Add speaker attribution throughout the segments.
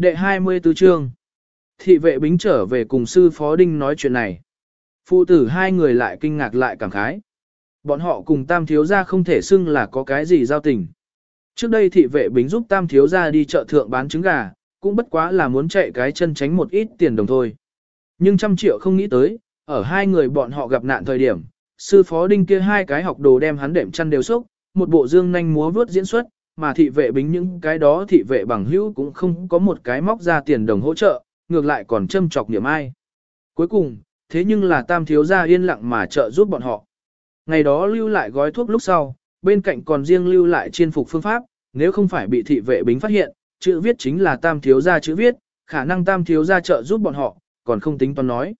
Speaker 1: Đệ 24 chương. Thị vệ bính trở về cùng sư phó đinh nói chuyện này. Phụ tử hai người lại kinh ngạc lại cảm khái. Bọn họ cùng tam thiếu gia không thể xưng là có cái gì giao tình. Trước đây thị vệ bính giúp tam thiếu gia đi chợ thượng bán trứng gà, cũng bất quá là muốn chạy cái chân tránh một ít tiền đồng thôi. Nhưng trăm triệu không nghĩ tới, ở hai người bọn họ gặp nạn thời điểm, sư phó đinh kia hai cái học đồ đem hắn đệm chăn đều sốc, một bộ dương nhanh múa vướt diễn xuất, mà thị vệ bính những cái đó thị vệ bằng hữu cũng không có một cái móc ra tiền đồng hỗ trợ, ngược lại còn châm chọc niệm ai. Cuối cùng, thế nhưng là tam thiếu gia yên lặng mà trợ giúp bọn họ. Ngày đó lưu lại gói thuốc lúc sau, bên cạnh còn riêng lưu lại chiên phục phương pháp, nếu không phải bị thị vệ bính phát hiện, chữ viết chính là tam thiếu gia chữ viết, khả năng tam thiếu gia trợ giúp bọn họ, còn không tính toán nói.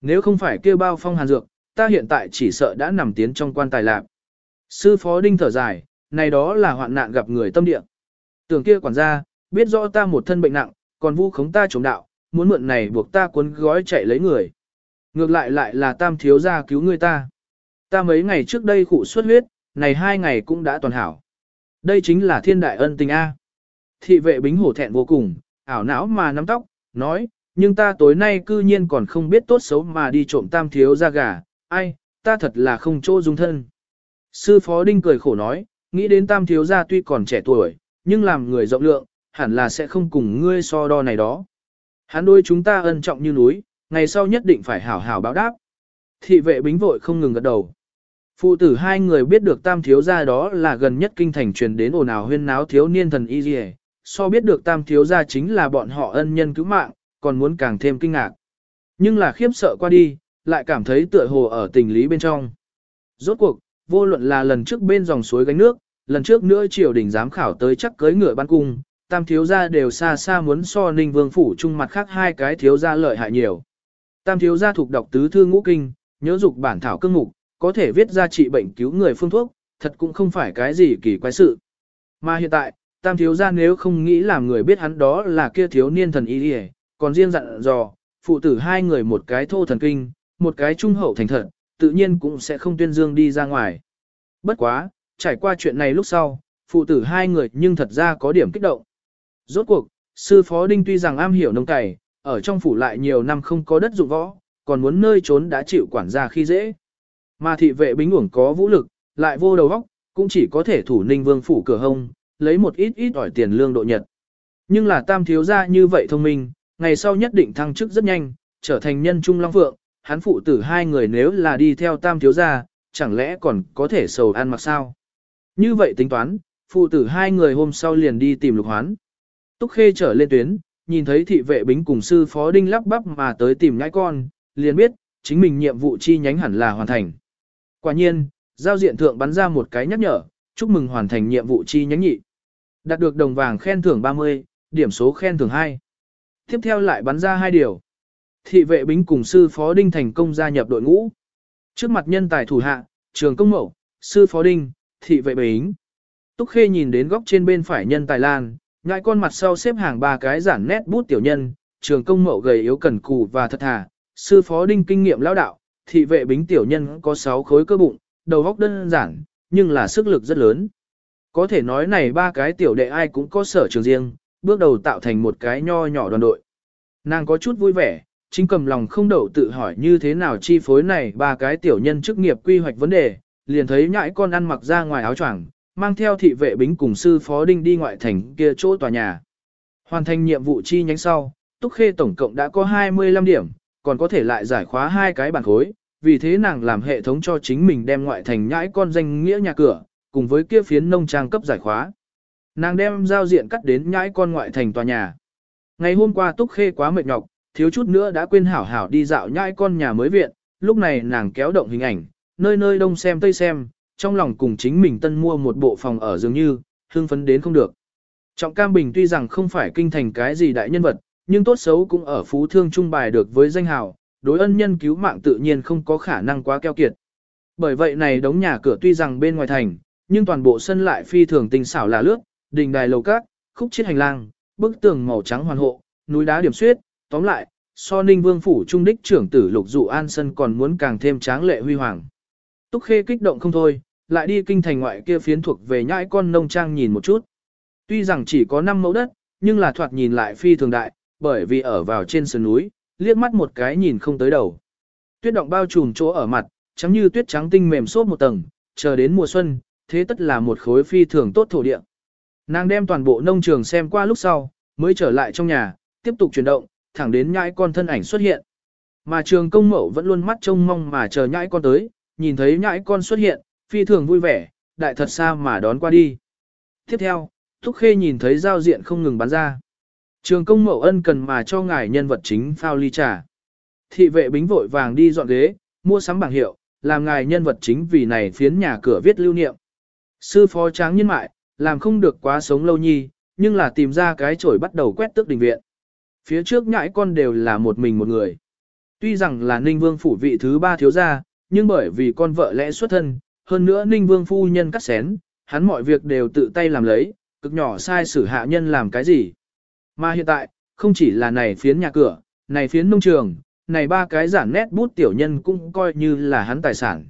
Speaker 1: Nếu không phải kêu bao phong hàn dược, ta hiện tại chỉ sợ đã nằm tiến trong quan tài lạc. Sư phó đinh thở dài, này đó là hoạn nạn gặp người tâm địa. Tưởng kia quản gia, biết rõ ta một thân bệnh nặng, còn vu khống ta chống đạo, muốn mượn này buộc ta cuốn gói chạy lấy người. Ngược lại lại là tam thiếu gia cứu người ta. Ta mấy ngày trước đây khụ xuất huyết, này hai ngày cũng đã toàn hảo. Đây chính là thiên đại ân tình A. Thị vệ bính hổ thẹn vô cùng, ảo não mà nắm tóc, nói, nhưng ta tối nay cư nhiên còn không biết tốt xấu mà đi trộm tam thiếu ra gà, ai, ta thật là không chỗ dung thân. Sư phó đinh cười khổ nói, nghĩ đến tam thiếu gia tuy còn trẻ tuổi, nhưng làm người rộng lượng, hẳn là sẽ không cùng ngươi so đo này đó. Hắn đôi chúng ta ân trọng như núi, ngày sau nhất định phải hảo hảo báo đáp. Thị vệ bính vội không ngừng gật đầu. Phụ tử hai người biết được tam thiếu gia đó là gần nhất kinh thành truyền đến ồn ào huyên náo thiếu niên thần y dì so biết được tam thiếu gia chính là bọn họ ân nhân cứu mạng, còn muốn càng thêm kinh ngạc. Nhưng là khiếp sợ qua đi, lại cảm thấy tựa hồ ở tình lý bên trong. Rốt cuộc, vô luận là lần trước bên dòng suối gánh nước, lần trước nữa triều đình giám khảo tới chắc cưới ngựa ban cung, tam thiếu gia đều xa xa muốn so ninh vương phủ chung mặt khác hai cái thiếu gia lợi hại nhiều. Tam thiếu gia thuộc đọc tứ thư ngũ kinh, nhớ dục bản thảo cương mục, có thể viết ra trị bệnh cứu người phương thuốc, thật cũng không phải cái gì kỳ quái sự. Mà hiện tại, tam thiếu gia nếu không nghĩ làm người biết hắn đó là kia thiếu niên thần y đi còn riêng dặn dò, phụ tử hai người một cái thô thần kinh, một cái trung hậu thành thật, tự nhiên cũng sẽ không tuyên dương đi ra ngoài. Bất quá, trải qua chuyện này lúc sau, phụ tử hai người nhưng thật ra có điểm kích động. Rốt cuộc, sư phó đinh tuy rằng am hiểu nông cày, ở trong phủ lại nhiều năm không có đất dụng võ, còn muốn nơi trốn đã chịu quản gia khi dễ. Mà thị vệ bính uổng có vũ lực, lại vô đầu óc, cũng chỉ có thể thủ ninh vương phủ cửa hông, lấy một ít ít ỏi tiền lương độ nhật. Nhưng là tam thiếu gia như vậy thông minh, ngày sau nhất định thăng chức rất nhanh, trở thành nhân trung long phượng, hắn phụ tử hai người nếu là đi theo tam thiếu gia, chẳng lẽ còn có thể sầu ăn mặc sao? Như vậy tính toán, phụ tử hai người hôm sau liền đi tìm lục hoán. Túc Khê trở lên tuyến, nhìn thấy thị vệ bính cùng sư phó đinh lắp bắp mà tới tìm nhãi con, liền biết, chính mình nhiệm vụ chi nhánh hẳn là hoàn thành. Quả nhiên, giao diện thượng bắn ra một cái nhắc nhở, chúc mừng hoàn thành nhiệm vụ chi nhánh nhị. Đạt được đồng vàng khen thưởng 30, điểm số khen thưởng 2. Tiếp theo lại bắn ra hai điều. Thị vệ bính cùng sư phó đinh thành công gia nhập đội ngũ. Trước mặt nhân tài thủ hạ, trường công mẫu, sư phó đinh, thị vệ bính. Túc Khê nhìn đến góc trên bên phải nhân tài lan, ngại con mặt sau xếp hàng ba cái giản nét bút tiểu nhân, trường công mẫu gầy yếu cần cù và thật thà, sư phó đinh kinh nghiệm lão đạo, thị vệ bính tiểu nhân có 6 khối cơ bụng, đầu góc đơn giản, nhưng là sức lực rất lớn. Có thể nói này ba cái tiểu đệ ai cũng có sở trường riêng, bước đầu tạo thành một cái nho nhỏ đoàn đội. Nàng có chút vui vẻ, chính cầm lòng không đậu tự hỏi như thế nào chi phối này ba cái tiểu nhân chức nghiệp quy hoạch vấn đề, liền thấy nhãi con ăn mặc ra ngoài áo choàng, mang theo thị vệ bính cùng sư phó đinh đi ngoại thành kia chỗ tòa nhà. Hoàn thành nhiệm vụ chi nhánh sau, Túc Khê tổng cộng đã có 25 điểm, còn có thể lại giải khóa hai cái bản khối, vì thế nàng làm hệ thống cho chính mình đem ngoại thành nhãi con danh nghĩa nhà cửa, cùng với kia phiến nông trang cấp giải khóa. Nàng đem giao diện cắt đến nhãi con ngoại thành tòa nhà. Ngày hôm qua Túc Khê quá mệt nhọc, thiếu chút nữa đã quên hảo hảo đi dạo nhãi con nhà mới viện, lúc này nàng kéo động hình ảnh, nơi nơi đông xem tây xem, trong lòng cùng chính mình tân mua một bộ phòng ở dường như, hưng phấn đến không được. Trọng Cam Bình tuy rằng không phải kinh thành cái gì đại nhân vật, nhưng tốt xấu cũng ở phú thương trung bài được với danh hào, đối ân nhân cứu mạng tự nhiên không có khả năng quá keo kiệt. Bởi vậy này đống nhà cửa tuy rằng bên ngoài thành, nhưng toàn bộ sân lại phi thường tinh xảo là lướt, đình đài lầu cát, khúc chiết hành lang, bức tường màu trắng hoàn hộ, núi đá điểm xuyết, tóm lại, so ninh vương phủ trung đích trưởng tử lục dụ an sân còn muốn càng thêm tráng lệ huy hoàng. Túc khê kích động không thôi, lại đi kinh thành ngoại kia phiến thuộc về nhãi con nông trang nhìn một chút. Tuy rằng chỉ có 5 mẫu đất, nhưng là thoạt nhìn lại phi thường đại, bởi vì ở vào trên sườn núi, liếc mắt một cái nhìn không tới đầu. Tuyết động bao trùm chỗ ở mặt, trắng như tuyết trắng tinh mềm xốp một tầng, chờ đến mùa xuân, thế tất là một khối phi thường tốt thổ địa. Nàng đem toàn bộ nông trường xem qua lúc sau, mới trở lại trong nhà, tiếp tục chuyển động, thẳng đến nhãi con thân ảnh xuất hiện. Mà trường công mậu vẫn luôn mắt trông mong mà chờ nhãi con tới, nhìn thấy nhãi con xuất hiện, phi thường vui vẻ, đại thật xa mà đón qua đi. Tiếp theo, Thúc Khê nhìn thấy giao diện không ngừng bắn ra. Trường công mậu ân cần mà cho ngài nhân vật chính phao ly trà. Thị vệ bính vội vàng đi dọn ghế, mua sắm bảng hiệu, làm ngài nhân vật chính vì này phiến nhà cửa viết lưu niệm. Sư phó tráng nhân mại, làm không được quá sống lâu nhi, nhưng là tìm ra cái chổi bắt đầu quét tước đình viện. Phía trước nhãi con đều là một mình một người. Tuy rằng là Ninh Vương phủ vị thứ ba thiếu gia, nhưng bởi vì con vợ lẽ xuất thân, hơn nữa Ninh Vương phu nhân cắt xén, hắn mọi việc đều tự tay làm lấy, cực nhỏ sai sử hạ nhân làm cái gì. Mà hiện tại, không chỉ là này phiến nhà cửa, này phiến nông trường, này ba cái giản nét bút tiểu nhân cũng coi như là hắn tài sản.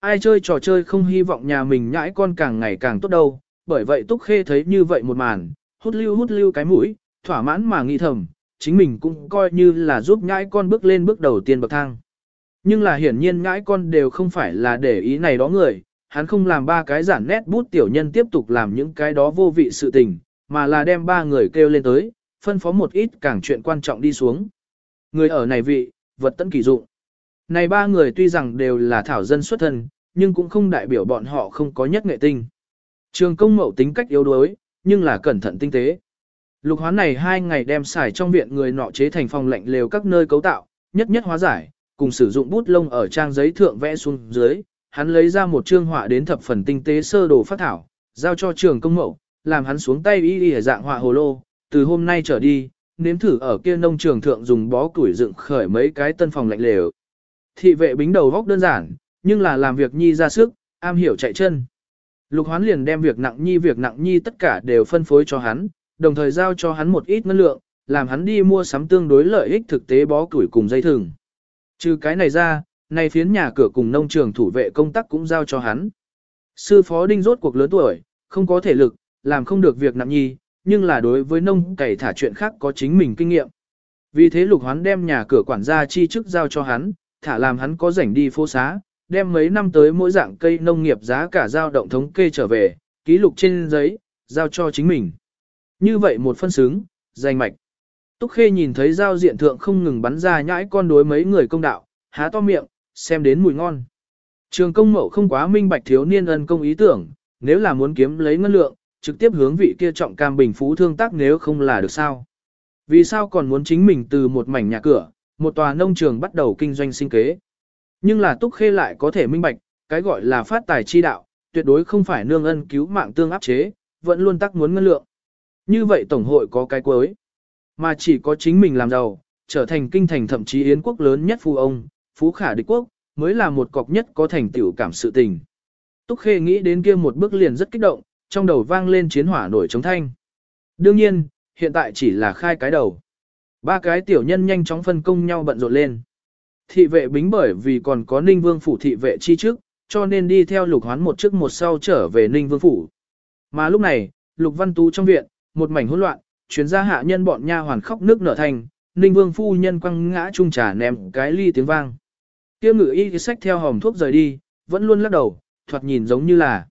Speaker 1: Ai chơi trò chơi không hy vọng nhà mình nhãi con càng ngày càng tốt đâu, bởi vậy Túc Khê thấy như vậy một màn, hút lưu hút lưu cái mũi, thỏa mãn mà nghĩ thầm, chính mình cũng coi như là giúp nhãi con bước lên bước đầu tiên bậc thang. Nhưng là hiển nhiên nhãi con đều không phải là để ý này đó người, hắn không làm ba cái giản nét bút tiểu nhân tiếp tục làm những cái đó vô vị sự tình, mà là đem ba người kêu lên tới, phân phó một ít càng chuyện quan trọng đi xuống. Người ở này vị, vật tận kỳ dụng. Này ba người tuy rằng đều là thảo dân xuất thân, nhưng cũng không đại biểu bọn họ không có nhất nghệ tinh. Trường công mậu tính cách yếu đuối, nhưng là cẩn thận tinh tế. Lục hoán này hai ngày đem xài trong viện người nọ chế thành phòng lạnh lều các nơi cấu tạo, nhất nhất hóa giải, cùng sử dụng bút lông ở trang giấy thượng vẽ xuống dưới, hắn lấy ra một chương họa đến thập phần tinh tế sơ đồ phát thảo, giao cho trường công mậu, làm hắn xuống tay y y dạng họa hồ lô, từ hôm nay trở đi, nếm thử ở kia nông trường thượng dùng bó củi dựng khởi mấy cái tân phòng lạnh lều. Thị vệ bính đầu góc đơn giản, nhưng là làm việc nhi ra sức, am hiểu chạy chân. Lục hoán liền đem việc nặng nhi việc nặng nhi tất cả đều phân phối cho hắn, đồng thời giao cho hắn một ít ngân lượng, làm hắn đi mua sắm tương đối lợi ích thực tế bó củi cùng dây thừng. Trừ cái này ra, này phiến nhà cửa cùng nông trường thủ vệ công tác cũng giao cho hắn. Sư phó đinh rốt cuộc lớn tuổi, không có thể lực, làm không được việc nặng nhi, nhưng là đối với nông cày thả chuyện khác có chính mình kinh nghiệm. Vì thế lục hoán đem nhà cửa quản gia chi chức giao cho hắn, thả làm hắn có rảnh đi phố xá, đem mấy năm tới mỗi dạng cây nông nghiệp giá cả giao động thống kê trở về, ký lục trên giấy, giao cho chính mình. Như vậy một phân xứng, danh mạch. Túc Khê nhìn thấy giao diện thượng không ngừng bắn ra nhãi con đối mấy người công đạo, há to miệng, xem đến mùi ngon. Trường công mậu không quá minh bạch thiếu niên ân công ý tưởng, nếu là muốn kiếm lấy ngân lượng, trực tiếp hướng vị kia trọng cam bình phú thương tác nếu không là được sao. Vì sao còn muốn chính mình từ một mảnh nhà cửa, một tòa nông trường bắt đầu kinh doanh sinh kế. Nhưng là Túc Khê lại có thể minh bạch, cái gọi là phát tài chi đạo, tuyệt đối không phải nương ân cứu mạng tương áp chế, vẫn luôn tắc muốn ngân lượng. Như vậy Tổng hội có cái cuối, mà chỉ có chính mình làm giàu, trở thành kinh thành thậm chí yến quốc lớn nhất phu ông, phú khả địch quốc, mới là một cọc nhất có thành tựu cảm sự tình. Túc Khê nghĩ đến kia một bước liền rất kích động, trong đầu vang lên chiến hỏa nổi chống thanh. Đương nhiên, hiện tại chỉ là khai cái đầu. Ba cái tiểu nhân nhanh chóng phân công nhau bận rộn lên. Thị vệ bính bởi vì còn có Ninh Vương phủ thị vệ chi trước, cho nên đi theo lục hoán một trước một sau trở về Ninh Vương phủ. Mà lúc này, lục văn tú trong viện, một mảnh hỗn loạn, chuyến ra hạ nhân bọn nha hoàn khóc nước nở thành, Ninh Vương phu nhân quăng ngã chung trà ném cái ly tiếng vang. Tiêu ngự y sách theo hòm thuốc rời đi, vẫn luôn lắc đầu, thoạt nhìn giống như là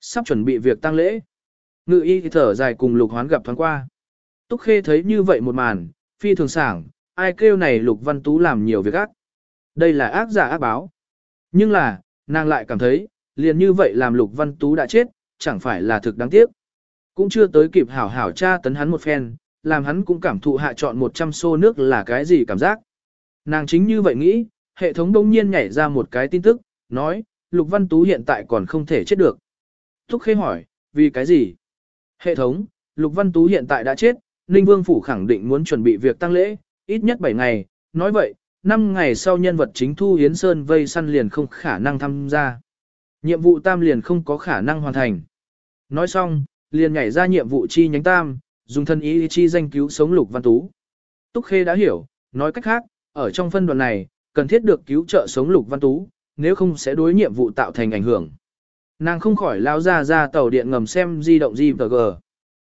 Speaker 1: sắp chuẩn bị việc tăng lễ. Ngự y thở dài cùng lục hoán gặp thoáng qua. Túc Khê thấy như vậy một màn, phi thường sảng, ai kêu này lục văn tú làm nhiều việc ác. Đây là ác giả ác báo. Nhưng là, nàng lại cảm thấy, liền như vậy làm lục văn tú đã chết, chẳng phải là thực đáng tiếc. Cũng chưa tới kịp hảo hảo tra tấn hắn một phen, làm hắn cũng cảm thụ hạ chọn 100 xô nước là cái gì cảm giác. Nàng chính như vậy nghĩ, hệ thống đông nhiên nhảy ra một cái tin tức, nói, Lục Văn Tú hiện tại còn không thể chết được. Thúc Khê hỏi, vì cái gì? Hệ thống, Lục Văn Tú hiện tại đã chết, Ninh Vương Phủ khẳng định muốn chuẩn bị việc tăng lễ, ít nhất 7 ngày, nói vậy, 5 ngày sau nhân vật chính Thu Hiến Sơn vây săn liền không khả năng tham gia. Nhiệm vụ tam liền không có khả năng hoàn thành. Nói xong, liền nhảy ra nhiệm vụ chi nhánh tam, dùng thân ý chi danh cứu sống Lục Văn Tú. Túc Khê đã hiểu, nói cách khác, ở trong phân đoạn này, cần thiết được cứu trợ sống Lục Văn Tú, nếu không sẽ đối nhiệm vụ tạo thành ảnh hưởng. Nàng không khỏi lao ra ra tàu điện ngầm xem di động di và gờ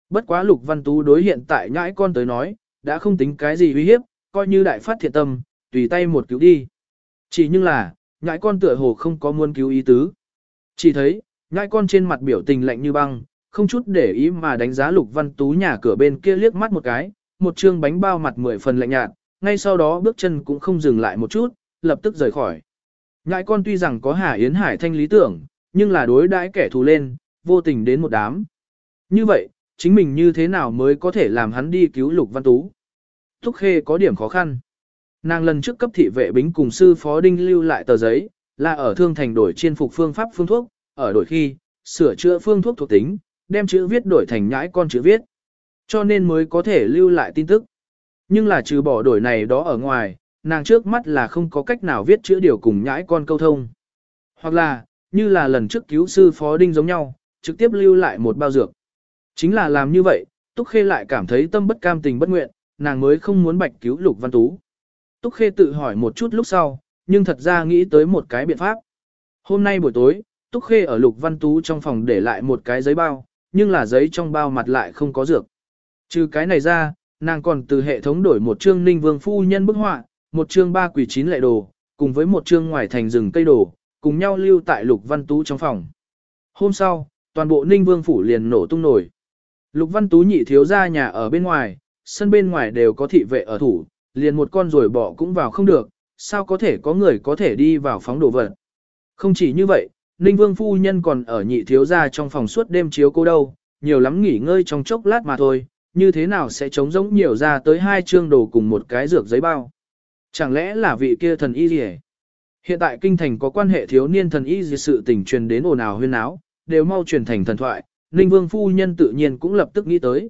Speaker 1: bất quá Lục Văn Tú đối hiện tại nhãi con tới nói, đã không tính cái gì uy hiếp, coi như đại phát thiện tâm, tùy tay một cứu đi. Chỉ nhưng là, nhãi con tựa hồ không có muốn cứu ý tứ. Chỉ thấy, nhãi con trên mặt biểu tình lạnh như băng, không chút để ý mà đánh giá Lục Văn Tú nhà cửa bên kia liếc mắt một cái, một chương bánh bao mặt mười phần lạnh nhạt, ngay sau đó bước chân cũng không dừng lại một chút, lập tức rời khỏi. Ngại con tuy rằng có Hà Yến Hải thanh lý tưởng, nhưng là đối đãi kẻ thù lên, vô tình đến một đám. Như vậy, chính mình như thế nào mới có thể làm hắn đi cứu Lục Văn Tú? Thúc Khê có điểm khó khăn. Nàng lần trước cấp thị vệ bính cùng sư phó đinh lưu lại tờ giấy, là ở thương thành đổi chiên phục phương pháp phương thuốc, ở đổi khi, sửa chữa phương thuốc thuộc tính, đem chữ viết đổi thành nhãi con chữ viết. Cho nên mới có thể lưu lại tin tức. Nhưng là trừ bỏ đổi này đó ở ngoài, nàng trước mắt là không có cách nào viết chữ điều cùng nhãi con câu thông. Hoặc là, như là lần trước cứu sư phó đinh giống nhau, trực tiếp lưu lại một bao dược. Chính là làm như vậy, Túc Khê lại cảm thấy tâm bất cam tình bất nguyện, nàng mới không muốn bạch cứu Lục Văn Tú. Túc Khê tự hỏi một chút lúc sau, nhưng thật ra nghĩ tới một cái biện pháp. Hôm nay buổi tối, Túc Khê ở Lục Văn Tú trong phòng để lại một cái giấy bao, nhưng là giấy trong bao mặt lại không có dược. Trừ cái này ra, nàng còn từ hệ thống đổi một chương ninh vương phu nhân bức họa, một chương ba quỷ chín lệ đồ, cùng với một chương ngoài thành rừng cây đồ, cùng nhau lưu tại Lục Văn Tú trong phòng. Hôm sau, toàn bộ ninh vương phủ liền nổ tung nổi. Lục Văn Tú nhị thiếu ra nhà ở bên ngoài, sân bên ngoài đều có thị vệ ở thủ, liền một con rồi bỏ cũng vào không được, sao có thể có người có thể đi vào phóng đồ vật. Không chỉ như vậy, Ninh Vương Phu Nhân còn ở nhị thiếu gia trong phòng suốt đêm chiếu cô đâu, nhiều lắm nghỉ ngơi trong chốc lát mà thôi, như thế nào sẽ trống rỗng nhiều ra tới hai chương đồ cùng một cái dược giấy bao. Chẳng lẽ là vị kia thần y gì Hiện tại kinh thành có quan hệ thiếu niên thần y gì sự tình truyền đến ồn ào huyên áo, đều mau truyền thành thần thoại, Ninh Vương Phu Nhân tự nhiên cũng lập tức nghĩ tới.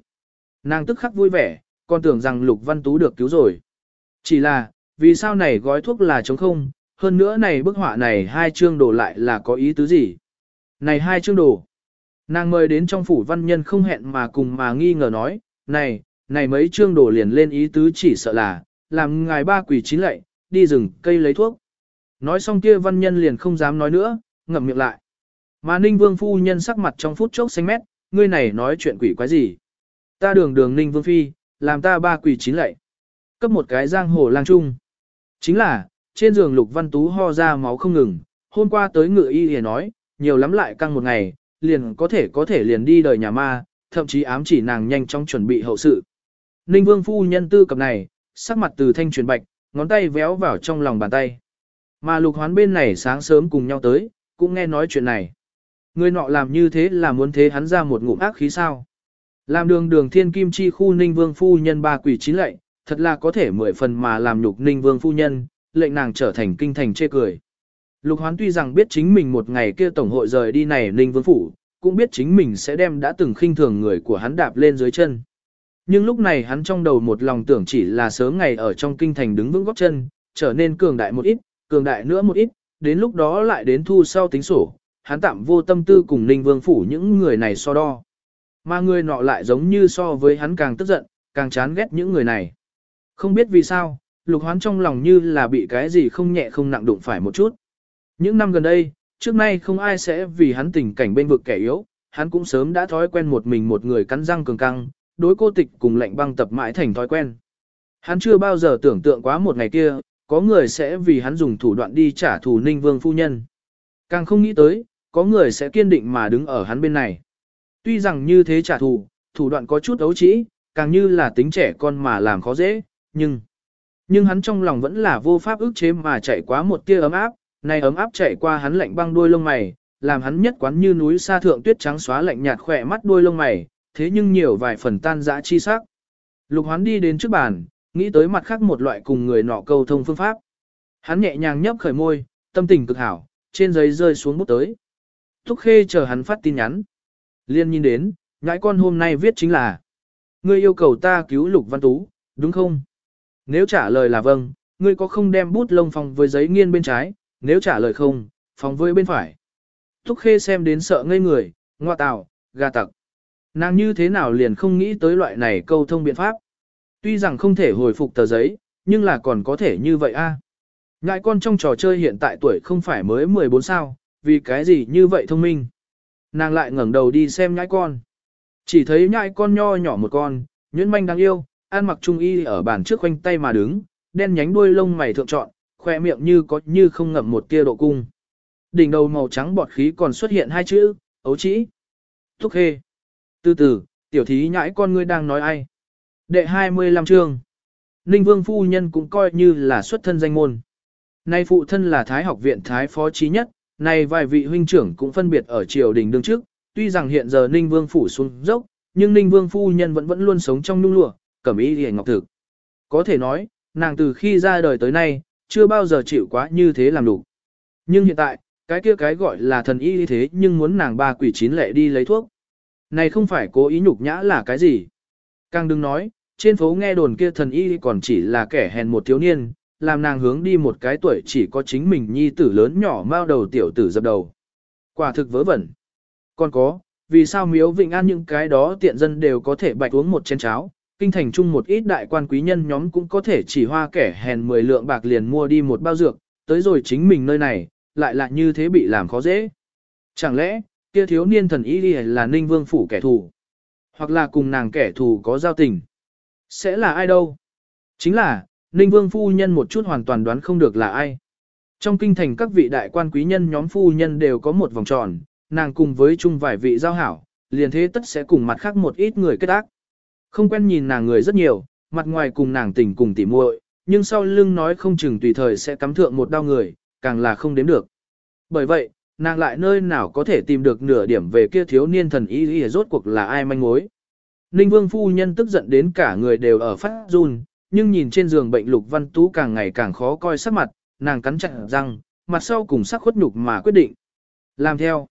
Speaker 1: Nàng tức khắc vui vẻ, còn tưởng rằng Lục Văn Tú được cứu rồi. Chỉ là, vì sao này gói thuốc là trống không, hơn nữa này bức họa này hai chương đồ lại là có ý tứ gì? Này hai chương đồ. Nàng mời đến trong phủ văn nhân không hẹn mà cùng mà nghi ngờ nói, này, này mấy chương đồ liền lên ý tứ chỉ sợ là, làm ngài ba quỷ chín lệ, đi rừng cây lấy thuốc. Nói xong kia văn nhân liền không dám nói nữa, ngậm miệng lại. Mà ninh vương phu nhân sắc mặt trong phút chốc xanh mét, ngươi này nói chuyện quỷ quái gì? Ta đường đường ninh vương phi, làm ta ba quỷ chín lệ. Cấp một cái giang hồ lang trung. Chính là, trên giường Lục Văn Tú ho ra máu không ngừng, hôm qua tới ngự y hề nói, nhiều lắm lại căng một ngày, liền có thể có thể liền đi đời nhà ma, thậm chí ám chỉ nàng nhanh chóng chuẩn bị hậu sự. Ninh Vương phu nhân tư cập này, sắc mặt từ thanh truyền bạch, ngón tay véo vào trong lòng bàn tay. Mà Lục Hoán bên này sáng sớm cùng nhau tới, cũng nghe nói chuyện này. Người nọ làm như thế là muốn thế hắn ra một ngụm ác khí sao. Làm đường đường thiên kim chi khu Ninh Vương phu nhân ba quỷ chín lệ, thật là có thể mười phần mà làm nhục Ninh Vương phu nhân, lệnh nàng trở thành kinh thành chê cười. Lục Hoán tuy rằng biết chính mình một ngày kia tổng hội rời đi này Ninh Vương phủ, cũng biết chính mình sẽ đem đã từng khinh thường người của hắn đạp lên dưới chân. Nhưng lúc này hắn trong đầu một lòng tưởng chỉ là sớm ngày ở trong kinh thành đứng vững góp chân, trở nên cường đại một ít, cường đại nữa một ít, đến lúc đó lại đến thu sau tính sổ, hắn tạm vô tâm tư cùng Ninh Vương phủ những người này so đo. Mà người nọ lại giống như so với hắn càng tức giận, càng chán ghét những người này. Không biết vì sao, lục hoán trong lòng như là bị cái gì không nhẹ không nặng đụng phải một chút. Những năm gần đây, trước nay không ai sẽ vì hắn tình cảnh bên vực kẻ yếu, hắn cũng sớm đã thói quen một mình một người cắn răng cường căng, đối cô tịch cùng lệnh băng tập mãi thành thói quen. Hắn chưa bao giờ tưởng tượng quá một ngày kia, có người sẽ vì hắn dùng thủ đoạn đi trả thù ninh vương phu nhân. Càng không nghĩ tới, có người sẽ kiên định mà đứng ở hắn bên này. Tuy rằng như thế trả thù, thủ đoạn có chút ấu trĩ, càng như là tính trẻ con mà làm khó dễ, nhưng... Nhưng hắn trong lòng vẫn là vô pháp ức chế mà chạy qua một tia ấm áp, này ấm áp chạy qua hắn lạnh băng đuôi lông mày, làm hắn nhất quán như núi xa thượng tuyết trắng xóa lạnh nhạt khỏe mắt đuôi lông mày, thế nhưng nhiều vài phần tan dã chi sắc. Lục hoán đi đến trước bàn, nghĩ tới mặt khác một loại cùng người nọ câu thông phương pháp. Hắn nhẹ nhàng nhấp khởi môi, tâm tình cực hảo, trên giấy rơi xuống bút tới. Thúc khê chờ hắn phát tin nhắn. Liên nhìn đến, ngãi con hôm nay viết chính là Ngươi yêu cầu ta cứu Lục Văn Tú, đúng không? Nếu trả lời là vâng, ngươi có không đem bút lông phòng với giấy nghiên bên trái, nếu trả lời không, phòng với bên phải. Thúc khê xem đến sợ ngây người, ngoa tào, gà tặc. Nàng như thế nào liền không nghĩ tới loại này câu thông biện pháp. Tuy rằng không thể hồi phục tờ giấy, nhưng là còn có thể như vậy a. À. Ngại con trong trò chơi hiện tại tuổi không phải mới 14 sao, vì cái gì như vậy thông minh. Nàng lại ngẩng đầu đi xem nhãi con. Chỉ thấy nhãi con nho nhỏ một con, nhuyễn manh đáng yêu, ăn mặc trung y ở bàn trước quanh tay mà đứng, đen nhánh đuôi lông mày thượng trọn, khoe miệng như có như không ngậm một tia độ cung. Đỉnh đầu màu trắng bọt khí còn xuất hiện hai chữ, ấu trĩ. Thúc hê. Từ từ, tiểu thí nhãi con ngươi đang nói ai. Đệ 25 chương. Ninh Vương Phu Nhân cũng coi như là xuất thân danh môn. Nay phụ thân là Thái học viện Thái phó trí nhất, nay vài vị huynh trưởng cũng phân biệt ở triều đình đương trước, tuy rằng hiện giờ Ninh Vương phủ xuống dốc, nhưng Ninh Vương Phu Nhân vẫn vẫn luôn sống trong nung lụa, cẩm ý hề ngọc thực. Có thể nói, nàng từ khi ra đời tới nay, chưa bao giờ chịu quá như thế làm đủ. Nhưng hiện tại, cái kia cái gọi là thần y thế nhưng muốn nàng ba quỷ chín lệ đi lấy thuốc. Này không phải cố ý nhục nhã là cái gì. Càng đừng nói, trên phố nghe đồn kia thần y còn chỉ là kẻ hèn một thiếu niên, làm nàng hướng đi một cái tuổi chỉ có chính mình nhi tử lớn nhỏ mao đầu tiểu tử dập đầu. Quả thực vớ vẩn. Còn có, vì sao miếu vịnh an những cái đó tiện dân đều có thể bạch uống một chén cháo, kinh thành chung một ít đại quan quý nhân nhóm cũng có thể chỉ hoa kẻ hèn 10 lượng bạc liền mua đi một bao dược, tới rồi chính mình nơi này, lại lại như thế bị làm khó dễ. Chẳng lẽ, kia thiếu niên thần y là ninh vương phủ kẻ thù, hoặc là cùng nàng kẻ thù có giao tình. Sẽ là ai đâu? Chính là, ninh vương phu nhân một chút hoàn toàn đoán không được là ai. Trong kinh thành các vị đại quan quý nhân nhóm phu nhân đều có một vòng tròn, nàng cùng với chung vài vị giao hảo, liền thế tất sẽ cùng mặt khác một ít người kết ác. Không quen nhìn nàng người rất nhiều, mặt ngoài cùng nàng tình cùng tỉ muội, nhưng sau lưng nói không chừng tùy thời sẽ cắm thượng một đau người, càng là không đếm được. Bởi vậy, nàng lại nơi nào có thể tìm được nửa điểm về kia thiếu niên thần y y rốt cuộc là ai manh mối. Ninh Vương phu nhân tức giận đến cả người đều ở phát run, nhưng nhìn trên giường bệnh Lục Văn Tú càng ngày càng khó coi sắc mặt, nàng cắn chặt răng, mặt sau cùng sắc khuất nhục mà quyết định. Làm theo.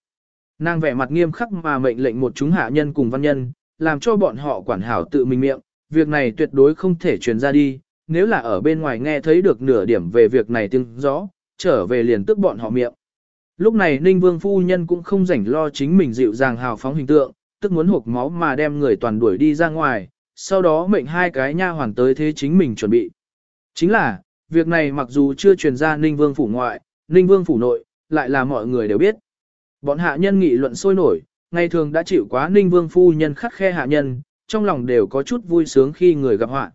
Speaker 1: Nàng vẻ mặt nghiêm khắc mà mệnh lệnh một chúng hạ nhân cùng văn nhân, làm cho bọn họ quản hảo tự mình miệng, việc này tuyệt đối không thể truyền ra đi, nếu là ở bên ngoài nghe thấy được nửa điểm về việc này tiếng rõ, trở về liền tức bọn họ miệng. Lúc này Ninh Vương phu nhân cũng không rảnh lo chính mình dịu dàng hào phóng hình tượng, tức muốn hộp máu mà đem người toàn đuổi đi ra ngoài, sau đó mệnh hai cái nha hoàn tới thế chính mình chuẩn bị. Chính là, việc này mặc dù chưa truyền ra Ninh Vương phủ ngoại, Ninh Vương phủ nội, lại là mọi người đều biết. Bọn hạ nhân nghị luận sôi nổi, ngày thường đã chịu quá Ninh Vương phu nhân khắc khe hạ nhân, trong lòng đều có chút vui sướng khi người gặp họa.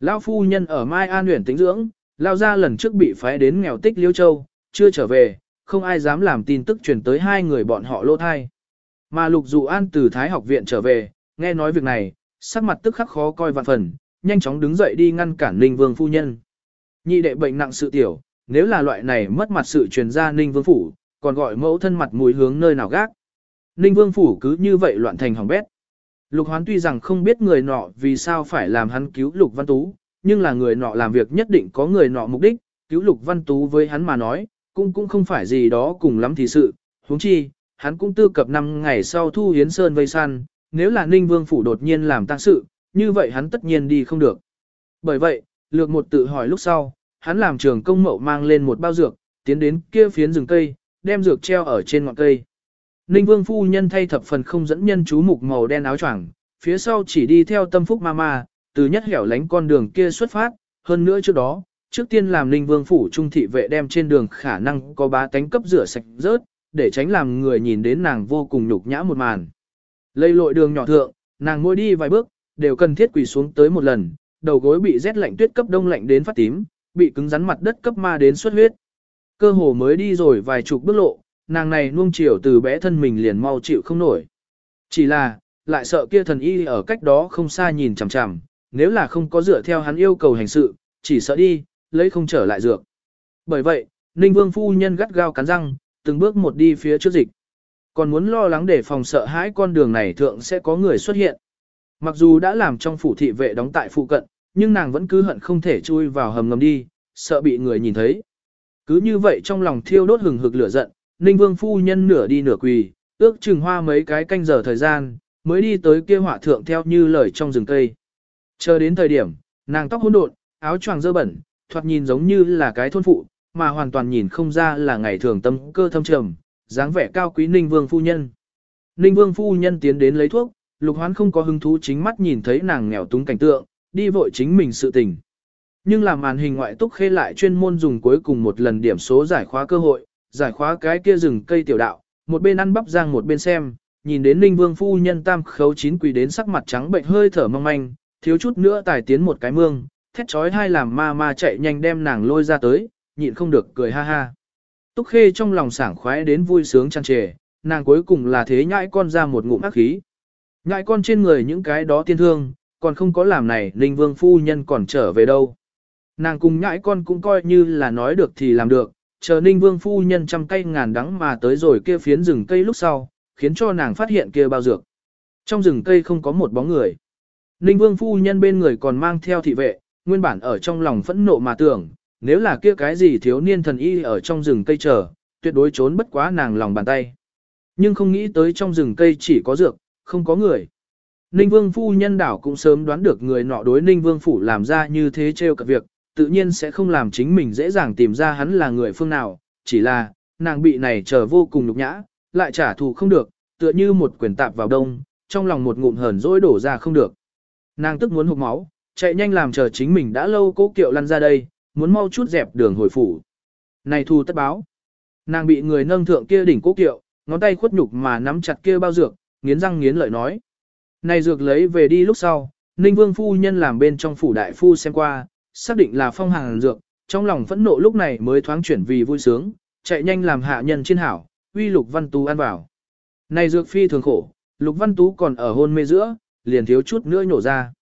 Speaker 1: Lão phu nhân ở Mai An huyện tính dưỡng, lao ra lần trước bị phái đến nghèo tích Liêu Châu, chưa trở về, không ai dám làm tin tức truyền tới hai người bọn họ lô thai. Mà Lục Dụ An từ Thái học viện trở về, nghe nói việc này, sắc mặt tức khắc khó coi vạn phần, nhanh chóng đứng dậy đi ngăn cản Ninh Vương phu nhân. Nhị đệ bệnh nặng sự tiểu, nếu là loại này mất mặt sự truyền ra Ninh Vương phủ, còn gọi mẫu thân mặt mũi hướng nơi nào gác. Ninh Vương phủ cứ như vậy loạn thành hỏng bét. Lục Hoán tuy rằng không biết người nọ vì sao phải làm hắn cứu Lục Văn Tú, nhưng là người nọ làm việc nhất định có người nọ mục đích, cứu Lục Văn Tú với hắn mà nói, cũng cũng không phải gì đó cùng lắm thì sự, huống chi, hắn cũng tư cập năm ngày sau thu hiến sơn vây săn, nếu là Ninh Vương phủ đột nhiên làm tăng sự, như vậy hắn tất nhiên đi không được. Bởi vậy, lược một tự hỏi lúc sau, hắn làm trường công mậu mang lên một bao dược, tiến đến kia phiến rừng cây, đem dược treo ở trên ngọn cây. Ninh Vương phu nhân thay thập phần không dẫn nhân chú mục màu đen áo choàng, phía sau chỉ đi theo tâm phúc mama, từ nhất hẻo lánh con đường kia xuất phát, hơn nữa trước đó, trước tiên làm Ninh Vương phủ trung thị vệ đem trên đường khả năng có bá tánh cấp rửa sạch rớt, để tránh làm người nhìn đến nàng vô cùng nhục nhã một màn. Lây lội đường nhỏ thượng, nàng ngồi đi vài bước, đều cần thiết quỳ xuống tới một lần, đầu gối bị rét lạnh tuyết cấp đông lạnh đến phát tím, bị cứng rắn mặt đất cấp ma đến xuất huyết. Cơ hồ mới đi rồi vài chục bước lộ, nàng này nuông chiều từ bé thân mình liền mau chịu không nổi. Chỉ là, lại sợ kia thần y ở cách đó không xa nhìn chằm chằm, nếu là không có dựa theo hắn yêu cầu hành sự, chỉ sợ đi, lấy không trở lại dược. Bởi vậy, Ninh Vương phu nhân gắt gao cắn răng, từng bước một đi phía trước dịch. Còn muốn lo lắng để phòng sợ hãi con đường này thượng sẽ có người xuất hiện. Mặc dù đã làm trong phủ thị vệ đóng tại phụ cận, nhưng nàng vẫn cứ hận không thể chui vào hầm ngầm đi, sợ bị người nhìn thấy. Cứ như vậy trong lòng thiêu đốt hừng hực lửa giận, Ninh Vương phu nhân nửa đi nửa quỳ, ước chừng hoa mấy cái canh giờ thời gian, mới đi tới kia hỏa thượng theo như lời trong rừng cây. Chờ đến thời điểm, nàng tóc hỗn độn, áo choàng dơ bẩn, thoạt nhìn giống như là cái thôn phụ, mà hoàn toàn nhìn không ra là ngày thường tâm cơ thâm trầm, dáng vẻ cao quý Ninh Vương phu nhân. Ninh Vương phu nhân tiến đến lấy thuốc, Lục Hoán không có hứng thú chính mắt nhìn thấy nàng nghèo túng cảnh tượng, đi vội chính mình sự tình. Nhưng làm màn hình ngoại túc khê lại chuyên môn dùng cuối cùng một lần điểm số giải khóa cơ hội, giải khóa cái kia rừng cây tiểu đạo, một bên ăn bắp rang một bên xem, nhìn đến Ninh Vương phu nhân tam khấu chín quỳ đến sắc mặt trắng bệnh hơi thở mong manh, thiếu chút nữa tài tiến một cái mương, thét chói hai làm ma ma chạy nhanh đem nàng lôi ra tới, nhịn không được cười ha ha. Túc Khê trong lòng sảng khoái đến vui sướng tràn trề, nàng cuối cùng là thế nhãi con ra một ngụm ác khí. Nhãi con trên người những cái đó tiên thương, còn không có làm này Ninh Vương phu nhân còn trở về đâu. Nàng cùng nhãi con cũng coi như là nói được thì làm được, chờ Ninh Vương phu nhân trăm cây ngàn đắng mà tới rồi kia phiến rừng cây lúc sau, khiến cho nàng phát hiện kia bao dược. Trong rừng cây không có một bóng người. Ninh Vương phu nhân bên người còn mang theo thị vệ, nguyên bản ở trong lòng phẫn nộ mà tưởng, nếu là kia cái gì thiếu niên thần y ở trong rừng cây chờ, tuyệt đối trốn bất quá nàng lòng bàn tay. Nhưng không nghĩ tới trong rừng cây chỉ có dược, không có người. Ninh Vương phu nhân đảo cũng sớm đoán được người nọ đối Ninh Vương phủ làm ra như thế trêu cả việc, tự nhiên sẽ không làm chính mình dễ dàng tìm ra hắn là người phương nào, chỉ là, nàng bị này chờ vô cùng nhục nhã, lại trả thù không được, tựa như một quyền tạp vào đông, trong lòng một ngụm hờn dỗi đổ ra không được. Nàng tức muốn hụt máu, chạy nhanh làm chờ chính mình đã lâu cố kiệu lăn ra đây, muốn mau chút dẹp đường hồi phủ. Này thu tất báo. Nàng bị người nâng thượng kia đỉnh cố kiệu, ngón tay khuất nhục mà nắm chặt kia bao dược, nghiến răng nghiến lợi nói. Này dược lấy về đi lúc sau, Ninh Vương phu nhân làm bên trong phủ đại phu xem qua, xác định là phong hàng dược, trong lòng phẫn nộ lúc này mới thoáng chuyển vì vui sướng, chạy nhanh làm hạ nhân trên hảo, uy Lục Văn Tú ăn vào. Này dược phi thường khổ, Lục Văn Tú còn ở hôn mê giữa, liền thiếu chút nữa nhổ ra.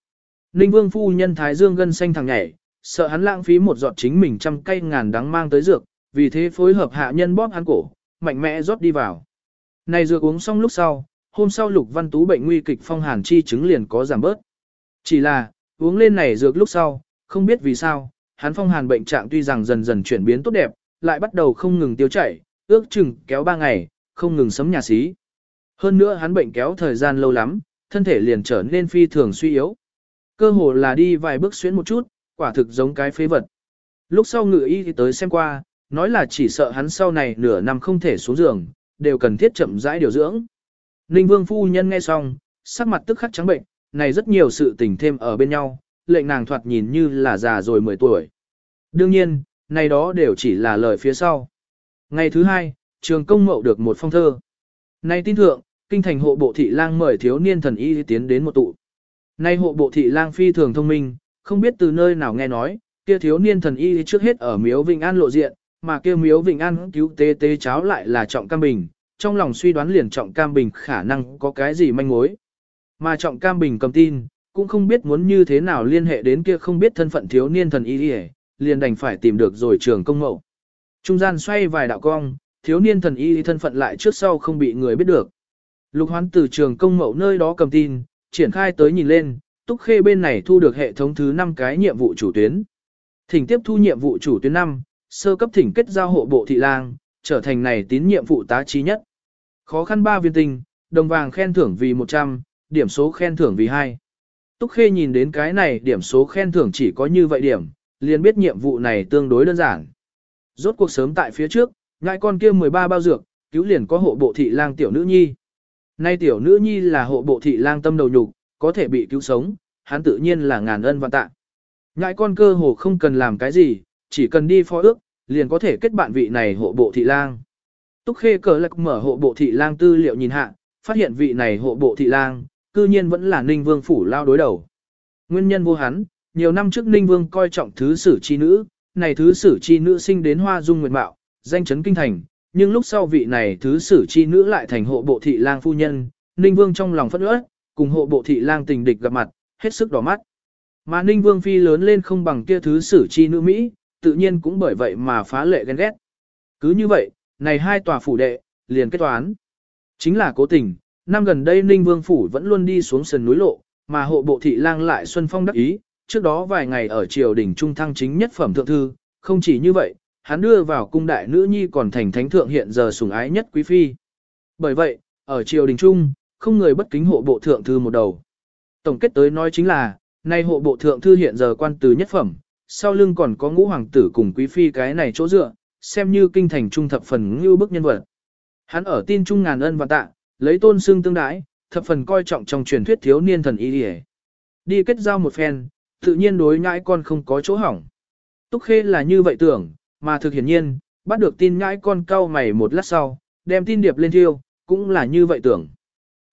Speaker 1: Ninh Vương phu nhân thái dương gân xanh thằng nhảy, sợ hắn lãng phí một giọt chính mình trăm cây ngàn đắng mang tới dược, vì thế phối hợp hạ nhân bóp hắn cổ, mạnh mẽ rót đi vào. Này dược uống xong lúc sau, hôm sau Lục Văn Tú bệnh nguy kịch phong hàn chi chứng liền có giảm bớt. Chỉ là, uống lên này dược lúc sau, không biết vì sao, hắn phong hàn bệnh trạng tuy rằng dần dần chuyển biến tốt đẹp, lại bắt đầu không ngừng tiêu chảy, ước chừng kéo 3 ngày, không ngừng sấm nhà xí. Hơn nữa hắn bệnh kéo thời gian lâu lắm, thân thể liền trở nên phi thường suy yếu. Cơ hồ là đi vài bước xuyến một chút, quả thực giống cái phế vật. Lúc sau ngự y thì tới xem qua, nói là chỉ sợ hắn sau này nửa năm không thể xuống giường, đều cần thiết chậm rãi điều dưỡng. Ninh Vương phu nhân nghe xong, sắc mặt tức khắc trắng bệnh, này rất nhiều sự tình thêm ở bên nhau, lệnh nàng thoạt nhìn như là già rồi 10 tuổi. Đương nhiên, này đó đều chỉ là lời phía sau. Ngày thứ hai, trường công mậu được một phong thơ. Nay tin thượng, kinh thành hộ bộ thị lang mời thiếu niên thần y tiến đến một tụ. Nay hộ bộ thị lang phi thường thông minh, không biết từ nơi nào nghe nói, kia thiếu niên thần y trước hết ở miếu Vịnh An lộ diện, mà kia miếu Vịnh An cứu tế tế cháo lại là trọng cam bình, trong lòng suy đoán liền trọng cam bình khả năng có cái gì manh mối. Mà trọng cam bình cầm tin, cũng không biết muốn như thế nào liên hệ đến kia không biết thân phận thiếu niên thần y liền đành phải tìm được rồi trường công mậu. Trung gian xoay vài đạo cong, thiếu niên thần y thân phận lại trước sau không bị người biết được. Lục hoán từ trường công mậu nơi đó cầm tin, triển khai tới nhìn lên, túc khê bên này thu được hệ thống thứ 5 cái nhiệm vụ chủ tuyến. Thỉnh tiếp thu nhiệm vụ chủ tuyến 5, sơ cấp thỉnh kết giao hộ bộ thị lang, trở thành này tín nhiệm vụ tá trí nhất. Khó khăn 3 viên tinh, đồng vàng khen thưởng vì 100, điểm số khen thưởng vì 2. Túc Khê nhìn đến cái này điểm số khen thưởng chỉ có như vậy điểm, liền biết nhiệm vụ này tương đối đơn giản. Rốt cuộc sớm tại phía trước, ngại con kia 13 bao dược, cứu liền có hộ bộ thị lang tiểu nữ nhi. Nay tiểu nữ nhi là hộ bộ thị lang tâm đầu nhục, có thể bị cứu sống, hắn tự nhiên là ngàn ân vạn tạ. Ngại con cơ hồ không cần làm cái gì, chỉ cần đi phó ước, liền có thể kết bạn vị này hộ bộ thị lang. Túc Khê cờ lạc mở hộ bộ thị lang tư liệu nhìn hạ, phát hiện vị này hộ bộ thị lang, cư nhiên vẫn là Ninh Vương phủ lao đối đầu. Nguyên nhân vô hắn, nhiều năm trước Ninh Vương coi trọng thứ sử chi nữ, này thứ sử chi nữ sinh đến hoa dung nguyệt mạo, danh chấn kinh thành, nhưng lúc sau vị này thứ sử chi nữ lại thành hộ bộ thị lang phu nhân, Ninh Vương trong lòng phẫn uất, cùng hộ bộ thị lang tình địch gặp mặt, hết sức đỏ mắt. Mà Ninh Vương phi lớn lên không bằng kia thứ sử chi nữ Mỹ, tự nhiên cũng bởi vậy mà phá lệ ghen ghét. Cứ như vậy, này hai tòa phủ đệ, liền kết toán. Chính là cố tình, năm gần đây Ninh Vương Phủ vẫn luôn đi xuống sườn núi lộ, mà hộ bộ thị lang lại Xuân Phong đắc ý, trước đó vài ngày ở triều đình trung thăng chính nhất phẩm thượng thư, không chỉ như vậy, hắn đưa vào cung đại nữ nhi còn thành thánh thượng hiện giờ sủng ái nhất quý phi. Bởi vậy, ở triều đình trung, không người bất kính hộ bộ thượng thư một đầu. Tổng kết tới nói chính là, nay hộ bộ thượng thư hiện giờ quan từ nhất phẩm, sau lưng còn có ngũ hoàng tử cùng quý phi cái này chỗ dựa, xem như kinh thành trung thập phần như bức nhân vật. Hắn ở tin trung ngàn ân và tạ, lấy tôn xương tương đãi, thập phần coi trọng trong truyền thuyết thiếu niên thần y đi Đi kết giao một phen, tự nhiên đối nhãi con không có chỗ hỏng. Túc Khê là như vậy tưởng, mà thực hiển nhiên, bắt được tin nhãi con cau mày một lát sau, đem tin điệp lên thiêu, cũng là như vậy tưởng.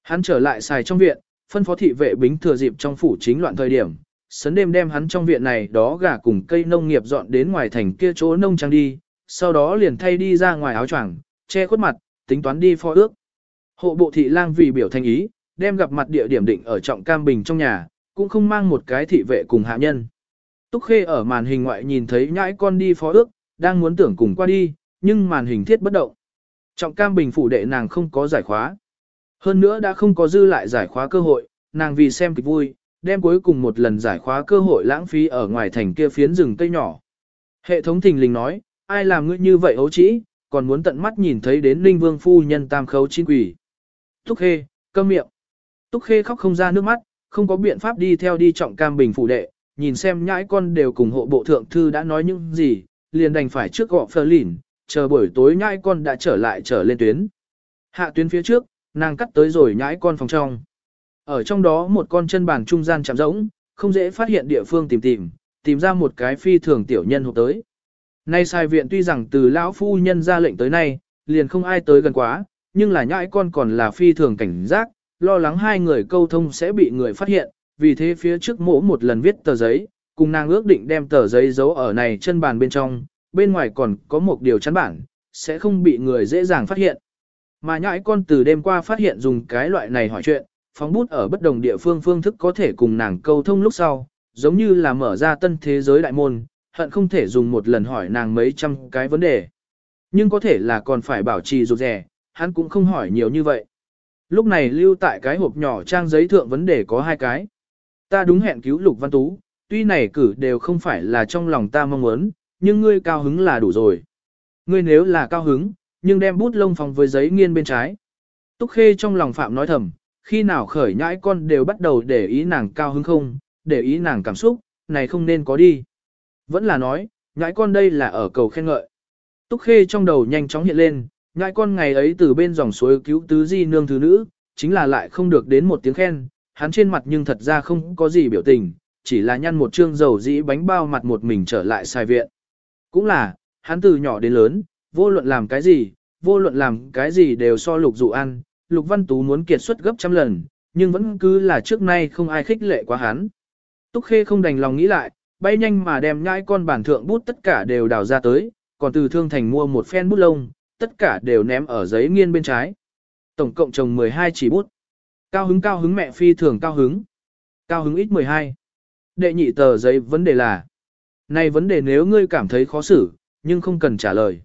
Speaker 1: Hắn trở lại xài trong viện, phân phó thị vệ bính thừa dịp trong phủ chính loạn thời điểm, sấn đêm đem hắn trong viện này đó gà cùng cây nông nghiệp dọn đến ngoài thành kia chỗ nông trang đi, sau đó liền thay đi ra ngoài áo choàng, che khuất mặt, tính toán đi phó ước. Hộ bộ thị lang vì biểu thành ý, đem gặp mặt địa điểm định ở trọng cam bình trong nhà, cũng không mang một cái thị vệ cùng hạ nhân. Túc Khê ở màn hình ngoại nhìn thấy nhãi con đi phó ước, đang muốn tưởng cùng qua đi, nhưng màn hình thiết bất động. Trọng cam bình phủ đệ nàng không có giải khóa. Hơn nữa đã không có dư lại giải khóa cơ hội, nàng vì xem kịch vui, đem cuối cùng một lần giải khóa cơ hội lãng phí ở ngoài thành kia phiến rừng cây nhỏ. Hệ thống thình lình nói, ai làm ngươi như vậy ấu trĩ, còn muốn tận mắt nhìn thấy đến linh vương phu nhân tam khấu chín quỷ. Túc Khê, câm miệng. Túc Khê khóc không ra nước mắt, không có biện pháp đi theo đi trọng cam bình phủ đệ, nhìn xem nhãi con đều cùng hộ bộ thượng thư đã nói những gì, liền đành phải trước gọ phơ lỉn, chờ buổi tối nhãi con đã trở lại trở lên tuyến. Hạ tuyến phía trước, nàng cắt tới rồi nhãi con phòng trong. Ở trong đó một con chân bàn trung gian chạm rỗng, không dễ phát hiện địa phương tìm tìm, tìm ra một cái phi thường tiểu nhân hộp tới. Nay sai viện tuy rằng từ lão phu nhân ra lệnh tới nay, liền không ai tới gần quá, nhưng là nhãi con còn là phi thường cảnh giác, lo lắng hai người câu thông sẽ bị người phát hiện, vì thế phía trước mỗ một lần viết tờ giấy, cùng nàng ước định đem tờ giấy giấu ở này chân bàn bên trong, bên ngoài còn có một điều chắn bản, sẽ không bị người dễ dàng phát hiện. Mà nhãi con từ đêm qua phát hiện dùng cái loại này hỏi chuyện, phóng bút ở bất đồng địa phương phương thức có thể cùng nàng câu thông lúc sau, giống như là mở ra tân thế giới đại môn, hận không thể dùng một lần hỏi nàng mấy trăm cái vấn đề. Nhưng có thể là còn phải bảo trì rụt rẻ, hắn cũng không hỏi nhiều như vậy. Lúc này lưu tại cái hộp nhỏ trang giấy thượng vấn đề có hai cái. Ta đúng hẹn cứu Lục Văn Tú, tuy này cử đều không phải là trong lòng ta mong muốn, nhưng ngươi cao hứng là đủ rồi. Ngươi nếu là cao hứng, nhưng đem bút lông phòng với giấy nghiên bên trái. Túc Khê trong lòng Phạm nói thầm, khi nào khởi nhãi con đều bắt đầu để ý nàng cao hứng không, để ý nàng cảm xúc, này không nên có đi. Vẫn là nói, nhãi con đây là ở cầu khen ngợi. Túc Khê trong đầu nhanh chóng hiện lên, Ngại con ngày ấy từ bên dòng suối cứu tứ di nương thứ nữ, chính là lại không được đến một tiếng khen, hắn trên mặt nhưng thật ra không có gì biểu tình, chỉ là nhăn một trương dầu dĩ bánh bao mặt một mình trở lại sai viện. Cũng là, hắn từ nhỏ đến lớn, vô luận làm cái gì, vô luận làm cái gì đều so lục dụ ăn, lục văn tú muốn kiệt xuất gấp trăm lần, nhưng vẫn cứ là trước nay không ai khích lệ quá hắn. Túc Khê không đành lòng nghĩ lại, bay nhanh mà đem nhãi con bản thượng bút tất cả đều đào ra tới, còn từ thương thành mua một phen bút lông, tất cả đều ném ở giấy nghiên bên trái. Tổng cộng trồng 12 chỉ bút. Cao hứng cao hứng mẹ phi thường cao hứng. Cao hứng ít 12. Đệ nhị tờ giấy vấn đề là. Này vấn đề nếu ngươi cảm thấy khó xử, nhưng không cần trả lời.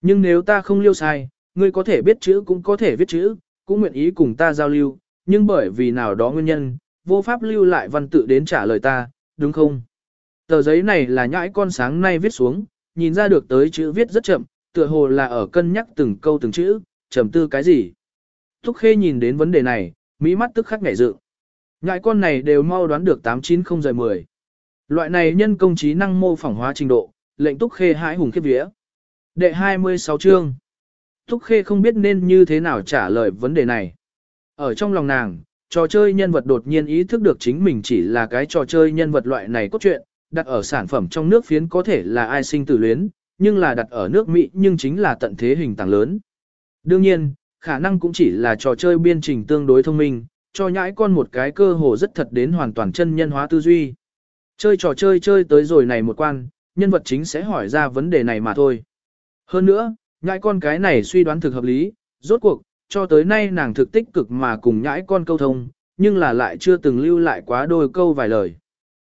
Speaker 1: Nhưng nếu ta không liêu sai, ngươi có thể biết chữ cũng có thể viết chữ, cũng nguyện ý cùng ta giao lưu, nhưng bởi vì nào đó nguyên nhân, vô pháp lưu lại văn tự đến trả lời ta, đúng không? Tờ giấy này là nhãi con sáng nay viết xuống, nhìn ra được tới chữ viết rất chậm, tựa hồ là ở cân nhắc từng câu từng chữ, trầm tư cái gì. Thúc Khê nhìn đến vấn đề này, mỹ mắt tức khắc ngảy dự. Ngại con này đều mau đoán được 890-10. Loại này nhân công trí năng mô phỏng hóa trình độ, lệnh Túc Khê hãi hùng khiếp vía. Đệ 26 chương. Túc Khê không biết nên như thế nào trả lời vấn đề này. Ở trong lòng nàng, trò chơi nhân vật đột nhiên ý thức được chính mình chỉ là cái trò chơi nhân vật loại này cốt truyện, đặt ở sản phẩm trong nước phiến có thể là ai sinh tử luyến, nhưng là đặt ở nước Mỹ nhưng chính là tận thế hình tàng lớn. Đương nhiên, khả năng cũng chỉ là trò chơi biên trình tương đối thông minh, cho nhãi con một cái cơ hồ rất thật đến hoàn toàn chân nhân hóa tư duy. Chơi trò chơi chơi tới rồi này một quan, nhân vật chính sẽ hỏi ra vấn đề này mà thôi. Hơn nữa, nhãi con cái này suy đoán thực hợp lý, rốt cuộc, cho tới nay nàng thực tích cực mà cùng nhãi con câu thông, nhưng là lại chưa từng lưu lại quá đôi câu vài lời.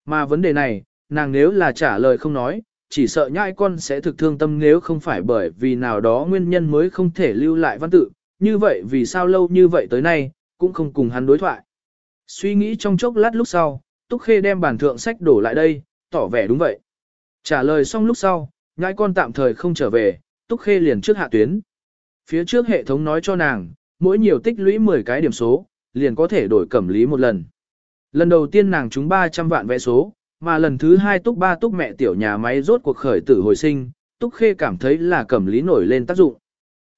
Speaker 1: Mà vấn đề này, nàng nếu là trả lời không nói, chỉ sợ nhãi con sẽ thực thương tâm nếu không phải bởi vì nào đó nguyên nhân mới không thể lưu lại văn tự, như vậy vì sao lâu như vậy tới nay, cũng không cùng hắn đối thoại. Suy nghĩ trong chốc lát lúc sau, Túc Khê đem bản thượng sách đổ lại đây, tỏ vẻ đúng vậy. Trả lời xong lúc sau, nhãi con tạm thời không trở về, Túc Khê liền trước hạ tuyến. Phía trước hệ thống nói cho nàng, mỗi nhiều tích lũy 10 cái điểm số, liền có thể đổi cẩm lý một lần. Lần đầu tiên nàng trúng 300 vạn vẽ số, mà lần thứ hai Túc ba Túc mẹ tiểu nhà máy rốt cuộc khởi tử hồi sinh, Túc Khê cảm thấy là cẩm lý nổi lên tác dụng.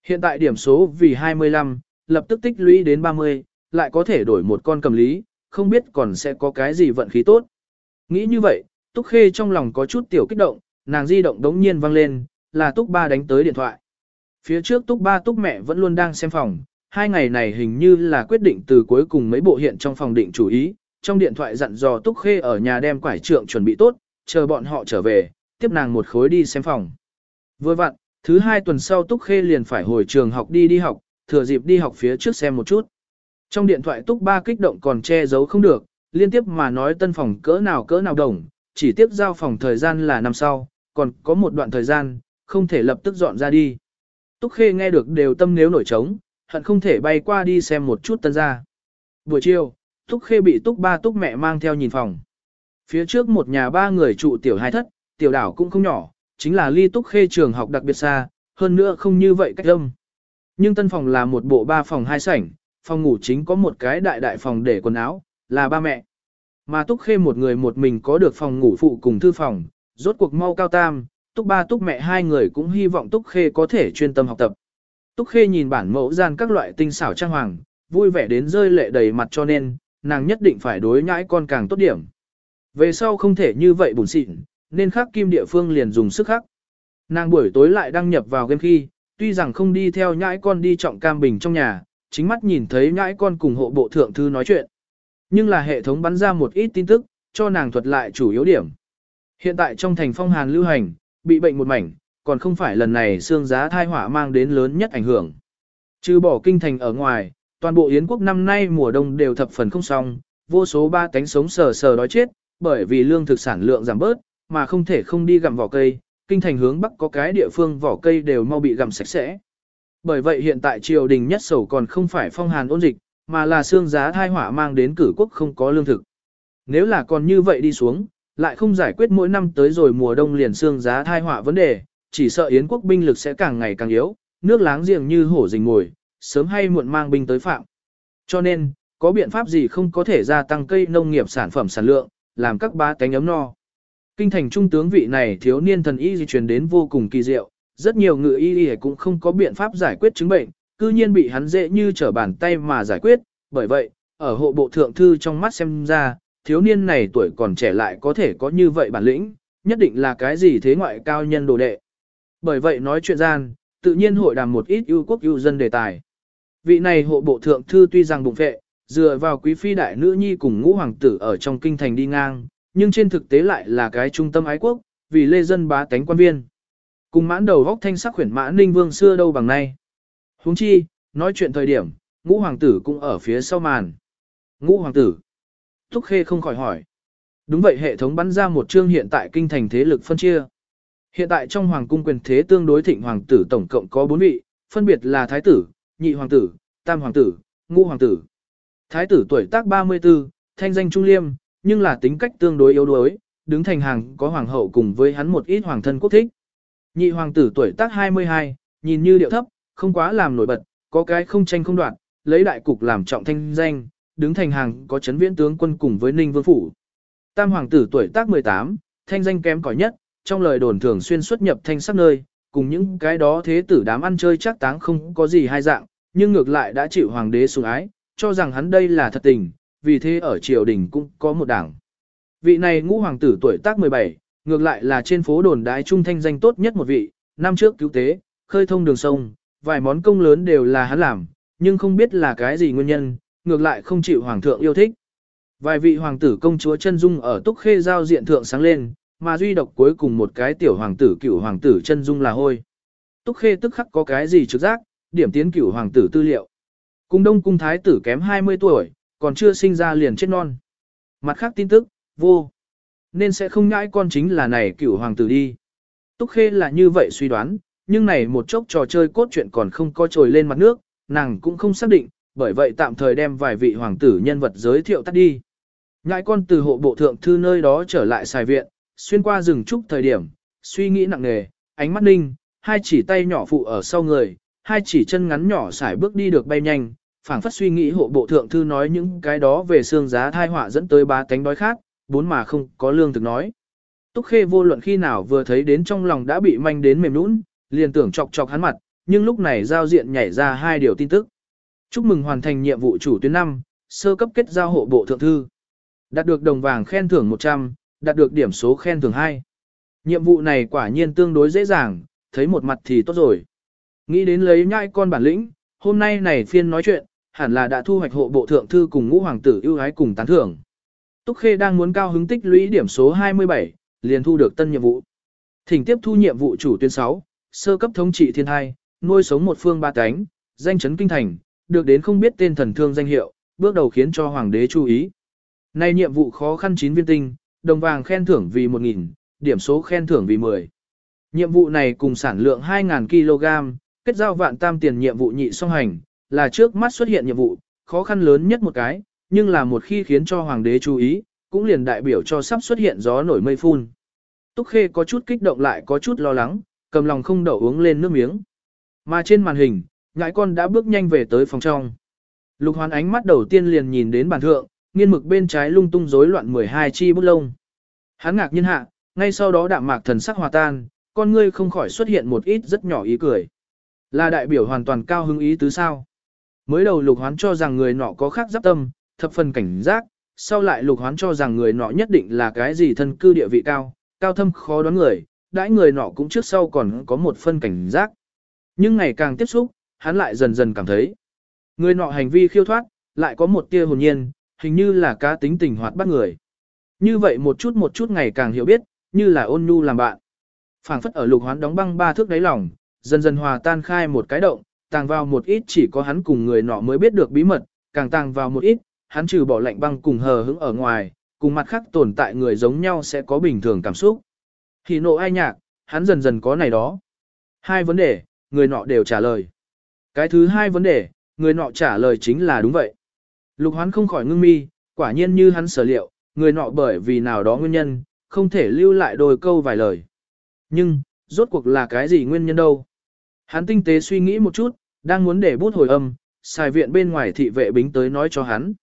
Speaker 1: Hiện tại điểm số vì 25, lập tức tích lũy đến 30, lại có thể đổi một con cầm lý, không biết còn sẽ có cái gì vận khí tốt. Nghĩ như vậy, Túc Khê trong lòng có chút tiểu kích động, nàng di động đống nhiên vang lên, là Túc Ba đánh tới điện thoại. Phía trước Túc Ba Túc mẹ vẫn luôn đang xem phòng, hai ngày này hình như là quyết định từ cuối cùng mấy bộ hiện trong phòng định chủ ý, trong điện thoại dặn dò Túc Khê ở nhà đem quải trượng chuẩn bị tốt, chờ bọn họ trở về, tiếp nàng một khối đi xem phòng. Vừa vặn, thứ hai tuần sau Túc Khê liền phải hồi trường học đi đi học, thừa dịp đi học phía trước xem một chút. Trong điện thoại Túc Ba kích động còn che giấu không được, liên tiếp mà nói tân phòng cỡ nào cỡ nào đồng, chỉ tiếp giao phòng thời gian là năm sau, còn có một đoạn thời gian, không thể lập tức dọn ra đi. Túc Khê nghe được đều tâm nếu nổi trống, hận không thể bay qua đi xem một chút tân ra. Buổi chiều, Túc Khê bị Túc Ba Túc mẹ mang theo nhìn phòng. Phía trước một nhà ba người trụ tiểu hai thất, tiểu đảo cũng không nhỏ, chính là ly Túc Khê trường học đặc biệt xa, hơn nữa không như vậy cách đông. Nhưng tân phòng là một bộ ba phòng hai sảnh, phòng ngủ chính có một cái đại đại phòng để quần áo, là ba mẹ. Mà Túc Khê một người một mình có được phòng ngủ phụ cùng thư phòng, rốt cuộc mau cao tam, Túc ba Túc mẹ hai người cũng hy vọng Túc Khê có thể chuyên tâm học tập. Túc Khê nhìn bản mẫu gian các loại tinh xảo trang hoàng, vui vẻ đến rơi lệ đầy mặt cho nên, nàng nhất định phải đối nhãi con càng tốt điểm. Về sau không thể như vậy bùn xịn, nên khắc kim địa phương liền dùng sức khắc. Nàng buổi tối lại đăng nhập vào game khi, tuy rằng không đi theo nhãi con đi trọng cam bình trong nhà, chính mắt nhìn thấy nhãi con cùng hộ bộ thượng thư nói chuyện. Nhưng là hệ thống bắn ra một ít tin tức, cho nàng thuật lại chủ yếu điểm. Hiện tại trong thành phong hàn lưu hành, bị bệnh một mảnh, còn không phải lần này xương giá thai hỏa mang đến lớn nhất ảnh hưởng. Trừ bỏ kinh thành ở ngoài, toàn bộ Yến quốc năm nay mùa đông đều thập phần không xong, vô số ba cánh sống sờ sờ đói chết, bởi vì lương thực sản lượng giảm bớt, mà không thể không đi gặm vỏ cây, kinh thành hướng bắc có cái địa phương vỏ cây đều mau bị gặm sạch sẽ. Bởi vậy hiện tại triều đình nhất sầu còn không phải phong hàn ôn dịch, mà là xương giá thai hỏa mang đến cử quốc không có lương thực. Nếu là còn như vậy đi xuống, lại không giải quyết mỗi năm tới rồi mùa đông liền xương giá thai hỏa vấn đề, chỉ sợ Yến quốc binh lực sẽ càng ngày càng yếu, nước láng giềng như hổ rình ngồi, sớm hay muộn mang binh tới phạm. Cho nên, có biện pháp gì không có thể gia tăng cây nông nghiệp sản phẩm sản lượng, làm các ba cánh ấm no. Kinh thành trung tướng vị này thiếu niên thần y di truyền đến vô cùng kỳ diệu, rất nhiều ngự y y cũng không có biện pháp giải quyết chứng bệnh, cư nhiên bị hắn dễ như trở bàn tay mà giải quyết, bởi vậy, ở hộ bộ thượng thư trong mắt xem ra, thiếu niên này tuổi còn trẻ lại có thể có như vậy bản lĩnh, nhất định là cái gì thế ngoại cao nhân đồ đệ. Bởi vậy nói chuyện gian, tự nhiên hội đàm một ít ưu quốc ưu dân đề tài. Vị này hộ bộ thượng thư tuy rằng bụng vệ, dựa vào quý phi đại nữ nhi cùng ngũ hoàng tử ở trong kinh thành đi ngang, nhưng trên thực tế lại là cái trung tâm ái quốc, vì lê dân bá tánh quan viên. Cùng mãn đầu góc thanh sắc khuyển mã ninh vương xưa đâu bằng nay. huống chi, nói chuyện thời điểm, ngũ hoàng tử cũng ở phía sau màn. Ngũ hoàng tử. Thúc Khê không khỏi hỏi. Đúng vậy hệ thống bắn ra một chương hiện tại kinh thành thế lực phân chia. Hiện tại trong hoàng cung quyền thế tương đối thịnh hoàng tử tổng cộng có 4 vị, phân biệt là thái tử, nhị hoàng tử, tam hoàng tử, ngũ hoàng tử. Thái tử tuổi tác 34, thanh danh trung liêm, nhưng là tính cách tương đối yếu đuối, đứng thành hàng có hoàng hậu cùng với hắn một ít hoàng thân quốc thích. Nhị hoàng tử tuổi tác 22, nhìn như điệu thấp, không quá làm nổi bật, có cái không tranh không đoạn, lấy đại cục làm trọng thanh danh, đứng thành hàng có chấn viễn tướng quân cùng với Ninh Vương Phủ. Tam hoàng tử tuổi tác 18, thanh danh kém cỏi nhất, trong lời đồn thường xuyên xuất nhập thanh sắc nơi, cùng những cái đó thế tử đám ăn chơi chắc táng không có gì hai dạng, nhưng ngược lại đã chịu hoàng đế sủng ái, cho rằng hắn đây là thật tình, vì thế ở triều đình cũng có một đảng. Vị này ngũ hoàng tử tuổi tác 17, ngược lại là trên phố đồn đái trung thanh danh tốt nhất một vị, năm trước cứu tế, khơi thông đường sông, vài món công lớn đều là hắn làm, nhưng không biết là cái gì nguyên nhân, ngược lại không chịu hoàng thượng yêu thích. Vài vị hoàng tử công chúa chân dung ở túc khê giao diện thượng sáng lên, mà duy độc cuối cùng một cái tiểu hoàng tử cửu hoàng tử chân dung là hôi. Túc khê tức khắc có cái gì trực giác, điểm tiến cửu hoàng tử tư liệu. Cung đông cung thái tử kém 20 tuổi, còn chưa sinh ra liền chết non. Mặt khác tin tức, vô. Nên sẽ không ngãi con chính là này cửu hoàng tử đi. Túc khê là như vậy suy đoán, nhưng này một chốc trò chơi cốt truyện còn không có trồi lên mặt nước, nàng cũng không xác định, bởi vậy tạm thời đem vài vị hoàng tử nhân vật giới thiệu tắt đi. Ngãi con từ hộ bộ thượng thư nơi đó trở lại xài viện, xuyên qua rừng trúc thời điểm, suy nghĩ nặng nề, ánh mắt ninh, hai chỉ tay nhỏ phụ ở sau người, hai chỉ chân ngắn nhỏ xải bước đi được bay nhanh, phảng phất suy nghĩ hộ bộ thượng thư nói những cái đó về xương giá thai họa dẫn tới ba cánh đói khác, bốn mà không có lương thực nói. Túc Khê vô luận khi nào vừa thấy đến trong lòng đã bị manh đến mềm nũng, liền tưởng chọc chọc hắn mặt, nhưng lúc này giao diện nhảy ra hai điều tin tức. Chúc mừng hoàn thành nhiệm vụ chủ tuyến 5, sơ cấp kết giao hộ bộ thượng thư. Đạt được đồng vàng khen thưởng 100, đạt được điểm số khen thưởng 2. Nhiệm vụ này quả nhiên tương đối dễ dàng, thấy một mặt thì tốt rồi. Nghĩ đến lấy nhai con bản lĩnh, Hôm nay này phiên nói chuyện, hẳn là đã thu hoạch hộ bộ thượng thư cùng ngũ hoàng tử ưu ái cùng tán thưởng. Túc Khê đang muốn cao hứng tích lũy điểm số 27, liền thu được tân nhiệm vụ. Thỉnh tiếp thu nhiệm vụ chủ tuyến 6, sơ cấp thống trị thiên hai, nuôi sống một phương ba cánh, danh chấn kinh thành, được đến không biết tên thần thương danh hiệu, bước đầu khiến cho hoàng đế chú ý. Nay nhiệm vụ khó khăn chín viên tinh, đồng vàng khen thưởng vì 1.000, điểm số khen thưởng vì 10. Nhiệm vụ này cùng sản lượng 2.000 kg, kết giao vạn tam tiền nhiệm vụ nhị song hành, là trước mắt xuất hiện nhiệm vụ, khó khăn lớn nhất một cái, nhưng là một khi khiến cho hoàng đế chú ý, cũng liền đại biểu cho sắp xuất hiện gió nổi mây phun. Túc Khê có chút kích động lại có chút lo lắng, cầm lòng không đậu uống lên nước miếng. Mà trên màn hình, ngãi con đã bước nhanh về tới phòng trong. Lục hoán ánh mắt đầu tiên liền nhìn đến bàn thượng, nghiên mực bên trái lung tung rối loạn 12 chi bút lông. Hắn ngạc nhiên hạ, ngay sau đó đạm mạc thần sắc hòa tan, con ngươi không khỏi xuất hiện một ít rất nhỏ ý cười. Là đại biểu hoàn toàn cao hứng ý tứ sao. Mới đầu lục hoán cho rằng người nọ có khác giáp tâm, thập phần cảnh giác, sau lại lục hoán cho rằng người nọ nhất định là cái gì thân cư địa vị cao, cao thâm khó đoán người, đãi người nọ cũng trước sau còn có một phân cảnh giác. Nhưng ngày càng tiếp xúc, hắn lại dần dần cảm thấy. Người nọ hành vi khiêu thoát, lại có một tia hồn nhiên, hình như là cá tính tình hoạt bắt người. Như vậy một chút một chút ngày càng hiểu biết, như là ôn nhu làm bạn. phảng phất ở lục hoán đóng băng ba thước đáy lòng, dần dần hòa tan khai một cái động, tàng vào một ít chỉ có hắn cùng người nọ mới biết được bí mật, càng tàng vào một ít, hắn trừ bỏ lạnh băng cùng hờ hững ở ngoài, cùng mặt khác tồn tại người giống nhau sẽ có bình thường cảm xúc. Thì nộ ai nhạc, hắn dần dần có này đó. Hai vấn đề, người nọ đều trả lời. Cái thứ hai vấn đề, người nọ trả lời chính là đúng vậy. Lục hoán không khỏi ngưng mi, quả nhiên như hắn sở liệu, người nọ bởi vì nào đó nguyên nhân, không thể lưu lại đôi câu vài lời. Nhưng, rốt cuộc là cái gì nguyên nhân đâu? Hắn tinh tế suy nghĩ một chút, đang muốn để bút hồi âm, xài viện bên ngoài thị vệ bính tới nói cho hắn.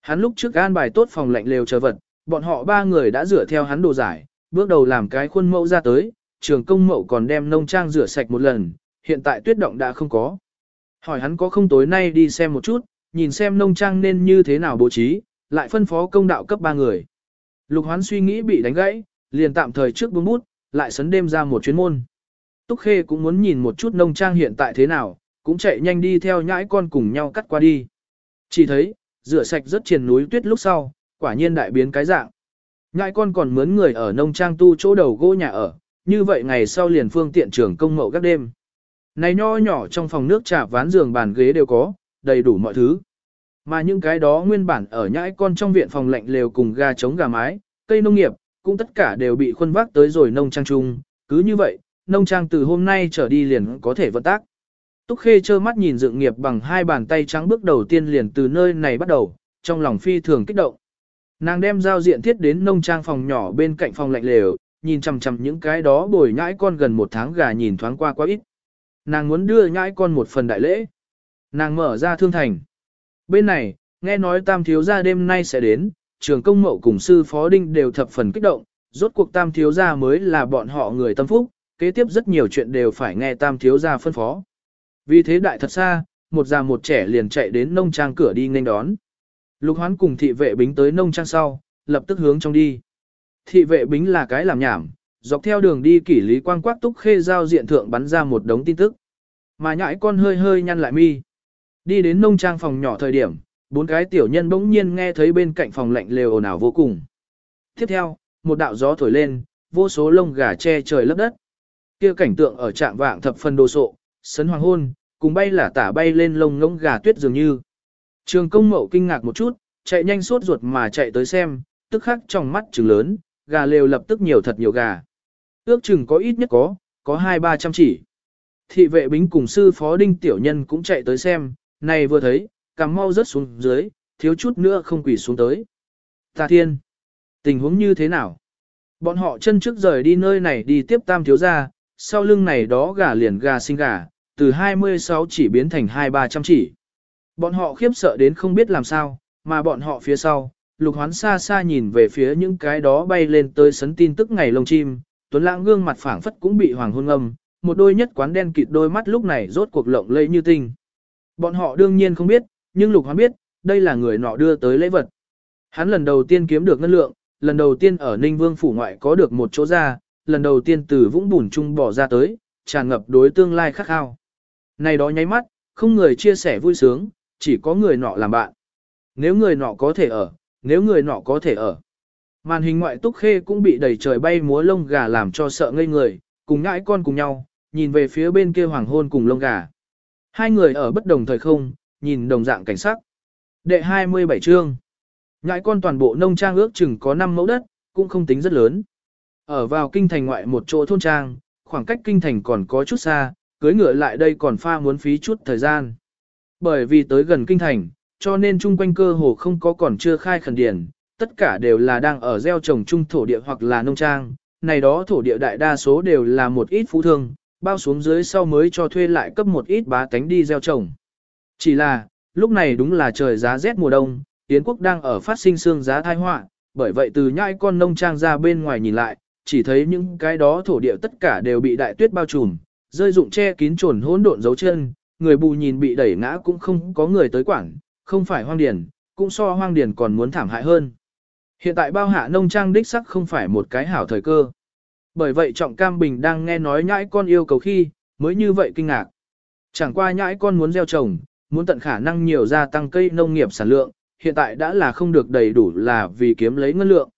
Speaker 1: Hắn lúc trước an bài tốt phòng lạnh lều chờ vật, bọn họ ba người đã rửa theo hắn đồ giải, bước đầu làm cái khuôn mẫu ra tới, trường công mẫu còn đem nông trang rửa sạch một lần, hiện tại tuyết động đã không có. Hỏi hắn có không tối nay đi xem một chút, nhìn xem nông trang nên như thế nào bố trí, lại phân phó công đạo cấp ba người. Lục hoán suy nghĩ bị đánh gãy, liền tạm thời trước buông bút, lại sấn đêm ra một chuyến môn. Túc Khê cũng muốn nhìn một chút nông trang hiện tại thế nào, cũng chạy nhanh đi theo nhãi con cùng nhau cắt qua đi. Chỉ thấy, rửa sạch rất triền núi tuyết lúc sau, quả nhiên đại biến cái dạng. Nhãi con còn mướn người ở nông trang tu chỗ đầu gỗ nhà ở, như vậy ngày sau liền phương tiện trưởng công mậu các đêm. Này nho nhỏ trong phòng nước trà ván giường bàn ghế đều có, đầy đủ mọi thứ. Mà những cái đó nguyên bản ở nhãi con trong viện phòng lạnh lều cùng gà trống gà mái, cây nông nghiệp, cũng tất cả đều bị khuân vác tới rồi nông trang chung. Cứ như vậy, nông trang từ hôm nay trở đi liền có thể vận tác. Túc Khê trơ mắt nhìn dựng nghiệp bằng hai bàn tay trắng bước đầu tiên liền từ nơi này bắt đầu, trong lòng phi thường kích động. Nàng đem giao diện thiết đến nông trang phòng nhỏ bên cạnh phòng lạnh lều, nhìn chằm chằm những cái đó bồi nhãi con gần một tháng gà nhìn thoáng qua quá ít. Nàng muốn đưa nhãi con một phần đại lễ. Nàng mở ra thương thành. Bên này, nghe nói tam thiếu gia đêm nay sẽ đến, trường công mậu cùng sư phó đinh đều thập phần kích động, rốt cuộc tam thiếu gia mới là bọn họ người tâm phúc, kế tiếp rất nhiều chuyện đều phải nghe tam thiếu gia phân phó. Vì thế đại thật xa, một già một trẻ liền chạy đến nông trang cửa đi nghênh đón. Lục hoán cùng thị vệ bính tới nông trang sau, lập tức hướng trong đi. Thị vệ bính là cái làm nhảm, dọc theo đường đi kỷ lý quang quát túc khê giao diện thượng bắn ra một đống tin tức. Mà nhãi con hơi hơi nhăn lại mi. Đi đến nông trang phòng nhỏ thời điểm, bốn cái tiểu nhân bỗng nhiên nghe thấy bên cạnh phòng lạnh lều ồn ào vô cùng. Tiếp theo, một đạo gió thổi lên, vô số lông gà che trời lấp đất. Kia cảnh tượng ở trạng vạng thập phần đồ sộ, sấn hoàng hôn, cùng bay là tả bay lên lông ngỗng gà tuyết dường như. Trường công mậu kinh ngạc một chút, chạy nhanh suốt ruột mà chạy tới xem, tức khắc trong mắt trừng lớn, gà lều lập tức nhiều thật nhiều gà. Ước chừng có ít nhất có, có hai ba trăm chỉ. Thị vệ bính cùng sư phó đinh tiểu nhân cũng chạy tới xem, này vừa thấy, cằm mau rớt xuống dưới, thiếu chút nữa không quỳ xuống tới. Ta thiên! Tình huống như thế nào? Bọn họ chân trước rời đi nơi này đi tiếp tam thiếu gia, sau lưng này đó gà liền gà sinh gà, từ 26 chỉ biến thành 2-300 chỉ. Bọn họ khiếp sợ đến không biết làm sao, mà bọn họ phía sau, lục hoán xa xa nhìn về phía những cái đó bay lên tới sấn tin tức ngày lông chim, tuấn lãng gương mặt phảng phất cũng bị hoàng hôn âm, một đôi nhất quán đen kịt đôi mắt lúc này rốt cuộc lộng lẫy như tinh. Bọn họ đương nhiên không biết, nhưng lục hoán biết, đây là người nọ đưa tới lễ vật. Hắn lần đầu tiên kiếm được ngân lượng, lần đầu tiên ở Ninh Vương phủ ngoại có được một chỗ ra, lần đầu tiên từ vũng bùn trung bỏ ra tới, tràn ngập đối tương lai khắc khao. Này đó nháy mắt, không người chia sẻ vui sướng, chỉ có người nọ làm bạn. Nếu người nọ có thể ở, nếu người nọ có thể ở. Màn hình ngoại túc khê cũng bị đầy trời bay múa lông gà làm cho sợ ngây người, cùng ngãi con cùng nhau, nhìn về phía bên kia hoàng hôn cùng lông gà. Hai người ở bất đồng thời không, nhìn đồng dạng cảnh sắc. Đệ 27 chương. Ngãi con toàn bộ nông trang ước chừng có 5 mẫu đất, cũng không tính rất lớn. Ở vào kinh thành ngoại một chỗ thôn trang, khoảng cách kinh thành còn có chút xa, cưới ngựa lại đây còn pha muốn phí chút thời gian. Bởi vì tới gần kinh thành, cho nên chung quanh cơ hồ không có còn chưa khai khẩn điển, tất cả đều là đang ở gieo trồng trung thổ địa hoặc là nông trang, này đó thổ địa đại đa số đều là một ít phú thương, bao xuống dưới sau mới cho thuê lại cấp một ít bá tánh đi gieo trồng. Chỉ là, lúc này đúng là trời giá rét mùa đông, Yến quốc đang ở phát sinh xương giá thai họa, bởi vậy từ nhai con nông trang ra bên ngoài nhìn lại, chỉ thấy những cái đó thổ địa tất cả đều bị đại tuyết bao trùm, rơi dụng che kín trồn hỗn độn dấu chân, người bù nhìn bị đẩy ngã cũng không có người tới quảng, không phải hoang điền, cũng so hoang điền còn muốn thảm hại hơn. Hiện tại bao hạ nông trang đích sắc không phải một cái hảo thời cơ. Bởi vậy Trọng Cam Bình đang nghe nói nhãi con yêu cầu khi, mới như vậy kinh ngạc. Chẳng qua nhãi con muốn gieo trồng, muốn tận khả năng nhiều gia tăng cây nông nghiệp sản lượng, hiện tại đã là không được đầy đủ là vì kiếm lấy ngân lượng.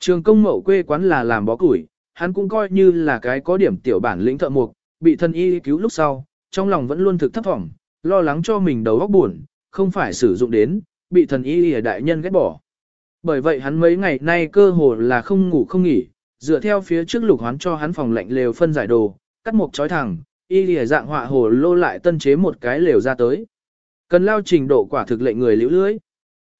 Speaker 1: Trường công mậu quê quán là làm bó củi, hắn cũng coi như là cái có điểm tiểu bản lĩnh thợ mục, bị thân y cứu lúc sau, trong lòng vẫn luôn thực thấp thỏm, lo lắng cho mình đầu óc buồn, không phải sử dụng đến, bị thần y đại nhân ghét bỏ. Bởi vậy hắn mấy ngày nay cơ hồ là không ngủ không nghỉ, dựa theo phía trước lục hoán cho hắn phòng lạnh lều phân giải đồ, cắt một chói thẳng, y lìa dạng họa hồ lô lại tân chế một cái lều ra tới. Cần lao trình độ quả thực lệnh người liễu lưới.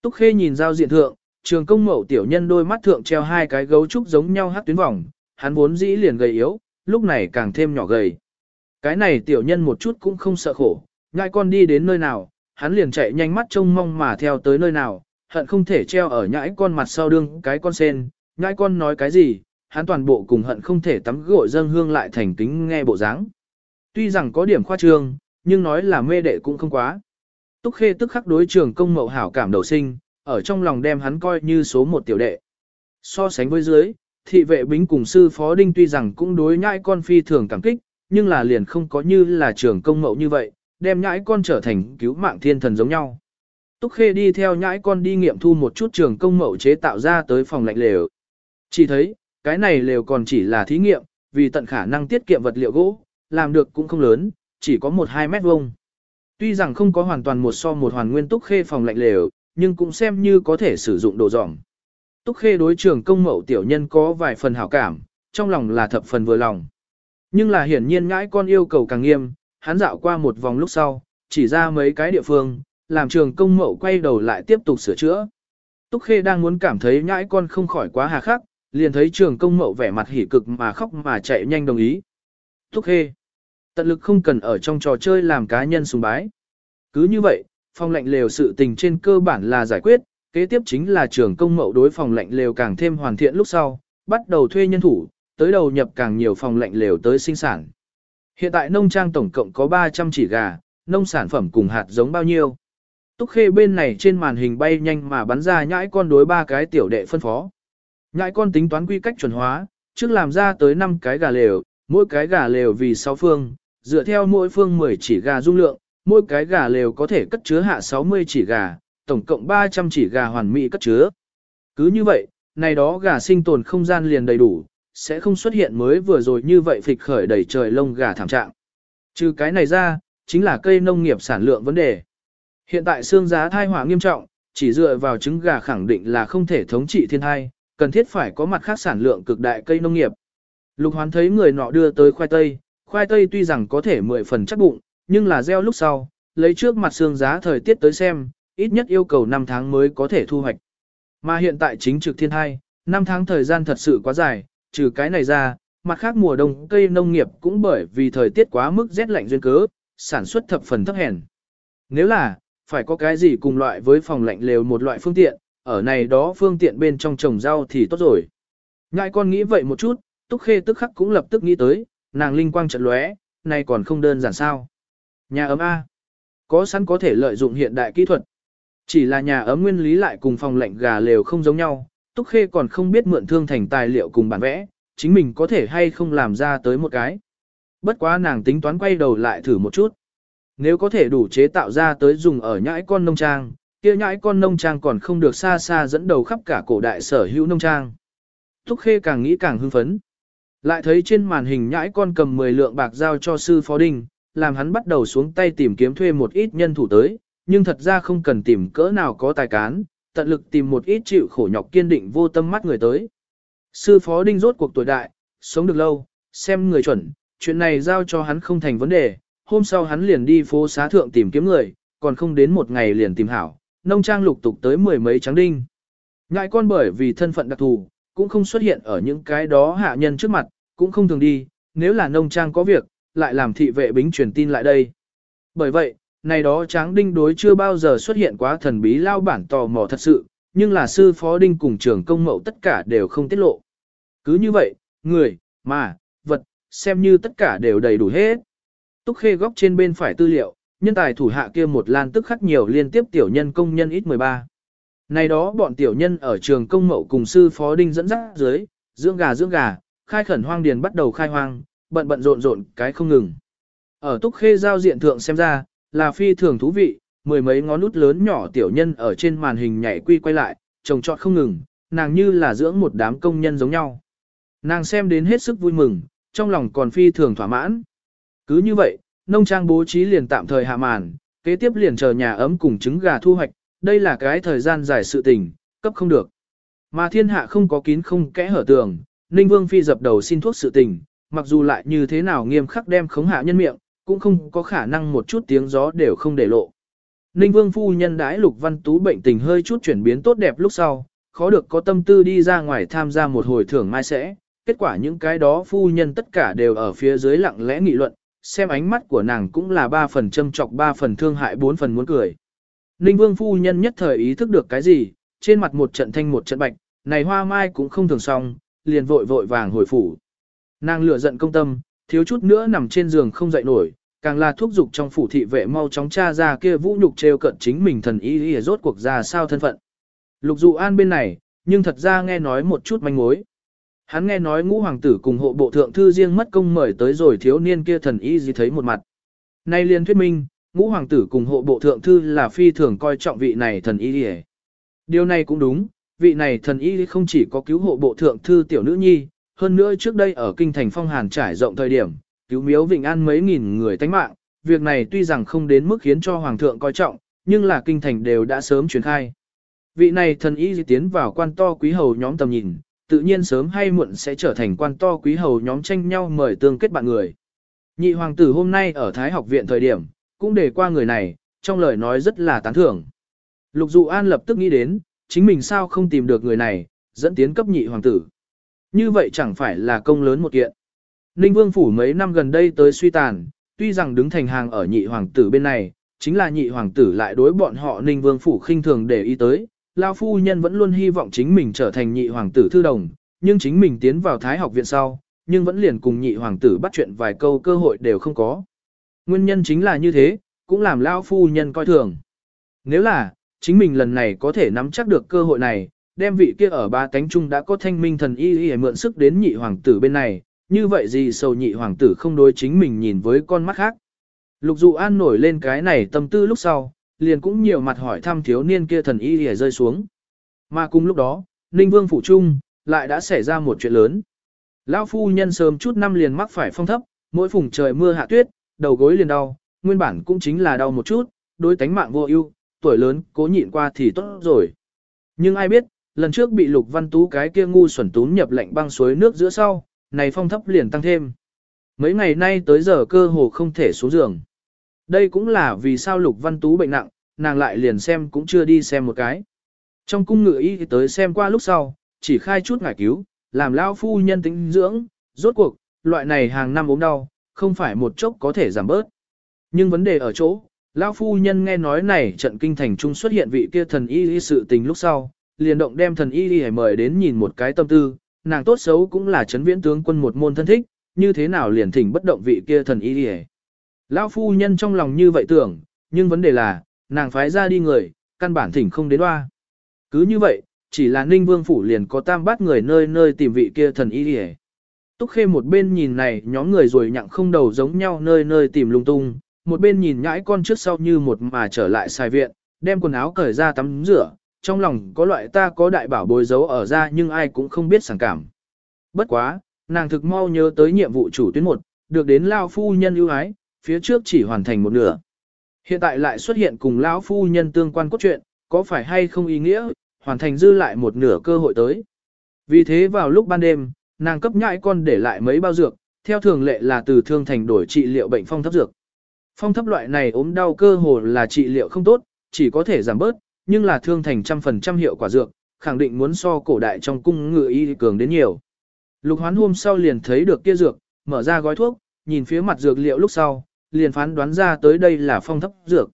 Speaker 1: Túc Khê nhìn giao diện thượng, trường công mậu tiểu nhân đôi mắt thượng treo hai cái gấu trúc giống nhau hát tuyến vòng, hắn vốn dĩ liền gầy yếu, lúc này càng thêm nhỏ gầy. Cái này tiểu nhân một chút cũng không sợ khổ, ngại con đi đến nơi nào, hắn liền chạy nhanh mắt trông mong mà theo tới nơi nào, hận không thể treo ở nhãi con mặt sau đương cái con sen, nhãi con nói cái gì, hắn toàn bộ cùng hận không thể tắm gội dâng hương lại thành kính nghe bộ dáng. Tuy rằng có điểm khoa trương, nhưng nói là mê đệ cũng không quá. Túc Khê tức khắc đối trường công mậu hảo cảm đầu sinh, ở trong lòng đem hắn coi như số một tiểu đệ. So sánh với dưới, thị vệ bính cùng sư phó đinh tuy rằng cũng đối nhãi con phi thường cảm kích, nhưng là liền không có như là trường công mậu như vậy, đem nhãi con trở thành cứu mạng thiên thần giống nhau. Túc Khê đi theo nhãi con đi nghiệm thu một chút trường công mậu chế tạo ra tới phòng lạnh lều. Chỉ thấy, cái này lều còn chỉ là thí nghiệm, vì tận khả năng tiết kiệm vật liệu gỗ, làm được cũng không lớn, chỉ có 1-2 mét vuông. Tuy rằng không có hoàn toàn một so một hoàn nguyên Túc Khê phòng lạnh lều, nhưng cũng xem như có thể sử dụng đồ dỏng. Túc Khê đối trường công mậu tiểu nhân có vài phần hảo cảm, trong lòng là thập phần vừa lòng. Nhưng là hiển nhiên ngãi con yêu cầu càng nghiêm, hắn dạo qua một vòng lúc sau, chỉ ra mấy cái địa phương, làm trường công mậu quay đầu lại tiếp tục sửa chữa. Túc Khê đang muốn cảm thấy nhãi con không khỏi quá hà khắc, liền thấy trường công mậu vẻ mặt hỉ cực mà khóc mà chạy nhanh đồng ý. Túc Khê, tận lực không cần ở trong trò chơi làm cá nhân sùng bái. Cứ như vậy, phòng lệnh lều sự tình trên cơ bản là giải quyết, kế tiếp chính là trường công mậu đối phòng lệnh lều càng thêm hoàn thiện lúc sau, bắt đầu thuê nhân thủ, tới đầu nhập càng nhiều phòng lệnh lều tới sinh sản. Hiện tại nông trang tổng cộng có 300 chỉ gà, nông sản phẩm cùng hạt giống bao nhiêu. Túc khê bên này trên màn hình bay nhanh mà bắn ra nhãi con đối ba cái tiểu đệ phân phó. Ngại con tính toán quy cách chuẩn hóa, trước làm ra tới 5 cái gà lều, mỗi cái gà lều vì 6 phương, dựa theo mỗi phương 10 chỉ gà dung lượng, mỗi cái gà lều có thể cất chứa hạ 60 chỉ gà, tổng cộng 300 chỉ gà hoàn mỹ cất chứa. Cứ như vậy, này đó gà sinh tồn không gian liền đầy đủ, sẽ không xuất hiện mới vừa rồi như vậy phịch khởi đầy trời lông gà thảm trạng. Trừ cái này ra, chính là cây nông nghiệp sản lượng vấn đề. Hiện tại xương giá thai hỏa nghiêm trọng, chỉ dựa vào trứng gà khẳng định là không thể thống trị thiên thai, cần thiết phải có mặt khác sản lượng cực đại cây nông nghiệp. Lục hoán thấy người nọ đưa tới khoai tây, khoai tây tuy rằng có thể 10 phần chắc bụng, nhưng là gieo lúc sau, lấy trước mặt xương giá thời tiết tới xem, ít nhất yêu cầu 5 tháng mới có thể thu hoạch. Mà hiện tại chính trực thiên thai, 5 tháng thời gian thật sự quá dài, trừ cái này ra, mặt khác mùa đông cây nông nghiệp cũng bởi vì thời tiết quá mức rét lạnh duyên cớ, sản xuất thập phần thấp hèn. Nếu là, phải có cái gì cùng loại với phòng lạnh lều một loại phương tiện, ở này đó phương tiện bên trong trồng rau thì tốt rồi. Ngại con nghĩ vậy một chút, Túc Khê tức khắc cũng lập tức nghĩ tới, nàng linh quang chợt lóe, này còn không đơn giản sao. Nhà ấm A. Có sẵn có thể lợi dụng hiện đại kỹ thuật. Chỉ là nhà ấm nguyên lý lại cùng phòng lạnh gà lều không giống nhau, Túc Khê còn không biết mượn thương thành tài liệu cùng bản vẽ, chính mình có thể hay không làm ra tới một cái. Bất quá nàng tính toán quay đầu lại thử một chút. Nếu có thể đủ chế tạo ra tới dùng ở nhãi con nông trang, kia nhãi con nông trang còn không được xa xa dẫn đầu khắp cả cổ đại sở hữu nông trang. Thúc Khê càng nghĩ càng hưng phấn. Lại thấy trên màn hình nhãi con cầm 10 lượng bạc giao cho sư phó đinh, làm hắn bắt đầu xuống tay tìm kiếm thuê một ít nhân thủ tới, nhưng thật ra không cần tìm cỡ nào có tài cán, tận lực tìm một ít chịu khổ nhọc kiên định vô tâm mắt người tới. Sư phó đinh rốt cuộc tuổi đại, sống được lâu, xem người chuẩn, chuyện này giao cho hắn không thành vấn đề, hôm sau hắn liền đi phố xá thượng tìm kiếm người, còn không đến một ngày liền tìm hảo, nông trang lục tục tới mười mấy trắng đinh. Ngại con bởi vì thân phận đặc thù, cũng không xuất hiện ở những cái đó hạ nhân trước mặt, cũng không thường đi, nếu là nông trang có việc, lại làm thị vệ bính truyền tin lại đây. Bởi vậy, này đó tráng đinh đối chưa bao giờ xuất hiện quá thần bí lao bản tò mò thật sự, nhưng là sư phó đinh cùng trưởng công mậu tất cả đều không tiết lộ. Cứ như vậy, người, mà, vật, xem như tất cả đều đầy đủ hết. Túc khê góc trên bên phải tư liệu, nhân tài thủ hạ kia một lan tức khắc nhiều liên tiếp tiểu nhân công nhân ít 13. Này đó bọn tiểu nhân ở trường công mậu cùng sư phó đinh dẫn dắt dưới, dưỡng gà dưỡng gà, khai khẩn hoang điền bắt đầu khai hoang, bận bận rộn rộn cái không ngừng. Ở túc khê giao diện thượng xem ra, là phi thường thú vị, mười mấy ngón nút lớn nhỏ tiểu nhân ở trên màn hình nhảy quy quay lại, trồng trọt không ngừng, nàng như là dưỡng một đám công nhân giống nhau. Nàng xem đến hết sức vui mừng, trong lòng còn phi thường thỏa mãn. Cứ như vậy, nông trang bố trí liền tạm thời hạ màn, kế tiếp liền chờ nhà ấm cùng trứng gà thu hoạch, đây là cái thời gian dài sự tình, cấp không được. Mà thiên hạ không có kín không kẽ hở tường, Ninh Vương Phi dập đầu xin thuốc sự tình, mặc dù lại như thế nào nghiêm khắc đem khống hạ nhân miệng, cũng không có khả năng một chút tiếng gió đều không để lộ. Ninh Vương Phu nhân đãi Lục Văn Tú bệnh tình hơi chút chuyển biến tốt đẹp lúc sau, khó được có tâm tư đi ra ngoài tham gia một hồi thưởng mai sẽ, kết quả những cái đó phu nhân tất cả đều ở phía dưới lặng lẽ nghị luận, xem ánh mắt của nàng cũng là ba phần châm chọc ba phần thương hại bốn phần muốn cười. Ninh Vương phu nhân nhất thời ý thức được cái gì, trên mặt một trận thanh một trận bạch, này hoa mai cũng không thường xong, liền vội vội vàng hồi phủ. Nàng lửa giận công tâm, thiếu chút nữa nằm trên giường không dậy nổi, càng là thúc giục trong phủ thị vệ mau chóng tra ra kia vũ nhục trêu cận chính mình thần y y rốt cuộc ra sao thân phận. Lục dụ an bên này, nhưng thật ra nghe nói một chút manh mối. Hắn nghe nói ngũ hoàng tử cùng hộ bộ thượng thư riêng mất công mời tới rồi thiếu niên kia thần y gì thấy một mặt. Nay liền thuyết minh, ngũ hoàng tử cùng hộ bộ thượng thư là phi thường coi trọng vị này thần y gì Điều này cũng đúng, vị này thần y không chỉ có cứu hộ bộ thượng thư tiểu nữ nhi, hơn nữa trước đây ở kinh thành phong hàn trải rộng thời điểm, cứu miếu Vịnh An mấy nghìn người tánh mạng, việc này tuy rằng không đến mức khiến cho hoàng thượng coi trọng, nhưng là kinh thành đều đã sớm truyền khai. Vị này thần y tiến vào quan to quý hầu nhóm tầm nhìn, tự nhiên sớm hay muộn sẽ trở thành quan to quý hầu nhóm tranh nhau mời tương kết bạn người. Nhị hoàng tử hôm nay ở Thái học viện thời điểm, cũng để qua người này, trong lời nói rất là tán thưởng. Lục dụ an lập tức nghĩ đến, chính mình sao không tìm được người này, dẫn tiến cấp nhị hoàng tử. Như vậy chẳng phải là công lớn một kiện. Ninh Vương Phủ mấy năm gần đây tới suy tàn, tuy rằng đứng thành hàng ở nhị hoàng tử bên này, chính là nhị hoàng tử lại đối bọn họ Ninh Vương Phủ khinh thường để ý tới, Lao phu nhân vẫn luôn hy vọng chính mình trở thành nhị hoàng tử thư đồng, nhưng chính mình tiến vào thái học viện sau, nhưng vẫn liền cùng nhị hoàng tử bắt chuyện vài câu cơ hội đều không có. Nguyên nhân chính là như thế, cũng làm Lao phu nhân coi thường. Nếu là, chính mình lần này có thể nắm chắc được cơ hội này, đem vị kia ở ba cánh trung đã có thanh minh thần y y mượn sức đến nhị hoàng tử bên này, như vậy gì sầu nhị hoàng tử không đối chính mình nhìn với con mắt khác. Lục dụ an nổi lên cái này tâm tư lúc sau, liền cũng nhiều mặt hỏi thăm thiếu niên kia thần y để rơi xuống. Mà cùng lúc đó, Ninh Vương Phủ Trung, lại đã xảy ra một chuyện lớn. Lão phu nhân sớm chút năm liền mắc phải phong thấp, mỗi phùng trời mưa hạ tuyết, đầu gối liền đau, nguyên bản cũng chính là đau một chút, đối tánh mạng vô ưu, tuổi lớn, cố nhịn qua thì tốt rồi. Nhưng ai biết, lần trước bị Lục Văn Tú cái kia ngu xuẩn tún nhập lệnh băng suối nước giữa sau, này phong thấp liền tăng thêm. Mấy ngày nay tới giờ cơ hồ không thể xuống giường. Đây cũng là vì sao Lục Văn Tú bệnh nặng, nàng lại liền xem cũng chưa đi xem một cái. Trong cung ngự y tới xem qua lúc sau, chỉ khai chút ngải cứu, làm lao phu nhân tính dưỡng, rốt cuộc, loại này hàng năm ốm đau, không phải một chốc có thể giảm bớt. Nhưng vấn đề ở chỗ, lão phu nhân nghe nói này trận kinh thành trung xuất hiện vị kia thần y y sự tình lúc sau, liền động đem thần y y mời đến nhìn một cái tâm tư, nàng tốt xấu cũng là chấn viễn tướng quân một môn thân thích, như thế nào liền thỉnh bất động vị kia thần y y. Lão phu nhân trong lòng như vậy tưởng, nhưng vấn đề là, nàng phái ra đi người, căn bản thỉnh không đến hoa. Cứ như vậy, chỉ là ninh vương phủ liền có tam bát người nơi nơi tìm vị kia thần y đi Túc khê một bên nhìn này nhóm người rồi nhặng không đầu giống nhau nơi nơi tìm lung tung, một bên nhìn nhãi con trước sau như một mà trở lại xài viện, đem quần áo cởi ra tắm rửa, trong lòng có loại ta có đại bảo bối giấu ở ra nhưng ai cũng không biết sảng cảm. Bất quá, nàng thực mau nhớ tới nhiệm vụ chủ tuyến một, được đến lao phu nhân ưu ái, phía trước chỉ hoàn thành một nửa. Hiện tại lại xuất hiện cùng lão phu nhân tương quan cốt truyện, có phải hay không ý nghĩa, hoàn thành dư lại một nửa cơ hội tới. Vì thế vào lúc ban đêm, nàng cấp nhãi con để lại mấy bao dược, theo thường lệ là từ thương thành đổi trị liệu bệnh phong thấp dược. Phong thấp loại này ốm đau cơ hồ là trị liệu không tốt, chỉ có thể giảm bớt, nhưng là thương thành trăm phần trăm hiệu quả dược, khẳng định muốn so cổ đại trong cung ngự y cường đến nhiều. Lục hoán hôm sau liền thấy được kia dược, mở ra gói thuốc, nhìn phía mặt dược liệu lúc sau, liền phán đoán ra tới đây là phong thấp dược.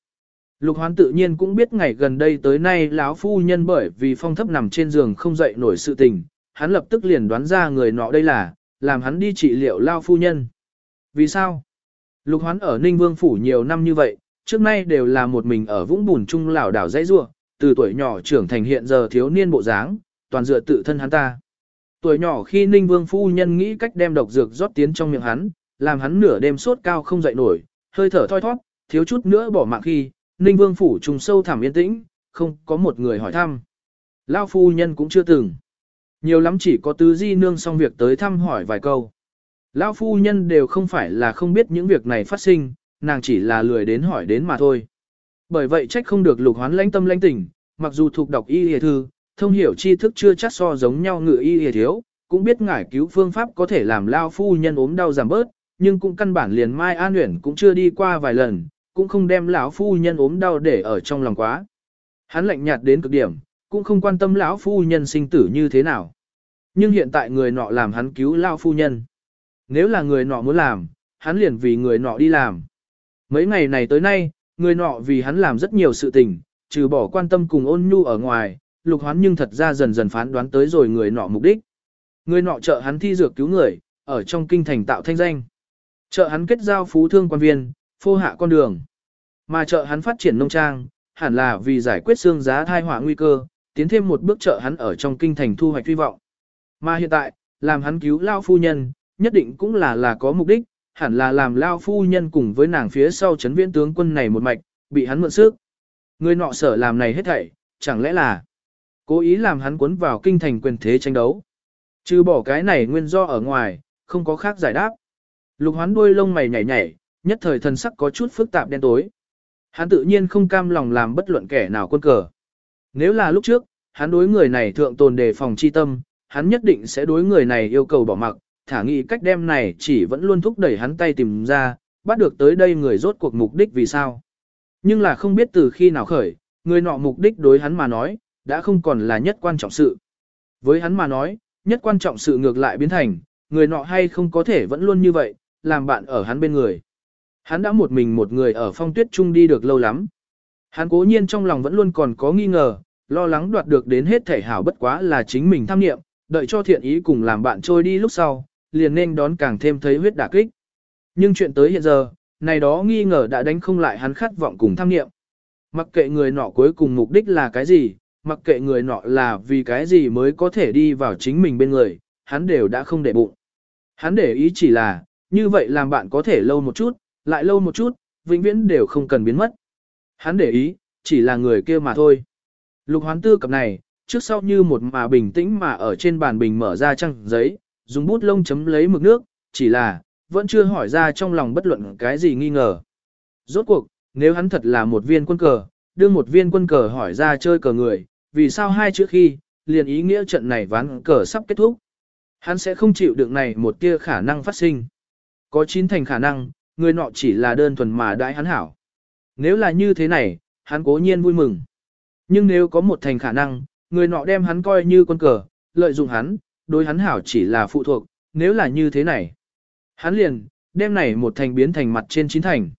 Speaker 1: Lục hoán tự nhiên cũng biết ngày gần đây tới nay lão phu nhân bởi vì phong thấp nằm trên giường không dậy nổi sự tình, hắn lập tức liền đoán ra người nọ đây là, làm hắn đi trị liệu lao phu nhân. Vì sao? Lục hoán ở Ninh Vương Phủ nhiều năm như vậy, trước nay đều là một mình ở vũng bùn trung lảo đảo dãy rua, từ tuổi nhỏ trưởng thành hiện giờ thiếu niên bộ dáng, toàn dựa tự thân hắn ta. Tuổi nhỏ khi Ninh Vương Phu Nhân nghĩ cách đem độc dược rót tiến trong miệng hắn, làm hắn nửa đêm sốt cao không dậy nổi, hơi thở thoi thoát, thiếu chút nữa bỏ mạng khi, Ninh Vương Phủ trùng sâu thẳm yên tĩnh, không có một người hỏi thăm. Lao Phu Nhân cũng chưa từng. Nhiều lắm chỉ có tứ di nương xong việc tới thăm hỏi vài câu. Lão phu nhân đều không phải là không biết những việc này phát sinh, nàng chỉ là lười đến hỏi đến mà thôi. Bởi vậy trách không được lục hoán lãnh tâm lãnh tỉnh, mặc dù thuộc đọc y hề thư, thông hiểu tri thức chưa chắc so giống nhau ngựa y hề thiếu, cũng biết ngải cứu phương pháp có thể làm lao phu nhân ốm đau giảm bớt, nhưng cũng căn bản liền mai an Uyển cũng chưa đi qua vài lần, cũng không đem lão phu nhân ốm đau để ở trong lòng quá. Hắn lạnh nhạt đến cực điểm, cũng không quan tâm lão phu nhân sinh tử như thế nào. Nhưng hiện tại người nọ làm hắn cứu lão phu nhân. Nếu là người nọ muốn làm, hắn liền vì người nọ đi làm. Mấy ngày này tới nay, người nọ vì hắn làm rất nhiều sự tình, trừ bỏ quan tâm cùng ôn nhu ở ngoài, lục hoán nhưng thật ra dần dần phán đoán tới rồi người nọ mục đích. Người nọ trợ hắn thi dược cứu người, ở trong kinh thành tạo thanh danh chợ hắn kết giao phú thương quan viên, phô hạ con đường. Mà chợ hắn phát triển nông trang, hẳn là vì giải quyết xương giá thai hỏa nguy cơ, tiến thêm một bước chợ hắn ở trong kinh thành thu hoạch hy vọng. Mà hiện tại, làm hắn cứu lao phu nhân, nhất định cũng là là có mục đích, hẳn là làm lao phu nhân cùng với nàng phía sau chấn viễn tướng quân này một mạch, bị hắn mượn sức. Người nọ sở làm này hết thảy, chẳng lẽ là cố ý làm hắn cuốn vào kinh thành quyền thế tranh đấu. Trừ bỏ cái này nguyên do ở ngoài, không có khác giải đáp. Lục hoán đuôi lông mày nhảy nhảy, nhất thời thần sắc có chút phức tạp đen tối. Hắn tự nhiên không cam lòng làm bất luận kẻ nào quân cờ. Nếu là lúc trước, hắn đối người này thượng tồn đề phòng chi tâm, hắn nhất định sẽ đối người này yêu cầu bỏ mặc, thả nghĩ cách đem này chỉ vẫn luôn thúc đẩy hắn tay tìm ra, bắt được tới đây người rốt cuộc mục đích vì sao. Nhưng là không biết từ khi nào khởi, người nọ mục đích đối hắn mà nói, đã không còn là nhất quan trọng sự. Với hắn mà nói, nhất quan trọng sự ngược lại biến thành, người nọ hay không có thể vẫn luôn như vậy, làm bạn ở hắn bên người. Hắn đã một mình một người ở phong tuyết trung đi được lâu lắm. Hắn cố nhiên trong lòng vẫn luôn còn có nghi ngờ, lo lắng đoạt được đến hết thể hảo bất quá là chính mình tham nghiệm, đợi cho thiện ý cùng làm bạn trôi đi lúc sau, liền nên đón càng thêm thấy huyết đả kích. Nhưng chuyện tới hiện giờ, này đó nghi ngờ đã đánh không lại hắn khát vọng cùng tham nghiệm. Mặc kệ người nọ cuối cùng mục đích là cái gì, mặc kệ người nọ là vì cái gì mới có thể đi vào chính mình bên người, hắn đều đã không để bụng. Hắn để ý chỉ là, như vậy làm bạn có thể lâu một chút, lại lâu một chút, vĩnh viễn đều không cần biến mất. Hắn để ý, chỉ là người kia mà thôi. Lục hoán tư cập này, trước sau như một mà bình tĩnh mà ở trên bàn bình mở ra trang giấy, dùng bút lông chấm lấy mực nước, chỉ là, vẫn chưa hỏi ra trong lòng bất luận cái gì nghi ngờ. Rốt cuộc, nếu hắn thật là một viên quân cờ, đưa một viên quân cờ hỏi ra chơi cờ người, vì sao hai chữ khi, liền ý nghĩa trận này ván cờ sắp kết thúc. Hắn sẽ không chịu được này một tia khả năng phát sinh. Có chín thành khả năng, người nọ chỉ là đơn thuần mà đãi hắn hảo. Nếu là như thế này, hắn cố nhiên vui mừng. Nhưng nếu có một thành khả năng, người nọ đem hắn coi như con cờ, lợi dụng hắn, đối hắn hảo chỉ là phụ thuộc, nếu là như thế này. Hắn liền, đem này một thành biến thành mặt trên chín thành.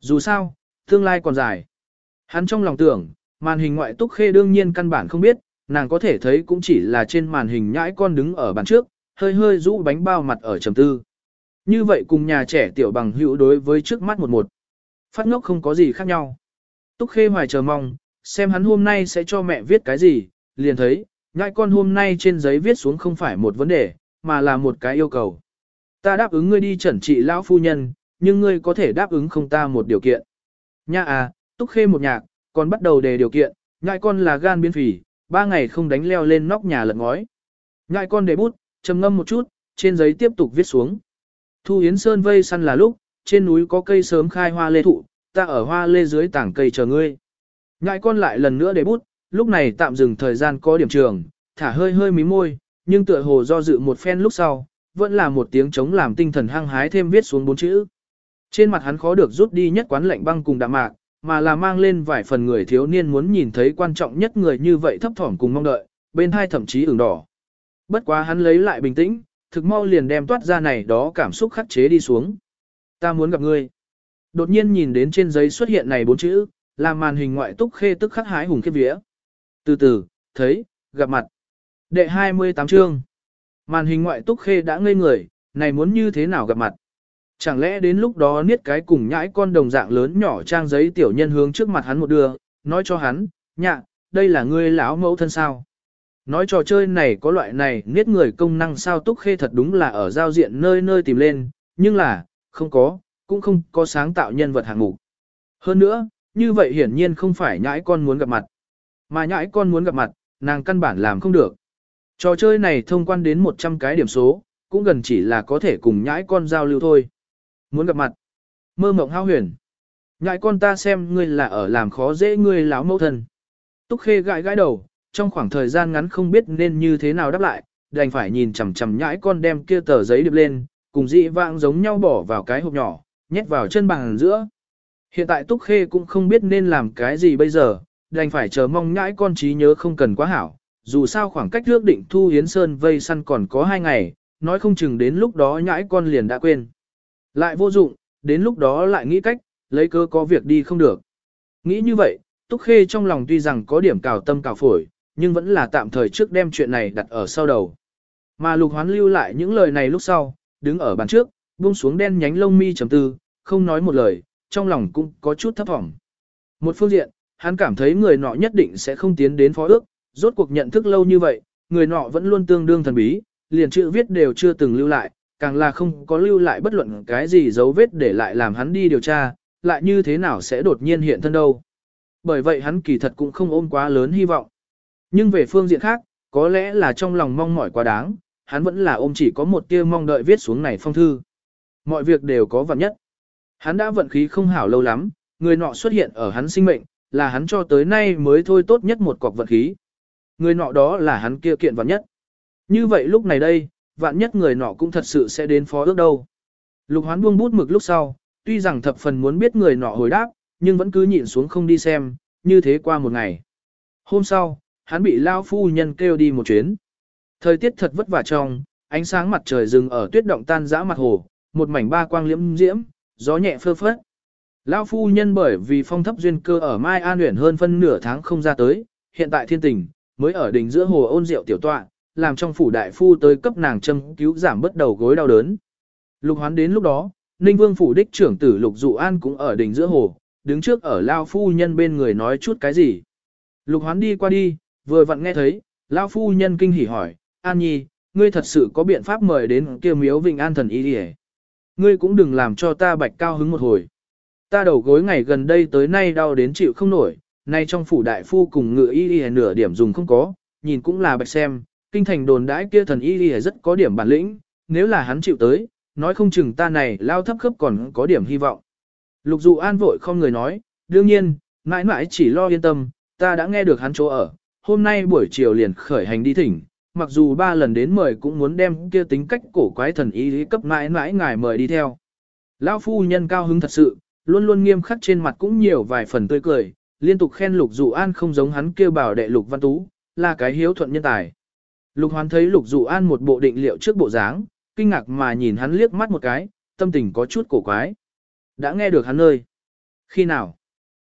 Speaker 1: Dù sao, tương lai còn dài. Hắn trong lòng tưởng, màn hình ngoại túc khê đương nhiên căn bản không biết, nàng có thể thấy cũng chỉ là trên màn hình nhãi con đứng ở bàn trước, hơi hơi rũ bánh bao mặt ở trầm tư. Như vậy cùng nhà trẻ tiểu bằng hữu đối với trước mắt một một. Phát ngốc không có gì khác nhau. Túc khê hoài chờ mong, xem hắn hôm nay sẽ cho mẹ viết cái gì, liền thấy, ngại con hôm nay trên giấy viết xuống không phải một vấn đề, mà là một cái yêu cầu. Ta đáp ứng ngươi đi chẩn trị lão phu nhân, nhưng ngươi có thể đáp ứng không ta một điều kiện. Nha à, túc khê một nhạc, còn bắt đầu đề điều kiện, ngại con là gan biến phỉ, ba ngày không đánh leo lên nóc nhà lật ngói. Ngại con đề bút, trầm ngâm một chút, trên giấy tiếp tục viết xuống. Thu Yến Sơn vây săn là lúc, trên núi có cây sớm khai hoa lê thụ, ta ở hoa lê dưới tảng cây chờ ngươi. Ngại con lại lần nữa để bút, lúc này tạm dừng thời gian có điểm trường, thả hơi hơi mí môi, nhưng tựa hồ do dự một phen lúc sau, vẫn là một tiếng chống làm tinh thần hăng hái thêm viết xuống bốn chữ. Trên mặt hắn khó được rút đi nhất quán lạnh băng cùng đạm mạc, mà là mang lên vài phần người thiếu niên muốn nhìn thấy quan trọng nhất người như vậy thấp thỏm cùng mong đợi, bên hai thậm chí ửng đỏ. Bất quá hắn lấy lại bình tĩnh, thực mau liền đem toát ra này đó cảm xúc khắc chế đi xuống. Ta muốn gặp ngươi. Đột nhiên nhìn đến trên giấy xuất hiện này bốn chữ, là màn hình ngoại túc khê tức khắc hái hùng khiếp vía. Từ từ, thấy, gặp mặt. Đệ 28 chương. Màn hình ngoại túc khê đã ngây người, này muốn như thế nào gặp mặt. Chẳng lẽ đến lúc đó niết cái cùng nhãi con đồng dạng lớn nhỏ trang giấy tiểu nhân hướng trước mặt hắn một đưa, nói cho hắn, nhạ, đây là ngươi lão mẫu thân sao. Nói trò chơi này có loại này niết người công năng sao túc khê thật đúng là ở giao diện nơi nơi tìm lên, nhưng là, không có, cũng không có sáng tạo nhân vật hạng mục. Hơn nữa, như vậy hiển nhiên không phải nhãi con muốn gặp mặt. Mà nhãi con muốn gặp mặt, nàng căn bản làm không được. Trò chơi này thông quan đến 100 cái điểm số, cũng gần chỉ là có thể cùng nhãi con giao lưu thôi. Muốn gặp mặt. Mơ mộng hao huyền. Nhãi con ta xem ngươi là ở làm khó dễ ngươi láo mẫu thân. Túc khê gãi gãi đầu, trong khoảng thời gian ngắn không biết nên như thế nào đáp lại, đành phải nhìn chằm chằm nhãi con đem kia tờ giấy điệp lên, cùng dị vãng giống nhau bỏ vào cái hộp nhỏ, nhét vào chân bàn giữa. Hiện tại Túc Khê cũng không biết nên làm cái gì bây giờ, đành phải chờ mong nhãi con trí nhớ không cần quá hảo, dù sao khoảng cách ước định Thu Hiến Sơn vây săn còn có hai ngày, nói không chừng đến lúc đó nhãi con liền đã quên. Lại vô dụng, đến lúc đó lại nghĩ cách, lấy cơ có việc đi không được. Nghĩ như vậy, Túc Khê trong lòng tuy rằng có điểm cào tâm cào phổi, nhưng vẫn là tạm thời trước đem chuyện này đặt ở sau đầu. Mà lục hoán lưu lại những lời này lúc sau, đứng ở bàn trước, buông xuống đen nhánh lông mi chấm tư, không nói một lời, trong lòng cũng có chút thấp thỏm. Một phương diện, hắn cảm thấy người nọ nhất định sẽ không tiến đến phó ước, rốt cuộc nhận thức lâu như vậy, người nọ vẫn luôn tương đương thần bí, liền chữ viết đều chưa từng lưu lại, càng là không có lưu lại bất luận cái gì dấu vết để lại làm hắn đi điều tra, lại như thế nào sẽ đột nhiên hiện thân đâu. Bởi vậy hắn kỳ thật cũng không ôm quá lớn hy vọng. Nhưng về phương diện khác, có lẽ là trong lòng mong mỏi quá đáng, hắn vẫn là ôm chỉ có một tia mong đợi viết xuống này phong thư. Mọi việc đều có vận nhất. Hắn đã vận khí không hảo lâu lắm, người nọ xuất hiện ở hắn sinh mệnh, là hắn cho tới nay mới thôi tốt nhất một cọc vận khí. Người nọ đó là hắn kia kiện vận nhất. Như vậy lúc này đây, vạn nhất người nọ cũng thật sự sẽ đến phó ước đâu. Lục hoán buông bút mực lúc sau, tuy rằng thập phần muốn biết người nọ hồi đáp, nhưng vẫn cứ nhịn xuống không đi xem, như thế qua một ngày. Hôm sau, hắn bị lao phu nhân kêu đi một chuyến. Thời tiết thật vất vả trong, ánh sáng mặt trời dừng ở tuyết động tan dã mặt hồ, một mảnh ba quang liễm diễm, gió nhẹ phơ phất. Lão phu nhân bởi vì phong thấp duyên cơ ở Mai An Uyển hơn phân nửa tháng không ra tới, hiện tại thiên tình, mới ở đỉnh giữa hồ ôn rượu tiểu tọa, làm trong phủ đại phu tới cấp nàng châm cứu giảm bất đầu gối đau đớn. Lục hoán đến lúc đó, Ninh Vương phủ đích trưởng tử Lục Dụ An cũng ở đỉnh giữa hồ, đứng trước ở Lao phu nhân bên người nói chút cái gì. Lục hoán đi qua đi, vừa vặn nghe thấy, lão phu nhân kinh hỉ hỏi, An Nhi, ngươi thật sự có biện pháp mời đến kia miếu Vịnh An thần y đi Ngươi cũng đừng làm cho ta bạch cao hứng một hồi. Ta đầu gối ngày gần đây tới nay đau đến chịu không nổi, nay trong phủ đại phu cùng ngựa y đi nửa điểm dùng không có, nhìn cũng là bạch xem, kinh thành đồn đãi kia thần y đi rất có điểm bản lĩnh, nếu là hắn chịu tới, nói không chừng ta này lao thấp khớp còn có điểm hy vọng. Lục dụ an vội không người nói, đương nhiên, mãi mãi chỉ lo yên tâm, ta đã nghe được hắn chỗ ở, hôm nay buổi chiều liền khởi hành đi thỉnh, mặc dù ba lần đến mời cũng muốn đem kia tính cách cổ quái thần ý cấp mãi mãi ngài mời đi theo. Lão phu nhân cao hứng thật sự, luôn luôn nghiêm khắc trên mặt cũng nhiều vài phần tươi cười, liên tục khen lục dụ an không giống hắn kêu bảo đệ lục văn tú, là cái hiếu thuận nhân tài. Lục hoán thấy lục dụ an một bộ định liệu trước bộ dáng, kinh ngạc mà nhìn hắn liếc mắt một cái, tâm tình có chút cổ quái. Đã nghe được hắn ơi. Khi nào?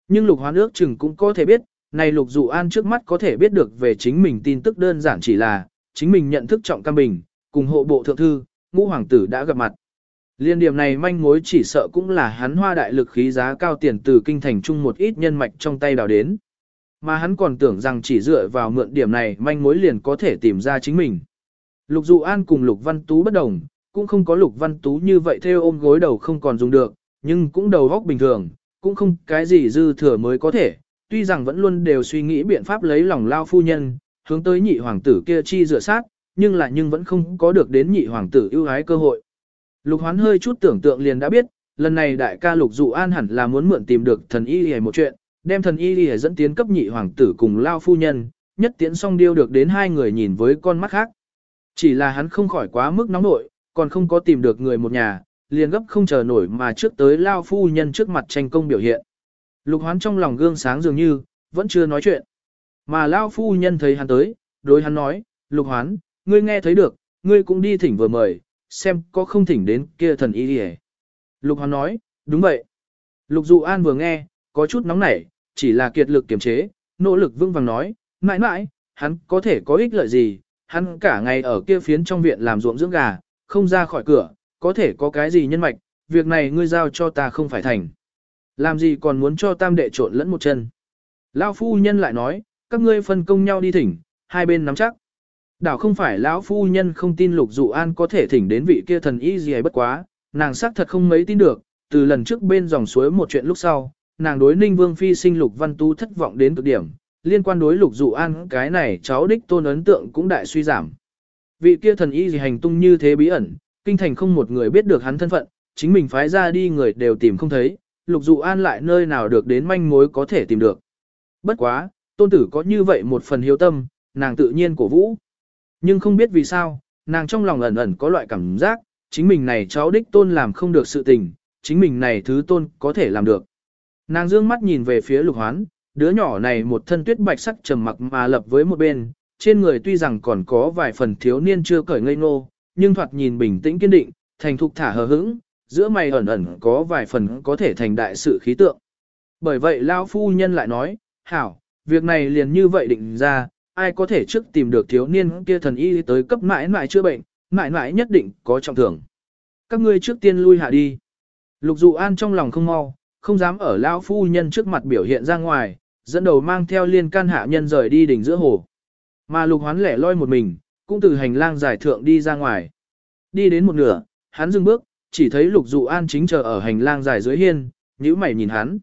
Speaker 1: Nhưng lục hoán ước chừng cũng có thể biết, này lục dụ an trước mắt có thể biết được về chính mình tin tức đơn giản chỉ là, chính mình nhận thức trọng cam bình, cùng hộ bộ thượng thư, ngũ hoàng tử đã gặp mặt. Liên điểm này manh mối chỉ sợ cũng là hắn hoa đại lực khí giá cao tiền từ kinh thành chung một ít nhân mạch trong tay đào đến. Mà hắn còn tưởng rằng chỉ dựa vào mượn điểm này manh mối liền có thể tìm ra chính mình. Lục Dụ An cùng Lục Văn Tú bất đồng, cũng không có Lục Văn Tú như vậy theo ôm gối đầu không còn dùng được, nhưng cũng đầu góc bình thường, cũng không cái gì dư thừa mới có thể, tuy rằng vẫn luôn đều suy nghĩ biện pháp lấy lòng lao phu nhân, hướng tới nhị hoàng tử kia chi rửa sát, nhưng là nhưng vẫn không có được đến nhị hoàng tử ưu ái cơ hội. Lục hoán hơi chút tưởng tượng liền đã biết, lần này đại ca lục dụ an hẳn là muốn mượn tìm được thần y hề một chuyện, đem thần y hề dẫn tiến cấp nhị hoàng tử cùng lao phu nhân, nhất tiến song điêu được đến hai người nhìn với con mắt khác. Chỉ là hắn không khỏi quá mức nóng nội, còn không có tìm được người một nhà, liền gấp không chờ nổi mà trước tới lao phu nhân trước mặt tranh công biểu hiện. Lục hoán trong lòng gương sáng dường như, vẫn chưa nói chuyện. Mà lao phu nhân thấy hắn tới, đối hắn nói, lục hoán, ngươi nghe thấy được, ngươi cũng đi thỉnh vừa mời, xem có không thỉnh đến kia thần y đi Lục hoán nói, đúng vậy. Lục dụ an vừa nghe, có chút nóng nảy, chỉ là kiệt lực kiềm chế, nỗ lực vững vàng nói, mãi mãi, hắn có thể có ích lợi gì, hắn cả ngày ở kia phiến trong viện làm ruộng dưỡng gà, không ra khỏi cửa, có thể có cái gì nhân mạch, việc này ngươi giao cho ta không phải thành. Làm gì còn muốn cho tam đệ trộn lẫn một chân. Lão phu nhân lại nói, các ngươi phân công nhau đi thỉnh, hai bên nắm chắc. Đảo không phải lão phu nhân không tin lục dụ an có thể thỉnh đến vị kia thần y gì ấy bất quá, nàng xác thật không mấy tin được, từ lần trước bên dòng suối một chuyện lúc sau, nàng đối ninh vương phi sinh lục văn tu thất vọng đến cực điểm, liên quan đối lục dụ an cái này cháu đích tôn ấn tượng cũng đại suy giảm. Vị kia thần y gì hành tung như thế bí ẩn, kinh thành không một người biết được hắn thân phận, chính mình phái ra đi người đều tìm không thấy, lục dụ an lại nơi nào được đến manh mối có thể tìm được. Bất quá, tôn tử có như vậy một phần hiếu tâm, nàng tự nhiên cổ vũ. Nhưng không biết vì sao, nàng trong lòng ẩn ẩn có loại cảm giác, chính mình này cháu đích tôn làm không được sự tình, chính mình này thứ tôn có thể làm được. Nàng dương mắt nhìn về phía lục hoán, đứa nhỏ này một thân tuyết bạch sắc trầm mặc mà lập với một bên, trên người tuy rằng còn có vài phần thiếu niên chưa cởi ngây ngô, nhưng thoạt nhìn bình tĩnh kiên định, thành thục thả hờ hững, giữa mày ẩn ẩn có vài phần có thể thành đại sự khí tượng. Bởi vậy lão Phu Nhân lại nói, hảo, việc này liền như vậy định ra, ai có thể trước tìm được thiếu niên kia thần y tới cấp mãi mãi chữa bệnh, mãi mãi nhất định có trọng thưởng. Các ngươi trước tiên lui hạ đi. Lục dụ an trong lòng không mau, không dám ở lão Phu Nhân trước mặt biểu hiện ra ngoài, dẫn đầu mang theo liên can hạ nhân rời đi đỉnh giữa hồ. Mà lục hoán lẻ loi một mình, cũng từ hành lang giải thượng đi ra ngoài. Đi đến một nửa, hắn dừng bước, chỉ thấy lục dụ an chính chờ ở hành lang dài dưới hiên, nhíu mày nhìn hắn.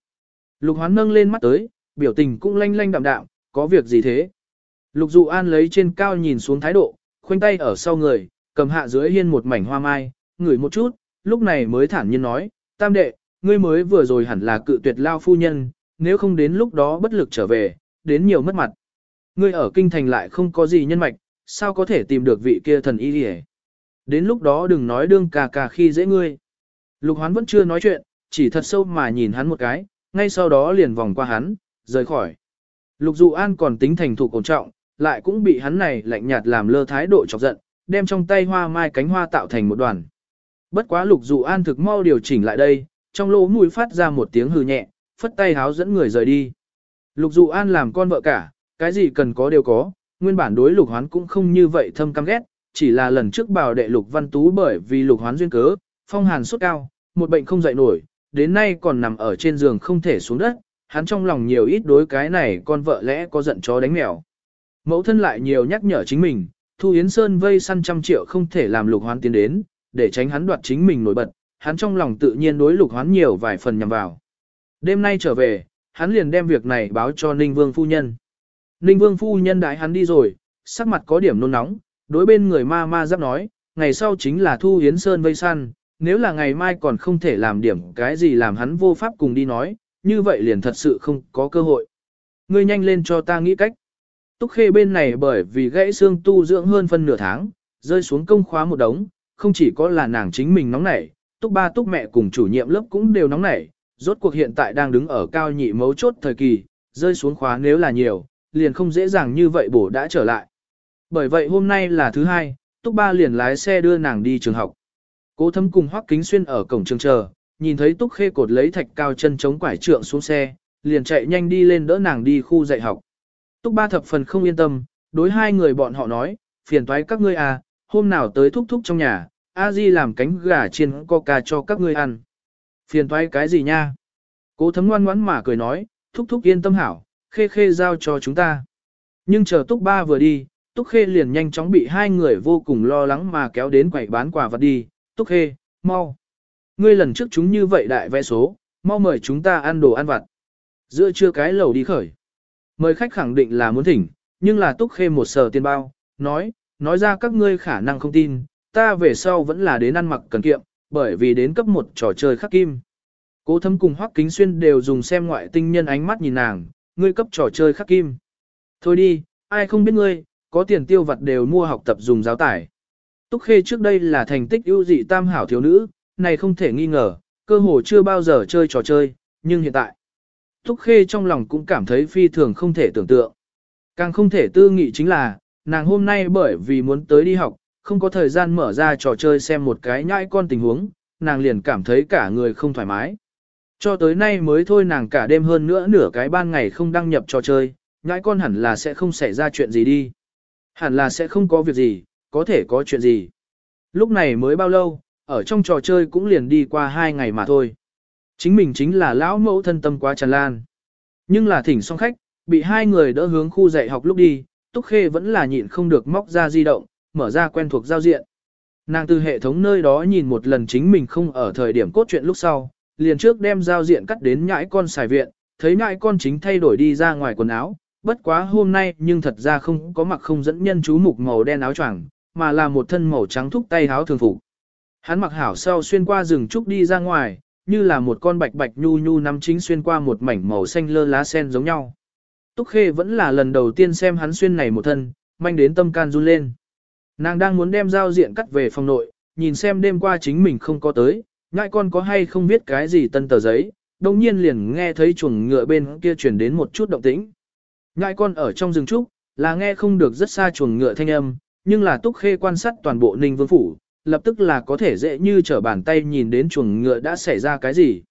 Speaker 1: Lục hoán nâng lên mắt tới, biểu tình cũng lanh lanh đạm đạm, có việc gì thế? Lục dụ an lấy trên cao nhìn xuống thái độ, khoanh tay ở sau người, cầm hạ dưới hiên một mảnh hoa mai, ngửi một chút, lúc này mới thản nhiên nói, tam đệ, ngươi mới vừa rồi hẳn là cự tuyệt lao phu nhân, nếu không đến lúc đó bất lực trở về, đến nhiều mất mặt. Ngươi ở kinh thành lại không có gì nhân mạch, sao có thể tìm được vị kia thần y đi Đến lúc đó đừng nói đương cà cà khi dễ ngươi. Lục hoán vẫn chưa nói chuyện, chỉ thật sâu mà nhìn hắn một cái, ngay sau đó liền vòng qua hắn, rời khỏi. Lục dụ an còn tính thành thủ cổ trọng, lại cũng bị hắn này lạnh nhạt làm lơ thái độ chọc giận, đem trong tay hoa mai cánh hoa tạo thành một đoàn. Bất quá lục dụ an thực mau điều chỉnh lại đây, trong lỗ mũi phát ra một tiếng hừ nhẹ, phất tay háo dẫn người rời đi. Lục dụ an làm con vợ cả, cái gì cần có đều có, nguyên bản đối lục hoán cũng không như vậy thâm căm ghét, chỉ là lần trước bảo đệ lục văn tú bởi vì lục hoán duyên cớ, phong hàn sốt cao, một bệnh không dậy nổi, đến nay còn nằm ở trên giường không thể xuống đất, hắn trong lòng nhiều ít đối cái này con vợ lẽ có giận chó đánh mèo. Mẫu thân lại nhiều nhắc nhở chính mình, Thu Yến Sơn vây săn trăm triệu không thể làm lục hoán tiến đến, để tránh hắn đoạt chính mình nổi bật, hắn trong lòng tự nhiên đối lục hoán nhiều vài phần nhằm vào. Đêm nay trở về, hắn liền đem việc này báo cho Ninh Vương phu nhân. Ninh Vương phu nhân đại hắn đi rồi, sắc mặt có điểm nôn nóng, đối bên người ma ma giáp nói, ngày sau chính là Thu Hiến Sơn vây săn, nếu là ngày mai còn không thể làm điểm cái gì làm hắn vô pháp cùng đi nói, như vậy liền thật sự không có cơ hội. Ngươi nhanh lên cho ta nghĩ cách. Túc khê bên này bởi vì gãy xương tu dưỡng hơn phân nửa tháng, rơi xuống công khóa một đống, không chỉ có là nàng chính mình nóng nảy, túc ba túc mẹ cùng chủ nhiệm lớp cũng đều nóng nảy, rốt cuộc hiện tại đang đứng ở cao nhị mấu chốt thời kỳ, rơi xuống khóa nếu là nhiều, liền không dễ dàng như vậy bổ đã trở lại. Bởi vậy hôm nay là thứ hai, Túc Ba liền lái xe đưa nàng đi trường học. Cố thấm cùng Hoắc Kính Xuyên ở cổng trường chờ, nhìn thấy Túc Khê cột lấy thạch cao chân chống quải trượng xuống xe, liền chạy nhanh đi lên đỡ nàng đi khu dạy học. Túc Ba thập phần không yên tâm, đối hai người bọn họ nói, phiền toái các ngươi à, hôm nào tới thúc thúc trong nhà, A Di làm cánh gà chiên coca cho các ngươi ăn. Phiền toái cái gì nha? Cố thấm ngoan ngoãn mà cười nói, thúc thúc yên tâm hảo, khê khê giao cho chúng ta. Nhưng chờ túc ba vừa đi, túc khê liền nhanh chóng bị hai người vô cùng lo lắng mà kéo đến quầy bán quà vật đi, túc khê, mau. ngươi lần trước chúng như vậy đại vẽ số, mau mời chúng ta ăn đồ ăn vặt. Giữa trưa cái lầu đi khởi. Mời khách khẳng định là muốn thỉnh, nhưng là túc khê một sờ tiền bao, nói, nói ra các ngươi khả năng không tin, ta về sau vẫn là đến ăn mặc cần kiệm, bởi vì đến cấp một trò chơi khắc kim. Cố thấm cùng Hoắc Kính Xuyên đều dùng xem ngoại tinh nhân ánh mắt nhìn nàng, ngươi cấp trò chơi khắc kim. Thôi đi, ai không biết ngươi, có tiền tiêu vặt đều mua học tập dùng giáo tải. Túc Khê trước đây là thành tích ưu dị tam hảo thiếu nữ, này không thể nghi ngờ, cơ hồ chưa bao giờ chơi trò chơi, nhưng hiện tại. Túc Khê trong lòng cũng cảm thấy phi thường không thể tưởng tượng. Càng không thể tư nghị chính là, nàng hôm nay bởi vì muốn tới đi học, không có thời gian mở ra trò chơi xem một cái nhãi con tình huống, nàng liền cảm thấy cả người không thoải mái. Cho tới nay mới thôi nàng cả đêm hơn nữa nửa cái ban ngày không đăng nhập trò chơi, nhãi con hẳn là sẽ không xảy ra chuyện gì đi. Hẳn là sẽ không có việc gì, có thể có chuyện gì. Lúc này mới bao lâu, ở trong trò chơi cũng liền đi qua hai ngày mà thôi. Chính mình chính là lão mẫu thân tâm quá tràn lan. Nhưng là thỉnh song khách, bị hai người đỡ hướng khu dạy học lúc đi, Túc Khê vẫn là nhịn không được móc ra di động, mở ra quen thuộc giao diện. Nàng từ hệ thống nơi đó nhìn một lần chính mình không ở thời điểm cốt truyện lúc sau, liền trước đem giao diện cắt đến nhãi con xài viện, thấy nhãi con chính thay đổi đi ra ngoài quần áo, bất quá hôm nay nhưng thật ra không có mặc không dẫn nhân chú mục màu đen áo choàng, mà là một thân màu trắng thúc tay áo thường phục. Hắn mặc hảo sau xuyên qua rừng trúc đi ra ngoài, như là một con bạch bạch nhu nhu nắm chính xuyên qua một mảnh màu xanh lơ lá sen giống nhau. Túc Khê vẫn là lần đầu tiên xem hắn xuyên này một thân, manh đến tâm can run lên. Nàng đang muốn đem giao diện cắt về phòng nội, nhìn xem đêm qua chính mình không có tới, ngại con có hay không biết cái gì tân tờ giấy, đồng nhiên liền nghe thấy chuồng ngựa bên kia chuyển đến một chút động tĩnh. Ngại con ở trong rừng trúc, là nghe không được rất xa chuồng ngựa thanh âm, nhưng là túc khê quan sát toàn bộ ninh vương phủ, lập tức là có thể dễ như trở bàn tay nhìn đến chuồng ngựa đã xảy ra cái gì.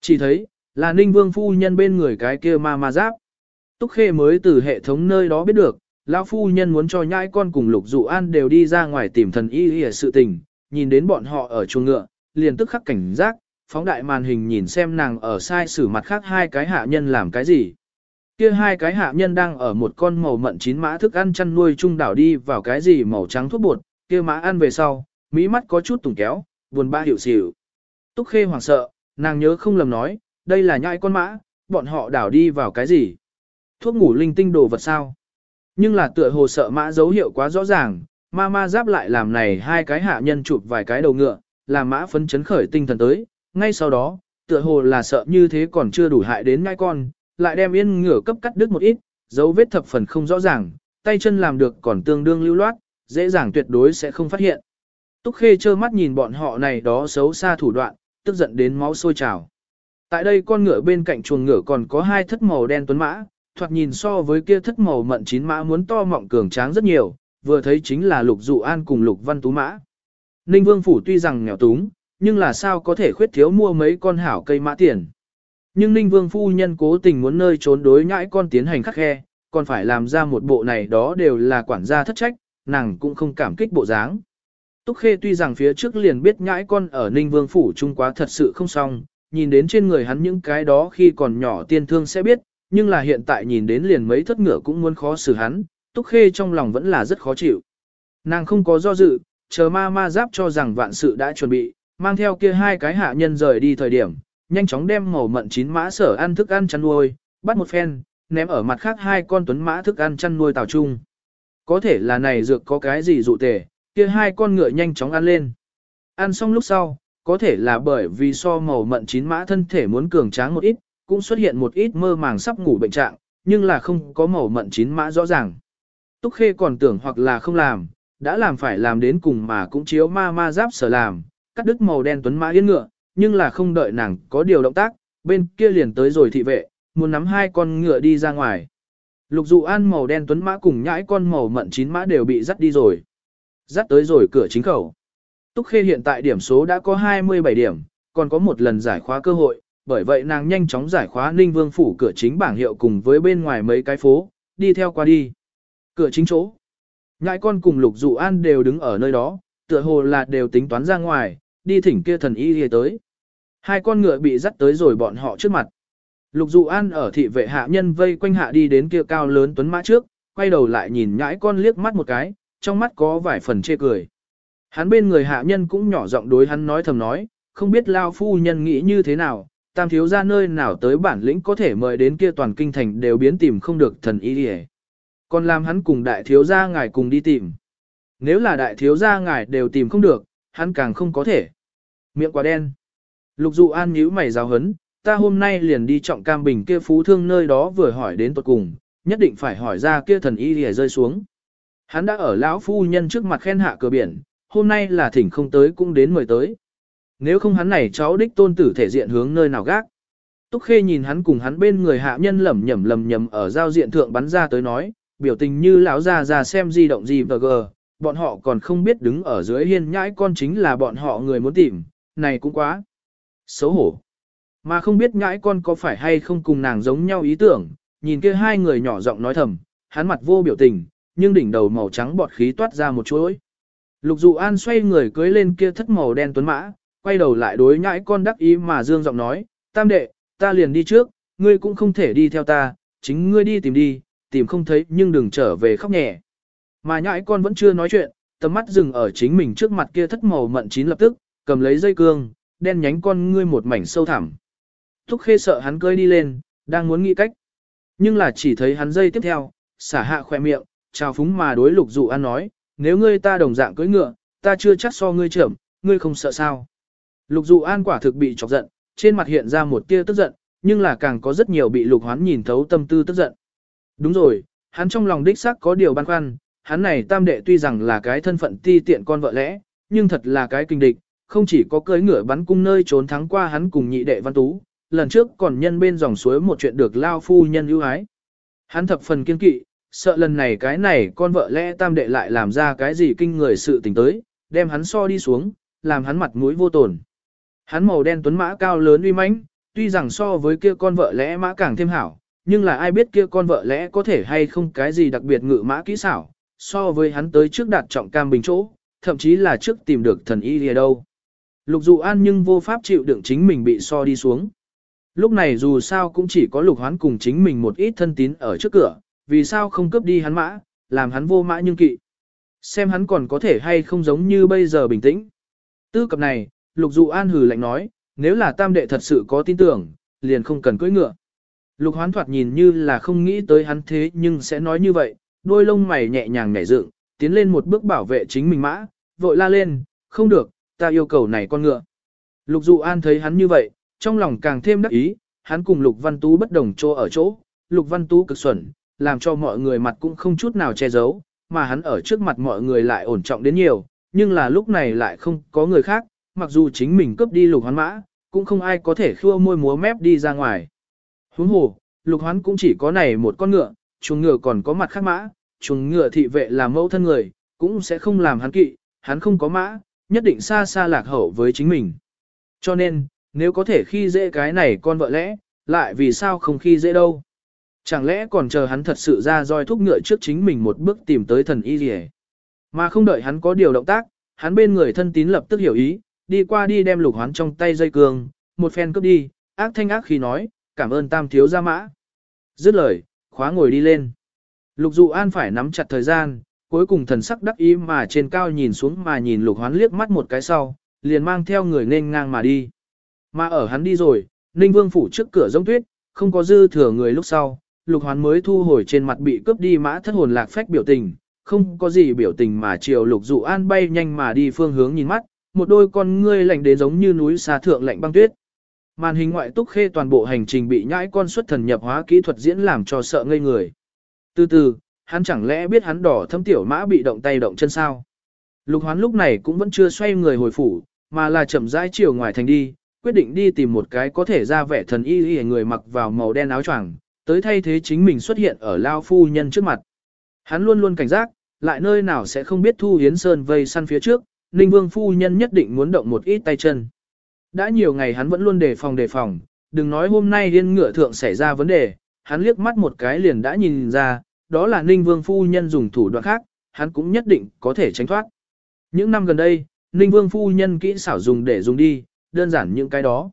Speaker 1: Chỉ thấy, là ninh vương phu nhân bên người cái kia ma ma giáp. Túc khê mới từ hệ thống nơi đó biết được, lão phu nhân muốn cho nhãi con cùng lục dụ an đều đi ra ngoài tìm thần y y sự tình, nhìn đến bọn họ ở chuồng ngựa, liền tức khắc cảnh giác, phóng đại màn hình nhìn xem nàng ở sai sử mặt khác hai cái hạ nhân làm cái gì. Kia hai cái hạ nhân đang ở một con màu mận chín mã thức ăn chăn nuôi trung đảo đi vào cái gì màu trắng thuốc bột, kia mã ăn về sau, mỹ mắt có chút tùng kéo, buồn ba hiểu xỉu. Túc khê hoảng sợ, nàng nhớ không lầm nói, đây là nhãi con mã, bọn họ đảo đi vào cái gì? Thuốc ngủ linh tinh đồ vật sao? Nhưng là tựa hồ sợ mã dấu hiệu quá rõ ràng, ma ma giáp lại làm này hai cái hạ nhân chụp vài cái đầu ngựa, làm mã phấn chấn khởi tinh thần tới, ngay sau đó, tựa hồ là sợ như thế còn chưa đủ hại đến ngai con, lại đem yên ngựa cấp cắt đứt một ít, dấu vết thập phần không rõ ràng, tay chân làm được còn tương đương lưu loát, dễ dàng tuyệt đối sẽ không phát hiện. Túc Khê trơ mắt nhìn bọn họ này đó xấu xa thủ đoạn, tức giận đến máu sôi trào. Tại đây con ngựa bên cạnh chuồng ngựa còn có hai thất màu đen tuấn mã, thoạt nhìn so với kia thất màu mận chín mã muốn to mọng cường tráng rất nhiều, vừa thấy chính là lục dụ an cùng lục văn tú mã. Ninh Vương Phủ tuy rằng nghèo túng, nhưng là sao có thể khuyết thiếu mua mấy con hảo cây mã tiền. Nhưng Ninh Vương Phu Nhân cố tình muốn nơi trốn đối nhãi con tiến hành khắc khe, còn phải làm ra một bộ này đó đều là quản gia thất trách, nàng cũng không cảm kích bộ dáng. Túc Khê tuy rằng phía trước liền biết nhãi con ở Ninh Vương Phủ Trung quá thật sự không xong, nhìn đến trên người hắn những cái đó khi còn nhỏ tiên thương sẽ biết, nhưng là hiện tại nhìn đến liền mấy thất ngựa cũng muốn khó xử hắn, Túc Khê trong lòng vẫn là rất khó chịu. Nàng không có do dự, chờ ma ma giáp cho rằng vạn sự đã chuẩn bị, mang theo kia hai cái hạ nhân rời đi thời điểm, nhanh chóng đem màu mận chín mã sở ăn thức ăn chăn nuôi, bắt một phen, ném ở mặt khác hai con tuấn mã thức ăn chăn nuôi tàu chung. Có thể là này dược có cái gì dụ tề, kia hai con ngựa nhanh chóng ăn lên. Ăn xong lúc sau, có thể là bởi vì so màu mận chín mã thân thể muốn cường tráng một ít, cũng xuất hiện một ít mơ màng sắp ngủ bệnh trạng, nhưng là không có màu mận chín mã rõ ràng. Túc Khê còn tưởng hoặc là không làm, đã làm phải làm đến cùng mà cũng chiếu ma ma giáp sở làm, cắt đứt màu đen tuấn mã yên ngựa, nhưng là không đợi nàng có điều động tác, bên kia liền tới rồi thị vệ, muốn nắm hai con ngựa đi ra ngoài. Lục dụ an màu đen tuấn mã cùng nhãi con màu mận chín mã đều bị dắt đi rồi. Dắt tới rồi cửa chính khẩu. Túc Khê hiện tại điểm số đã có 27 điểm, còn có một lần giải khóa cơ hội, bởi vậy nàng nhanh chóng giải khóa Ninh Vương phủ cửa chính bảng hiệu cùng với bên ngoài mấy cái phố, đi theo qua đi. Cửa chính chỗ. Ngại con cùng Lục Dụ An đều đứng ở nơi đó, tựa hồ là đều tính toán ra ngoài, đi thỉnh kia thần y đi tới. Hai con ngựa bị dắt tới rồi bọn họ trước mặt. Lục Dụ An ở thị vệ hạ nhân vây quanh hạ đi đến kia cao lớn tuấn mã trước, quay đầu lại nhìn nhãi con liếc mắt một cái, trong mắt có vài phần chê cười. Hắn bên người hạ nhân cũng nhỏ giọng đối hắn nói thầm nói, không biết lao phu nhân nghĩ như thế nào, tam thiếu ra nơi nào tới bản lĩnh có thể mời đến kia toàn kinh thành đều biến tìm không được thần y đi Còn làm hắn cùng đại thiếu gia ngài cùng đi tìm. Nếu là đại thiếu gia ngài đều tìm không được, hắn càng không có thể. Miệng quả đen. Lục dụ an nhíu mày giáo hấn, ta hôm nay liền đi trọng cam bình kia phú thương nơi đó vừa hỏi đến tuật cùng, nhất định phải hỏi ra kia thần y lìa rơi xuống. Hắn đã ở lão phu nhân trước mặt khen hạ cửa biển, hôm nay là thỉnh không tới cũng đến mời tới. Nếu không hắn này cháu đích tôn tử thể diện hướng nơi nào gác. Túc Khê nhìn hắn cùng hắn bên người hạ nhân lẩm nhẩm lầm nhầm ở giao diện thượng bắn ra tới nói, biểu tình như lão già già xem di động gì và gờ, bọn họ còn không biết đứng ở dưới hiên nhãi con chính là bọn họ người muốn tìm, này cũng quá xấu hổ. Mà không biết nhãi con có phải hay không cùng nàng giống nhau ý tưởng, nhìn kia hai người nhỏ giọng nói thầm, hắn mặt vô biểu tình, nhưng đỉnh đầu màu trắng bọt khí toát ra một chuỗi. Lục dụ an xoay người cưới lên kia thất màu đen tuấn mã, quay đầu lại đối nhãi con đắc ý mà dương giọng nói, tam đệ, ta liền đi trước, ngươi cũng không thể đi theo ta, chính ngươi đi tìm đi, tìm không thấy nhưng đừng trở về khóc nhẹ. Mà nhãi con vẫn chưa nói chuyện, tầm mắt dừng ở chính mình trước mặt kia thất màu mận chín lập tức, cầm lấy dây cương, đen nhánh con ngươi một mảnh sâu thẳm. Thúc khê sợ hắn cơi đi lên, đang muốn nghĩ cách. Nhưng là chỉ thấy hắn dây tiếp theo, xả hạ khỏe miệng, chào phúng mà đối lục dụ an nói, nếu ngươi ta đồng dạng cưỡi ngựa, ta chưa chắc so ngươi trưởng, ngươi không sợ sao. Lục dụ an quả thực bị chọc giận, trên mặt hiện ra một tia tức giận, nhưng là càng có rất nhiều bị lục hoán nhìn thấu tâm tư tức giận. Đúng rồi, hắn trong lòng đích xác có điều băn khoăn, hắn này tam đệ tuy rằng là cái thân phận ti tiện con vợ lẽ, nhưng thật là cái kinh địch, không chỉ có cưỡi ngựa bắn cung nơi trốn thắng qua hắn cùng nhị đệ văn tú, lần trước còn nhân bên dòng suối một chuyện được lao phu nhân ưu ái. Hắn thập phần kiên kỵ, sợ lần này cái này con vợ lẽ tam đệ lại làm ra cái gì kinh người sự tình tới, đem hắn so đi xuống, làm hắn mặt mũi vô tổn. Hắn màu đen tuấn mã cao lớn uy mãnh, tuy rằng so với kia con vợ lẽ mã càng thêm hảo, nhưng là ai biết kia con vợ lẽ có thể hay không cái gì đặc biệt ngự mã kỹ xảo, so với hắn tới trước đạt trọng cam bình chỗ, thậm chí là trước tìm được thần y lìa đâu. Lục dụ an nhưng vô pháp chịu đựng chính mình bị so đi xuống. Lúc này dù sao cũng chỉ có lục hoán cùng chính mình một ít thân tín ở trước cửa, vì sao không cướp đi hắn mã, làm hắn vô mã nhưng kỵ. Xem hắn còn có thể hay không giống như bây giờ bình tĩnh. Tư cập này, lục dụ an hừ lạnh nói, nếu là tam đệ thật sự có tin tưởng, liền không cần cưỡi ngựa. Lục hoán thoạt nhìn như là không nghĩ tới hắn thế nhưng sẽ nói như vậy, đôi lông mày nhẹ nhàng nhảy dựng, tiến lên một bước bảo vệ chính mình mã, vội la lên, không được, ta yêu cầu này con ngựa. Lục dụ an thấy hắn như vậy, trong lòng càng thêm đắc ý, hắn cùng Lục Văn Tú bất đồng chỗ ở chỗ, Lục Văn Tú cực xuẩn, làm cho mọi người mặt cũng không chút nào che giấu, mà hắn ở trước mặt mọi người lại ổn trọng đến nhiều, nhưng là lúc này lại không có người khác, mặc dù chính mình cướp đi Lục Hoán mã, cũng không ai có thể khua môi múa mép đi ra ngoài. Huống hồ, Lục Hoán cũng chỉ có này một con ngựa, chuồng ngựa còn có mặt khác mã, chuồng ngựa thị vệ là mẫu thân người, cũng sẽ không làm hắn kỵ, hắn không có mã, nhất định xa xa lạc hậu với chính mình. Cho nên, nếu có thể khi dễ cái này con vợ lẽ, lại vì sao không khi dễ đâu. Chẳng lẽ còn chờ hắn thật sự ra roi thúc ngựa trước chính mình một bước tìm tới thần y gì Mà không đợi hắn có điều động tác, hắn bên người thân tín lập tức hiểu ý, đi qua đi đem lục hoán trong tay dây cương, một phen cướp đi, ác thanh ác khi nói, cảm ơn tam thiếu gia mã. Dứt lời, khóa ngồi đi lên. Lục dụ an phải nắm chặt thời gian, cuối cùng thần sắc đắc ý mà trên cao nhìn xuống mà nhìn lục hoán liếc mắt một cái sau, liền mang theo người nên ngang mà đi. Mà ở hắn đi rồi, Ninh Vương phủ trước cửa giống tuyết, không có dư thừa người lúc sau, lục hoán mới thu hồi trên mặt bị cướp đi mã thất hồn lạc phách biểu tình, không có gì biểu tình mà chiều lục dụ an bay nhanh mà đi phương hướng nhìn mắt, một đôi con ngươi lạnh đến giống như núi xa thượng lạnh băng tuyết. Màn hình ngoại túc khê toàn bộ hành trình bị nhãi con xuất thần nhập hóa kỹ thuật diễn làm cho sợ ngây người. Từ từ, hắn chẳng lẽ biết hắn đỏ thâm tiểu mã bị động tay động chân sao? Lục hoán lúc này cũng vẫn chưa xoay người hồi phủ, mà là chậm rãi chiều ngoài thành đi, quyết định đi tìm một cái có thể ra vẻ thần y y người mặc vào màu đen áo choàng, tới thay thế chính mình xuất hiện ở lao phu nhân trước mặt. Hắn luôn luôn cảnh giác, lại nơi nào sẽ không biết Thu Hiến Sơn vây săn phía trước, Ninh Vương phu nhân nhất định muốn động một ít tay chân. Đã nhiều ngày hắn vẫn luôn đề phòng đề phòng, đừng nói hôm nay điên ngựa thượng xảy ra vấn đề, hắn liếc mắt một cái liền đã nhìn ra, đó là Ninh Vương phu nhân dùng thủ đoạn khác, hắn cũng nhất định có thể tránh thoát. Những năm gần đây, Ninh Vương phu nhân kỹ xảo dùng để dùng đi, đơn giản những cái đó.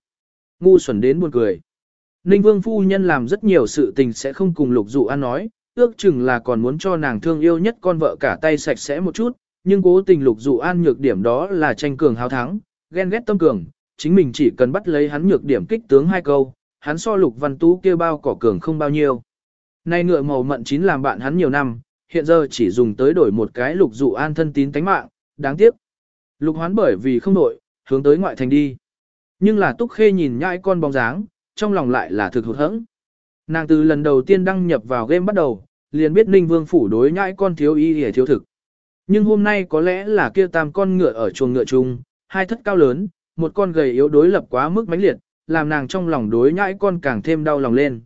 Speaker 1: Ngu xuẩn đến buồn cười. Ninh Vương phu nhân làm rất nhiều sự tình sẽ không cùng Lục Dụ An nói, ước chừng là còn muốn cho nàng thương yêu nhất con vợ cả tay sạch sẽ một chút, nhưng cố tình Lục Dụ An nhược điểm đó là tranh cường hào thắng, ghen ghét tâm cường, chính mình chỉ cần bắt lấy hắn nhược điểm kích tướng hai câu, hắn so lục văn tú kia bao cỏ cường không bao nhiêu. Nay ngựa màu mận chín làm bạn hắn nhiều năm, hiện giờ chỉ dùng tới đổi một cái lục dụ an thân tín tánh mạng, đáng tiếc. Lục hoán bởi vì không đổi, hướng tới ngoại thành đi. Nhưng là túc khê nhìn nhãi con bóng dáng, trong lòng lại là thực hụt hẫng. Nàng từ lần đầu tiên đăng nhập vào game bắt đầu, liền biết Ninh Vương phủ đối nhãi con thiếu y hề thiếu thực. Nhưng hôm nay có lẽ là kia tam con ngựa ở chuồng ngựa chung, hai thất cao lớn, một con gầy yếu đối lập quá mức mãnh liệt, làm nàng trong lòng đối nhãi con càng thêm đau lòng lên.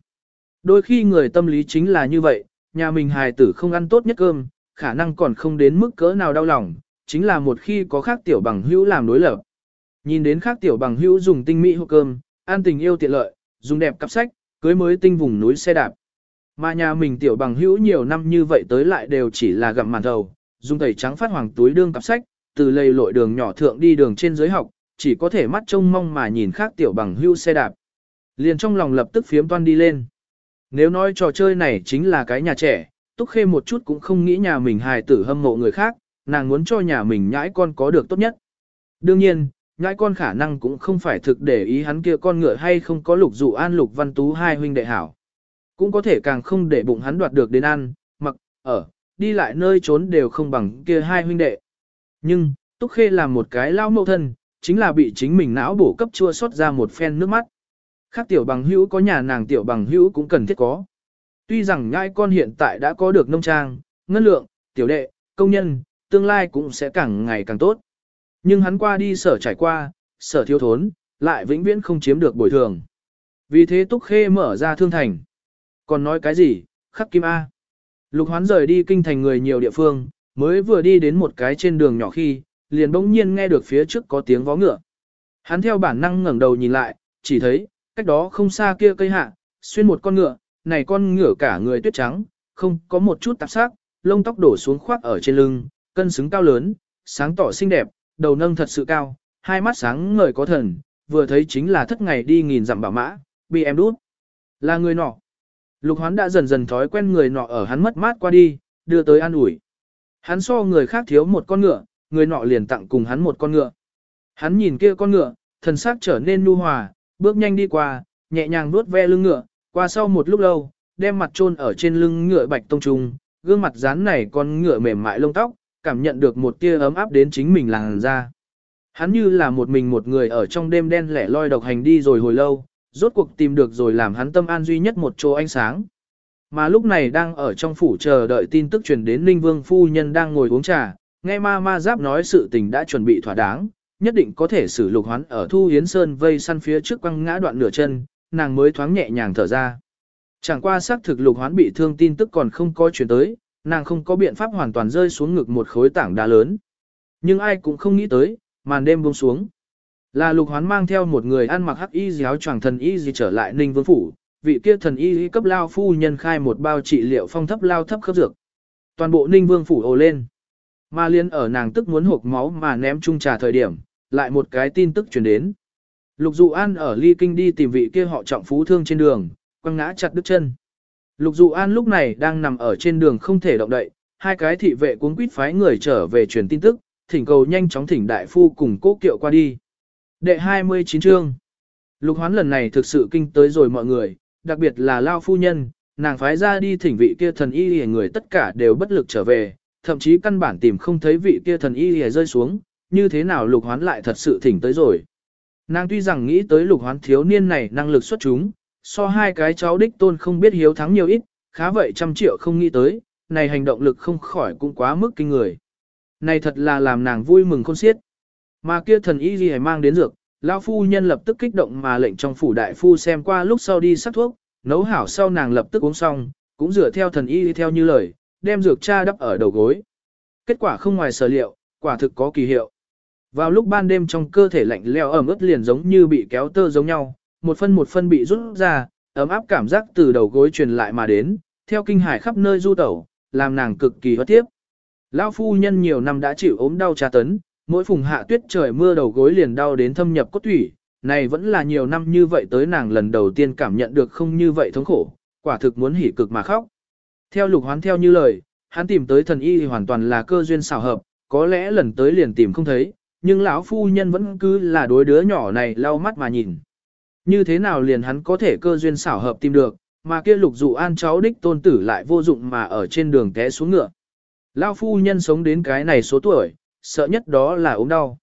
Speaker 1: Đôi khi người tâm lý chính là như vậy, nhà mình hài tử không ăn tốt nhất cơm, khả năng còn không đến mức cỡ nào đau lòng, chính là một khi có khác tiểu bằng hữu làm đối lập. Nhìn đến khác tiểu bằng hữu dùng tinh mỹ hộp cơm, ăn tình yêu tiện lợi, dùng đẹp cặp sách, cưới mới tinh vùng núi xe đạp. Mà nhà mình tiểu bằng hữu nhiều năm như vậy tới lại đều chỉ là gặm màn thầu, dùng tẩy trắng phát hoàng túi đương cặp sách, từ lầy lội đường nhỏ thượng đi đường trên giới học, chỉ có thể mắt trông mong mà nhìn khác tiểu bằng hữu xe đạp. Liền trong lòng lập tức phiếm toan đi lên. Nếu nói trò chơi này chính là cái nhà trẻ, Túc Khê một chút cũng không nghĩ nhà mình hài tử hâm mộ người khác, nàng muốn cho nhà mình nhãi con có được tốt nhất. Đương nhiên, nhãi con khả năng cũng không phải thực để ý hắn kia con ngựa hay không có lục dụ an lục văn tú hai huynh đệ hảo. Cũng có thể càng không để bụng hắn đoạt được đến ăn, mặc, ở, đi lại nơi trốn đều không bằng kia hai huynh đệ. Nhưng, Túc Khê làm một cái lao mâu thân, chính là bị chính mình não bổ cấp chua xót ra một phen nước mắt. Khác tiểu bằng hữu có nhà nàng tiểu bằng hữu cũng cần thiết có. Tuy rằng ngai con hiện tại đã có được nông trang, ngân lượng, tiểu đệ, công nhân, tương lai cũng sẽ càng ngày càng tốt. Nhưng hắn qua đi sở trải qua, sở thiếu thốn, lại vĩnh viễn không chiếm được bồi thường. Vì thế Túc Khê mở ra thương thành. Còn nói cái gì, khắc kim A. Lục hoán rời đi kinh thành người nhiều địa phương, mới vừa đi đến một cái trên đường nhỏ khi, liền bỗng nhiên nghe được phía trước có tiếng vó ngựa. Hắn theo bản năng ngẩng đầu nhìn lại, chỉ thấy, cách đó không xa kia cây hạ, xuyên một con ngựa, này con ngựa cả người tuyết trắng, không có một chút tạp sắc, lông tóc đổ xuống khoác ở trên lưng, cân xứng cao lớn, sáng tỏ xinh đẹp, đầu nâng thật sự cao, hai mắt sáng ngời có thần, vừa thấy chính là thất ngày đi nghìn dặm bảo mã, bị em đút. Là người nọ. Lục hoán đã dần dần thói quen người nọ ở hắn mất mát qua đi, đưa tới an ủi. Hắn so người khác thiếu một con ngựa, người nọ liền tặng cùng hắn một con ngựa. Hắn nhìn kia con ngựa, thần sắc trở nên nu hòa, bước nhanh đi qua, nhẹ nhàng nuốt ve lưng ngựa, qua sau một lúc lâu, đem mặt chôn ở trên lưng ngựa bạch tông trung, gương mặt dán này con ngựa mềm mại lông tóc, cảm nhận được một tia ấm áp đến chính mình làn da. Hắn như là một mình một người ở trong đêm đen lẻ loi độc hành đi rồi hồi lâu, rốt cuộc tìm được rồi làm hắn tâm an duy nhất một chỗ ánh sáng. Mà lúc này đang ở trong phủ chờ đợi tin tức truyền đến Ninh Vương Phu Nhân đang ngồi uống trà, nghe ma ma giáp nói sự tình đã chuẩn bị thỏa đáng, nhất định có thể xử lục hoán ở Thu Hiến Sơn vây săn phía trước quăng ngã đoạn nửa chân, nàng mới thoáng nhẹ nhàng thở ra. Chẳng qua xác thực lục hoán bị thương tin tức còn không có chuyển tới, nàng không có biện pháp hoàn toàn rơi xuống ngực một khối tảng đá lớn. Nhưng ai cũng không nghĩ tới, màn đêm buông xuống. Là lục hoán mang theo một người ăn mặc hắc y giáo choàng thần y gì trở lại ninh vương phủ, vị kia thần y cấp lao phu nhân khai một bao trị liệu phong thấp lao thấp khớp dược. Toàn bộ ninh vương phủ ồ lên. Ma liên ở nàng tức muốn hộp máu mà ném chung trà thời điểm, lại một cái tin tức truyền đến. Lục dụ an ở ly kinh đi tìm vị kia họ trọng phú thương trên đường, quăng ngã chặt đứt chân. Lục dụ an lúc này đang nằm ở trên đường không thể động đậy, hai cái thị vệ cuốn quýt phái người trở về truyền tin tức, thỉnh cầu nhanh chóng thỉnh đại phu cùng cố kiệu qua đi. Đệ 29 chương Lục hoán lần này thực sự kinh tới rồi mọi người, đặc biệt là Lao phu nhân, nàng phái ra đi thỉnh vị kia thần y hề người tất cả đều bất lực trở về, thậm chí căn bản tìm không thấy vị kia thần y hề rơi xuống, như thế nào lục hoán lại thật sự thỉnh tới rồi. Nàng tuy rằng nghĩ tới lục hoán thiếu niên này năng lực xuất chúng, so hai cái cháu đích tôn không biết hiếu thắng nhiều ít, khá vậy trăm triệu không nghĩ tới, này hành động lực không khỏi cũng quá mức kinh người. Này thật là làm nàng vui mừng khôn xiết. Mà kia thần y gì mang đến dược, lão phu nhân lập tức kích động mà lệnh trong phủ đại phu xem qua lúc sau đi sắc thuốc, nấu hảo sau nàng lập tức uống xong, cũng dựa theo thần y theo như lời, đem dược cha đắp ở đầu gối. Kết quả không ngoài sở liệu, quả thực có kỳ hiệu. Vào lúc ban đêm trong cơ thể lạnh leo ẩm ướt liền giống như bị kéo tơ giống nhau, một phân một phân bị rút ra, ấm áp cảm giác từ đầu gối truyền lại mà đến, theo kinh hải khắp nơi du tẩu, làm nàng cực kỳ bất tiếp. Lão phu nhân nhiều năm đã chịu ốm đau tra tấn, mỗi phùng hạ tuyết trời mưa đầu gối liền đau đến thâm nhập cốt thủy, này vẫn là nhiều năm như vậy tới nàng lần đầu tiên cảm nhận được không như vậy thống khổ, quả thực muốn hỉ cực mà khóc. Theo lục hoán theo như lời, hắn tìm tới thần y hoàn toàn là cơ duyên xảo hợp, có lẽ lần tới liền tìm không thấy, nhưng lão phu nhân vẫn cứ là đối đứa nhỏ này lau mắt mà nhìn. Như thế nào liền hắn có thể cơ duyên xảo hợp tìm được, mà kia lục dụ an cháu đích tôn tử lại vô dụng mà ở trên đường té xuống ngựa. Lão phu nhân sống đến cái này số tuổi, sợ nhất đó là ốm đau.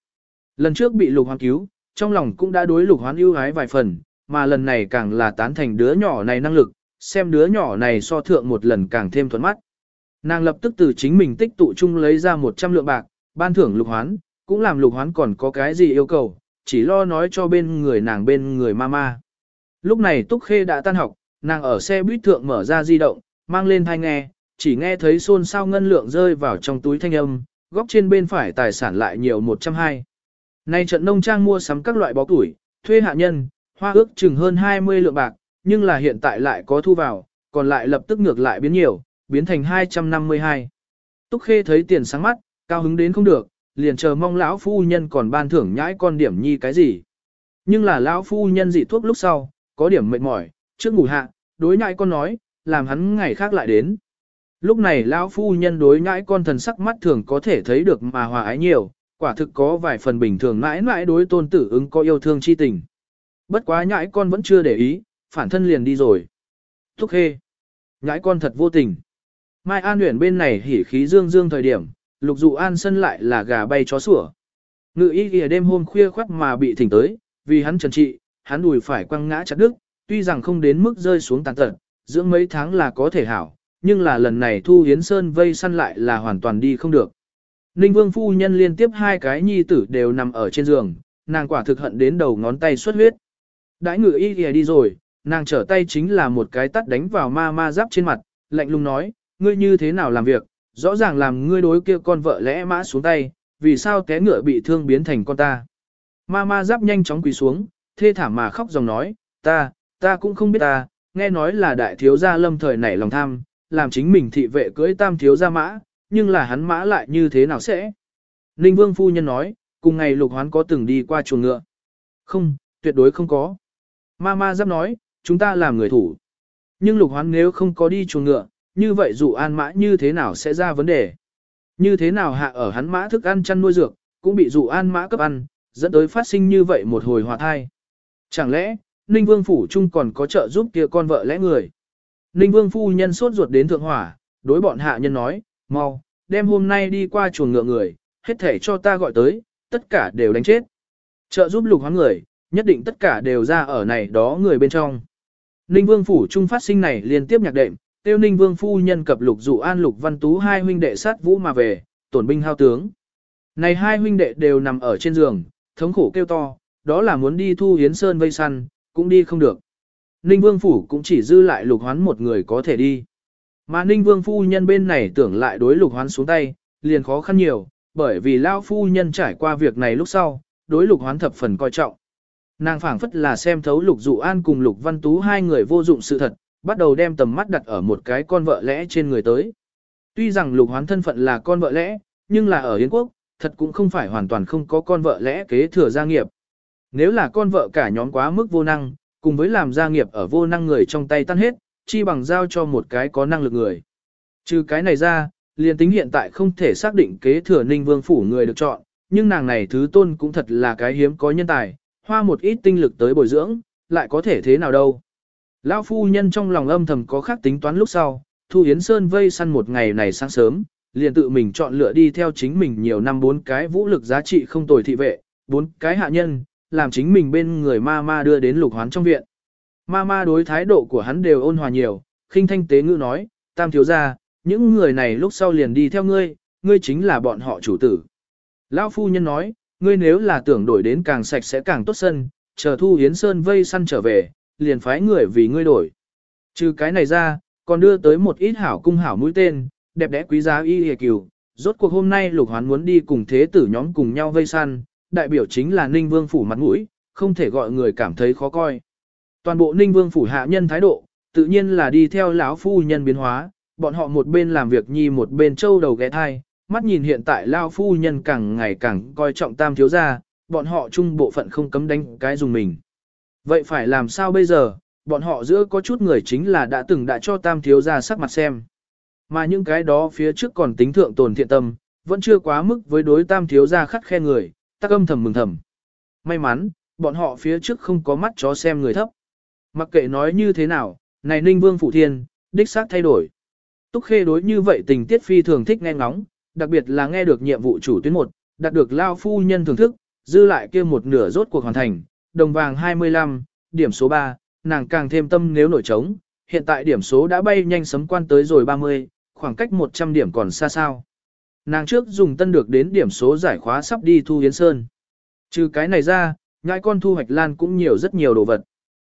Speaker 1: Lần trước bị lục hoán cứu, trong lòng cũng đã đối lục hoán ưu ái vài phần, mà lần này càng là tán thành đứa nhỏ này năng lực, xem đứa nhỏ này so thượng một lần càng thêm thuận mắt. Nàng lập tức từ chính mình tích tụ chung lấy ra 100 lượng bạc, ban thưởng lục hoán, cũng làm lục hoán còn có cái gì yêu cầu, chỉ lo nói cho bên người nàng bên người mama. Lúc này Túc Khê đã tan học, nàng ở xe buýt thượng mở ra di động, mang lên thai nghe, chỉ nghe thấy xôn xao ngân lượng rơi vào trong túi thanh âm, góc trên bên phải tài sản lại nhiều 120. Nay trận nông trang mua sắm các loại bó tuổi, thuê hạ nhân, hoa ước chừng hơn 20 lượng bạc, nhưng là hiện tại lại có thu vào, còn lại lập tức ngược lại biến nhiều, biến thành 252. Túc Khê thấy tiền sáng mắt, cao hứng đến không được, liền chờ mong lão phu nhân còn ban thưởng nhãi con điểm nhi cái gì. Nhưng là lão phu nhân dị thuốc lúc sau, có điểm mệt mỏi, trước ngủ hạ, đối nhãi con nói, làm hắn ngày khác lại đến. Lúc này lão phu nhân đối nhãi con thần sắc mắt thường có thể thấy được mà hòa ái nhiều, quả thực có vài phần bình thường mãi mãi đối tôn tử ứng có yêu thương chi tình. Bất quá nhãi con vẫn chưa để ý, phản thân liền đi rồi. Thúc khê. Nhãi con thật vô tình. Mai An Uyển bên này hỉ khí dương dương thời điểm, lục dụ an sân lại là gà bay chó sủa. Ngự y kìa đêm hôm khuya khoắt mà bị thỉnh tới, vì hắn trần trị, hắn đùi phải quăng ngã chặt đứt, tuy rằng không đến mức rơi xuống tàn tật, dưỡng mấy tháng là có thể hảo, nhưng là lần này Thu Hiến Sơn vây săn lại là hoàn toàn đi không được. Ninh Vương phu nhân liên tiếp hai cái nhi tử đều nằm ở trên giường, nàng quả thực hận đến đầu ngón tay xuất huyết. Đãi ngự y kìa đi rồi, nàng trở tay chính là một cái tắt đánh vào ma ma giáp trên mặt, lạnh lùng nói, ngươi như thế nào làm việc, rõ ràng làm ngươi đối kia con vợ lẽ mã xuống tay, vì sao té ngựa bị thương biến thành con ta. Ma ma giáp nhanh chóng quỳ xuống, thê thảm mà khóc dòng nói, ta, ta cũng không biết ta, nghe nói là đại thiếu gia lâm thời nảy lòng tham, làm chính mình thị vệ cưới tam thiếu gia mã, nhưng là hắn mã lại như thế nào sẽ? Ninh Vương phu nhân nói, cùng ngày lục hoán có từng đi qua chuồng ngựa. Không, tuyệt đối không có. Ma ma giáp nói, chúng ta làm người thủ. Nhưng lục hoán nếu không có đi chuồng ngựa, như vậy dụ an mã như thế nào sẽ ra vấn đề? Như thế nào hạ ở hắn mã thức ăn chăn nuôi dược, cũng bị dụ an mã cấp ăn, dẫn tới phát sinh như vậy một hồi hòa thai. Chẳng lẽ, Ninh Vương Phủ Trung còn có trợ giúp kia con vợ lẽ người? Ninh Vương Phu Nhân sốt ruột đến thượng hỏa, đối bọn hạ nhân nói, mau, đem hôm nay đi qua chuồng ngựa người, hết thể cho ta gọi tới, tất cả đều đánh chết. Trợ giúp lục hoán người, nhất định tất cả đều ra ở này đó người bên trong. Ninh Vương Phủ Trung phát sinh này liên tiếp nhạc đệm, tiêu ninh vương phu nhân cập lục dụ an lục văn tú hai huynh đệ sát vũ mà về, tổn binh hao tướng. Này hai huynh đệ đều nằm ở trên giường, thống khổ kêu to, đó là muốn đi thu hiến sơn vây săn, cũng đi không được. Ninh vương phủ cũng chỉ dư lại lục hoán một người có thể đi. Mà ninh vương phu nhân bên này tưởng lại đối lục hoán xuống tay, liền khó khăn nhiều, bởi vì lão phu nhân trải qua việc này lúc sau, đối lục hoán thập phần coi trọng. Nàng phảng phất là xem thấu lục dụ an cùng lục văn tú hai người vô dụng sự thật, bắt đầu đem tầm mắt đặt ở một cái con vợ lẽ trên người tới. Tuy rằng lục hoán thân phận là con vợ lẽ, nhưng là ở Yến Quốc, thật cũng không phải hoàn toàn không có con vợ lẽ kế thừa gia nghiệp. Nếu là con vợ cả nhóm quá mức vô năng, cùng với làm gia nghiệp ở vô năng người trong tay tan hết, chi bằng giao cho một cái có năng lực người. Trừ cái này ra, liền tính hiện tại không thể xác định kế thừa ninh vương phủ người được chọn, nhưng nàng này thứ tôn cũng thật là cái hiếm có nhân tài, hoa một ít tinh lực tới bồi dưỡng, lại có thể thế nào đâu. Lão phu nhân trong lòng âm thầm có khác tính toán lúc sau, Thu Yến Sơn vây săn một ngày này sáng sớm, liền tự mình chọn lựa đi theo chính mình nhiều năm bốn cái vũ lực giá trị không tồi thị vệ, bốn cái hạ nhân, làm chính mình bên người ma ma đưa đến lục hoán trong viện. Ma ma đối thái độ của hắn đều ôn hòa nhiều, khinh thanh tế ngữ nói, tam thiếu gia, những người này lúc sau liền đi theo ngươi, ngươi chính là bọn họ chủ tử. Lão phu nhân nói, ngươi nếu là tưởng đổi đến càng sạch sẽ càng tốt sân, chờ Thu Yến Sơn vây săn trở về, liền phái người vì ngươi đổi. Trừ cái này ra, còn đưa tới một ít hảo cung hảo mũi tên, đẹp đẽ quý giá y hề cửu. Rốt cuộc hôm nay lục hoán muốn đi cùng thế tử nhóm cùng nhau vây săn, đại biểu chính là Ninh Vương Phủ mặt mũi, không thể gọi người cảm thấy khó coi. Toàn bộ Ninh Vương Phủ hạ nhân thái độ, tự nhiên là đi theo lão phu nhân biến hóa, bọn họ một bên làm việc nhi một bên châu đầu ghé thai, mắt nhìn hiện tại lao phu nhân càng ngày càng coi trọng tam thiếu gia, bọn họ chung bộ phận không cấm đánh cái dùng mình. Vậy phải làm sao bây giờ, bọn họ giữa có chút người chính là đã từng đã cho tam thiếu gia sắc mặt xem. Mà những cái đó phía trước còn tính thượng tồn thiện tâm, vẫn chưa quá mức với đối tam thiếu gia khắt khe người, tắc âm thầm mừng thầm. May mắn, bọn họ phía trước không có mắt chó xem người thấp. Mặc kệ nói như thế nào, này Ninh Vương phụ Thiên, đích xác thay đổi. Túc Khê đối như vậy tình tiết phi thường thích nghe ngóng, đặc biệt là nghe được nhiệm vụ chủ tuyến một, đạt được lao phu nhân thưởng thức, dư lại kia một nửa rốt cuộc hoàn thành, đồng vàng 25, điểm số 3, nàng càng thêm tâm nếu nổi trống, hiện tại điểm số đã bay nhanh sấm quan tới rồi 30, khoảng cách 100 điểm còn xa sao. Nàng trước dùng tân được đến điểm số giải khóa sắp đi thu Yến Sơn. Trừ cái này ra, nhãi con thu hoạch lan cũng nhiều rất nhiều đồ vật.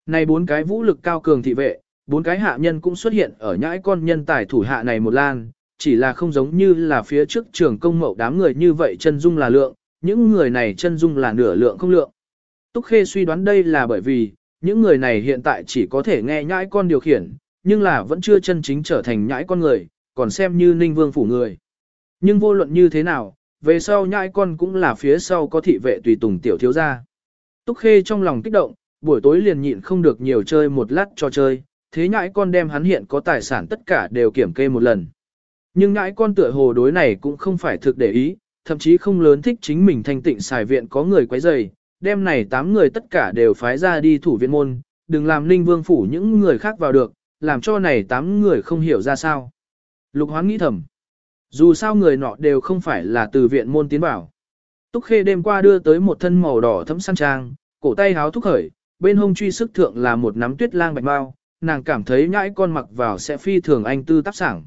Speaker 1: Này bốn cái vũ lực cao cường thị vệ, bốn cái hạ nhân cũng xuất hiện ở nhãi con nhân tài thủ hạ này một lan, chỉ là không giống như là phía trước trường công mậu đám người như vậy chân dung là lượng, những người này chân dung là nửa lượng không lượng. Túc Khê suy đoán đây là bởi vì, những người này hiện tại chỉ có thể nghe nhãi con điều khiển, nhưng là vẫn chưa chân chính trở thành nhãi con người, còn xem như ninh vương phủ người. Nhưng vô luận như thế nào, về sau nhãi con cũng là phía sau có thị vệ tùy tùng tiểu thiếu gia. Túc Khê trong lòng kích động, buổi tối liền nhịn không được nhiều chơi một lát cho chơi, thế nhãi con đem hắn hiện có tài sản tất cả đều kiểm kê một lần. Nhưng ngãi con tựa hồ đối này cũng không phải thực để ý, thậm chí không lớn thích chính mình thanh tịnh xài viện có người quấy rầy, đêm này tám người tất cả đều phái ra đi thủ viện môn, đừng làm ninh vương phủ những người khác vào được, làm cho này tám người không hiểu ra sao. Lục hoán nghĩ thầm. Dù sao người nọ đều không phải là từ viện môn tiến bảo. Túc Khê đêm qua đưa tới một thân màu đỏ thấm sang trang, cổ tay háo thúc khởi, bên hông truy sức thượng là một nắm tuyết lang bạch bao, nàng cảm thấy nhãi con mặc vào sẽ phi thường anh tư tác sảng.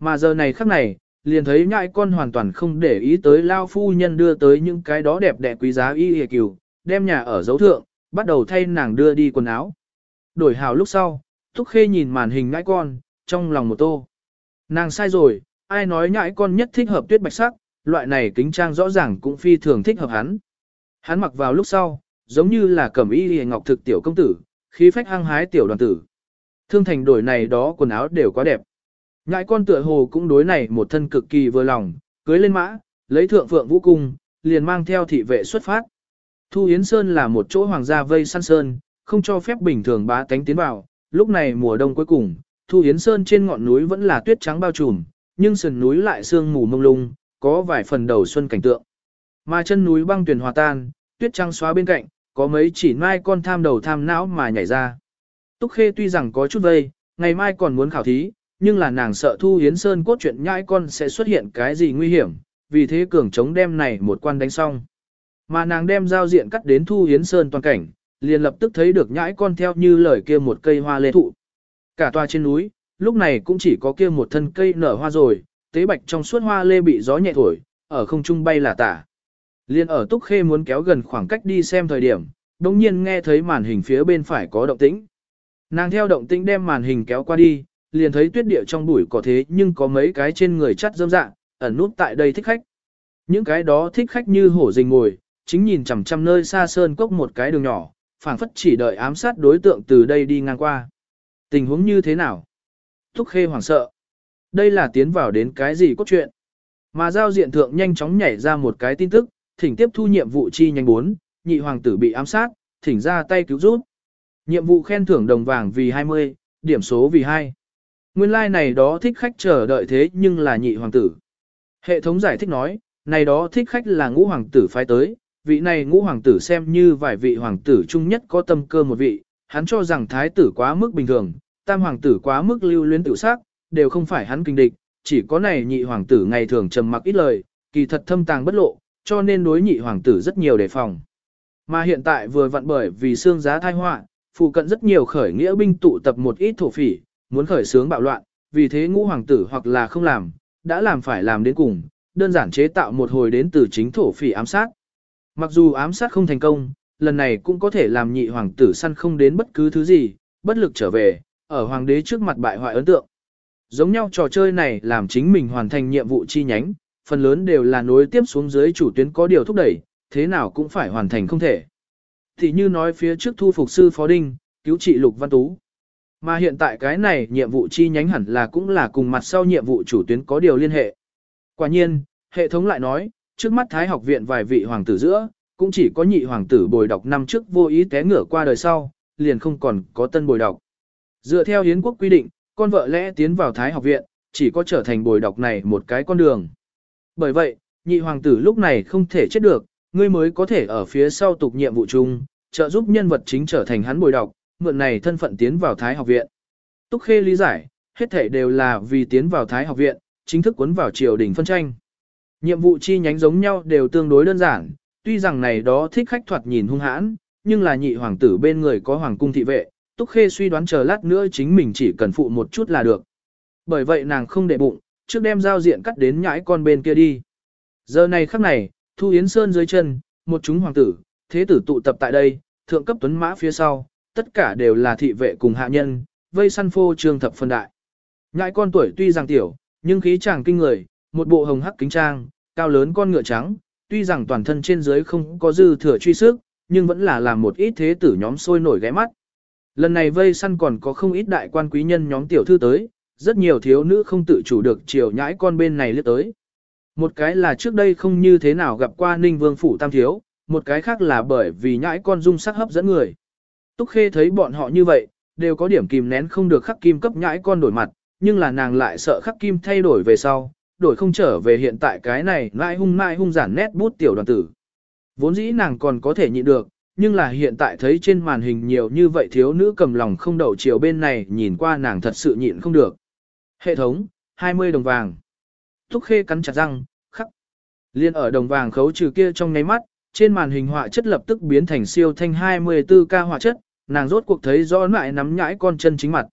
Speaker 1: Mà giờ này khắc này, liền thấy nhãi con hoàn toàn không để ý tới lao phu nhân đưa tới những cái đó đẹp đẽ quý giá y hề cừu, đem nhà ở dấu thượng, bắt đầu thay nàng đưa đi quần áo. Đổi hào lúc sau, Thúc Khê nhìn màn hình nhãi con, trong lòng một tô. Nàng sai rồi, ai nói nhãi con nhất thích hợp tuyết bạch sắc, loại này kính trang rõ ràng cũng phi thường thích hợp hắn. Hắn mặc vào lúc sau, giống như là cẩm y hề ngọc thực tiểu công tử, khí phách hăng hái tiểu đoàn tử. Thương thành đổi này đó quần áo đều quá đẹp. Nhãi con tựa hồ cũng đối này một thân cực kỳ vừa lòng, cưới lên mã, lấy thượng phượng vũ cung, liền mang theo thị vệ xuất phát. Thu Yến Sơn là một chỗ hoàng gia vây săn sơn, không cho phép bình thường bá tánh tiến vào. Lúc này mùa đông cuối cùng, Thu Yến Sơn trên ngọn núi vẫn là tuyết trắng bao trùm, nhưng sườn núi lại sương mù mông lung, có vài phần đầu xuân cảnh tượng. Mà chân núi băng tuyển hòa tan, tuyết trắng xóa bên cạnh, có mấy chỉ mai con tham đầu tham não mà nhảy ra. Túc Khê tuy rằng có chút vây, ngày mai còn muốn khảo thí, nhưng là nàng sợ Thu Hiến Sơn cốt truyện nhãi con sẽ xuất hiện cái gì nguy hiểm, vì thế cường chống đem này một quan đánh xong. Mà nàng đem giao diện cắt đến Thu Hiến Sơn toàn cảnh, liền lập tức thấy được nhãi con theo như lời kia một cây hoa lê thụ. Cả tòa trên núi, lúc này cũng chỉ có kia một thân cây nở hoa rồi, tế bạch trong suốt hoa lê bị gió nhẹ thổi, ở không trung bay là tả. Liên ở Túc Khê muốn kéo gần khoảng cách đi xem thời điểm, đồng nhiên nghe thấy màn hình phía bên phải có động tĩnh. Nàng theo động tĩnh đem màn hình kéo qua đi, liền thấy tuyết địa trong bụi có thế nhưng có mấy cái trên người chắt dâm dạ, ẩn nút tại đây thích khách. Những cái đó thích khách như hổ rình ngồi, chính nhìn chằm chằm nơi xa sơn cốc một cái đường nhỏ, phảng phất chỉ đợi ám sát đối tượng từ đây đi ngang qua. Tình huống như thế nào? Thúc khê hoảng sợ. Đây là tiến vào đến cái gì cốt truyện? Mà giao diện thượng nhanh chóng nhảy ra một cái tin tức, thỉnh tiếp thu nhiệm vụ chi nhanh 4, nhị hoàng tử bị ám sát, thỉnh ra tay cứu giúp. Nhiệm vụ khen thưởng đồng vàng vì 20, điểm số vì 2. Nguyên lai like này đó thích khách chờ đợi thế nhưng là nhị hoàng tử. Hệ thống giải thích nói, này đó thích khách là ngũ hoàng tử phái tới, vị này ngũ hoàng tử xem như vài vị hoàng tử chung nhất có tâm cơ một vị, hắn cho rằng thái tử quá mức bình thường, tam hoàng tử quá mức lưu luyến tự sát, đều không phải hắn kinh địch, chỉ có này nhị hoàng tử ngày thường trầm mặc ít lời, kỳ thật thâm tàng bất lộ, cho nên đối nhị hoàng tử rất nhiều đề phòng. Mà hiện tại vừa vặn bởi vì xương giá thai họa, phụ cận rất nhiều khởi nghĩa binh tụ tập một ít thổ phỉ, muốn khởi sướng bạo loạn, vì thế ngũ hoàng tử hoặc là không làm, đã làm phải làm đến cùng, đơn giản chế tạo một hồi đến từ chính thổ phỉ ám sát. Mặc dù ám sát không thành công, lần này cũng có thể làm nhị hoàng tử săn không đến bất cứ thứ gì, bất lực trở về, ở hoàng đế trước mặt bại hoại ấn tượng. Giống nhau trò chơi này làm chính mình hoàn thành nhiệm vụ chi nhánh, phần lớn đều là nối tiếp xuống dưới chủ tuyến có điều thúc đẩy, thế nào cũng phải hoàn thành không thể. Thì như nói phía trước thu phục sư Phó Đinh, cứu trị Lục Văn Tú. Mà hiện tại cái này nhiệm vụ chi nhánh hẳn là cũng là cùng mặt sau nhiệm vụ chủ tuyến có điều liên hệ. Quả nhiên, hệ thống lại nói, trước mắt Thái học viện vài vị hoàng tử giữa, cũng chỉ có nhị hoàng tử bồi đọc năm trước vô ý té ngửa qua đời sau, liền không còn có tân bồi đọc. Dựa theo hiến quốc quy định, con vợ lẽ tiến vào Thái học viện, chỉ có trở thành bồi đọc này một cái con đường. Bởi vậy, nhị hoàng tử lúc này không thể chết được, ngươi mới có thể ở phía sau tục nhiệm vụ chung, trợ giúp nhân vật chính trở thành hắn bồi đọc, mượn này thân phận tiến vào Thái học viện. Túc Khê lý giải, hết thể đều là vì tiến vào Thái học viện, chính thức cuốn vào triều đình phân tranh. Nhiệm vụ chi nhánh giống nhau đều tương đối đơn giản, tuy rằng này đó thích khách thoạt nhìn hung hãn, nhưng là nhị hoàng tử bên người có hoàng cung thị vệ, Túc Khê suy đoán chờ lát nữa chính mình chỉ cần phụ một chút là được. Bởi vậy nàng không để bụng, trước đem giao diện cắt đến nhãi con bên kia đi. Giờ này khắc này, Thu Yến Sơn dưới chân, một chúng hoàng tử, thế tử tụ tập tại đây, thượng cấp tuấn mã phía sau, tất cả đều là thị vệ cùng hạ nhân, vây săn phô trương thập phân đại. Nhãi con tuổi tuy rằng tiểu, nhưng khí chàng kinh người, một bộ hồng hắc kính trang, cao lớn con ngựa trắng, tuy rằng toàn thân trên dưới không có dư thừa truy sức, nhưng vẫn là làm một ít thế tử nhóm sôi nổi ghé mắt. Lần này vây săn còn có không ít đại quan quý nhân nhóm tiểu thư tới, rất nhiều thiếu nữ không tự chủ được chiều nhãi con bên này liếc tới. Một cái là trước đây không như thế nào gặp qua Ninh Vương Phủ Tam Thiếu, một cái khác là bởi vì nhãi con dung sắc hấp dẫn người. Túc Khê thấy bọn họ như vậy, đều có điểm kìm nén không được khắc kim cấp nhãi con đổi mặt, nhưng là nàng lại sợ khắc kim thay đổi về sau, đổi không trở về hiện tại cái này ngại hung mãi hung giản nét bút tiểu đoàn tử. Vốn dĩ nàng còn có thể nhịn được, nhưng là hiện tại thấy trên màn hình nhiều như vậy thiếu nữ cầm lòng không đậu chiều bên này nhìn qua nàng thật sự nhịn không được. Hệ thống, 20 đồng vàng. Túc Khê cắn chặt răng, khắc. Liên ở đồng vàng khấu trừ kia trong ngáy mắt, trên màn hình họa chất lập tức biến thành siêu thanh 24K họa chất, nàng rốt cuộc thấy rõ lại nắm nhãi con chân chính mặt.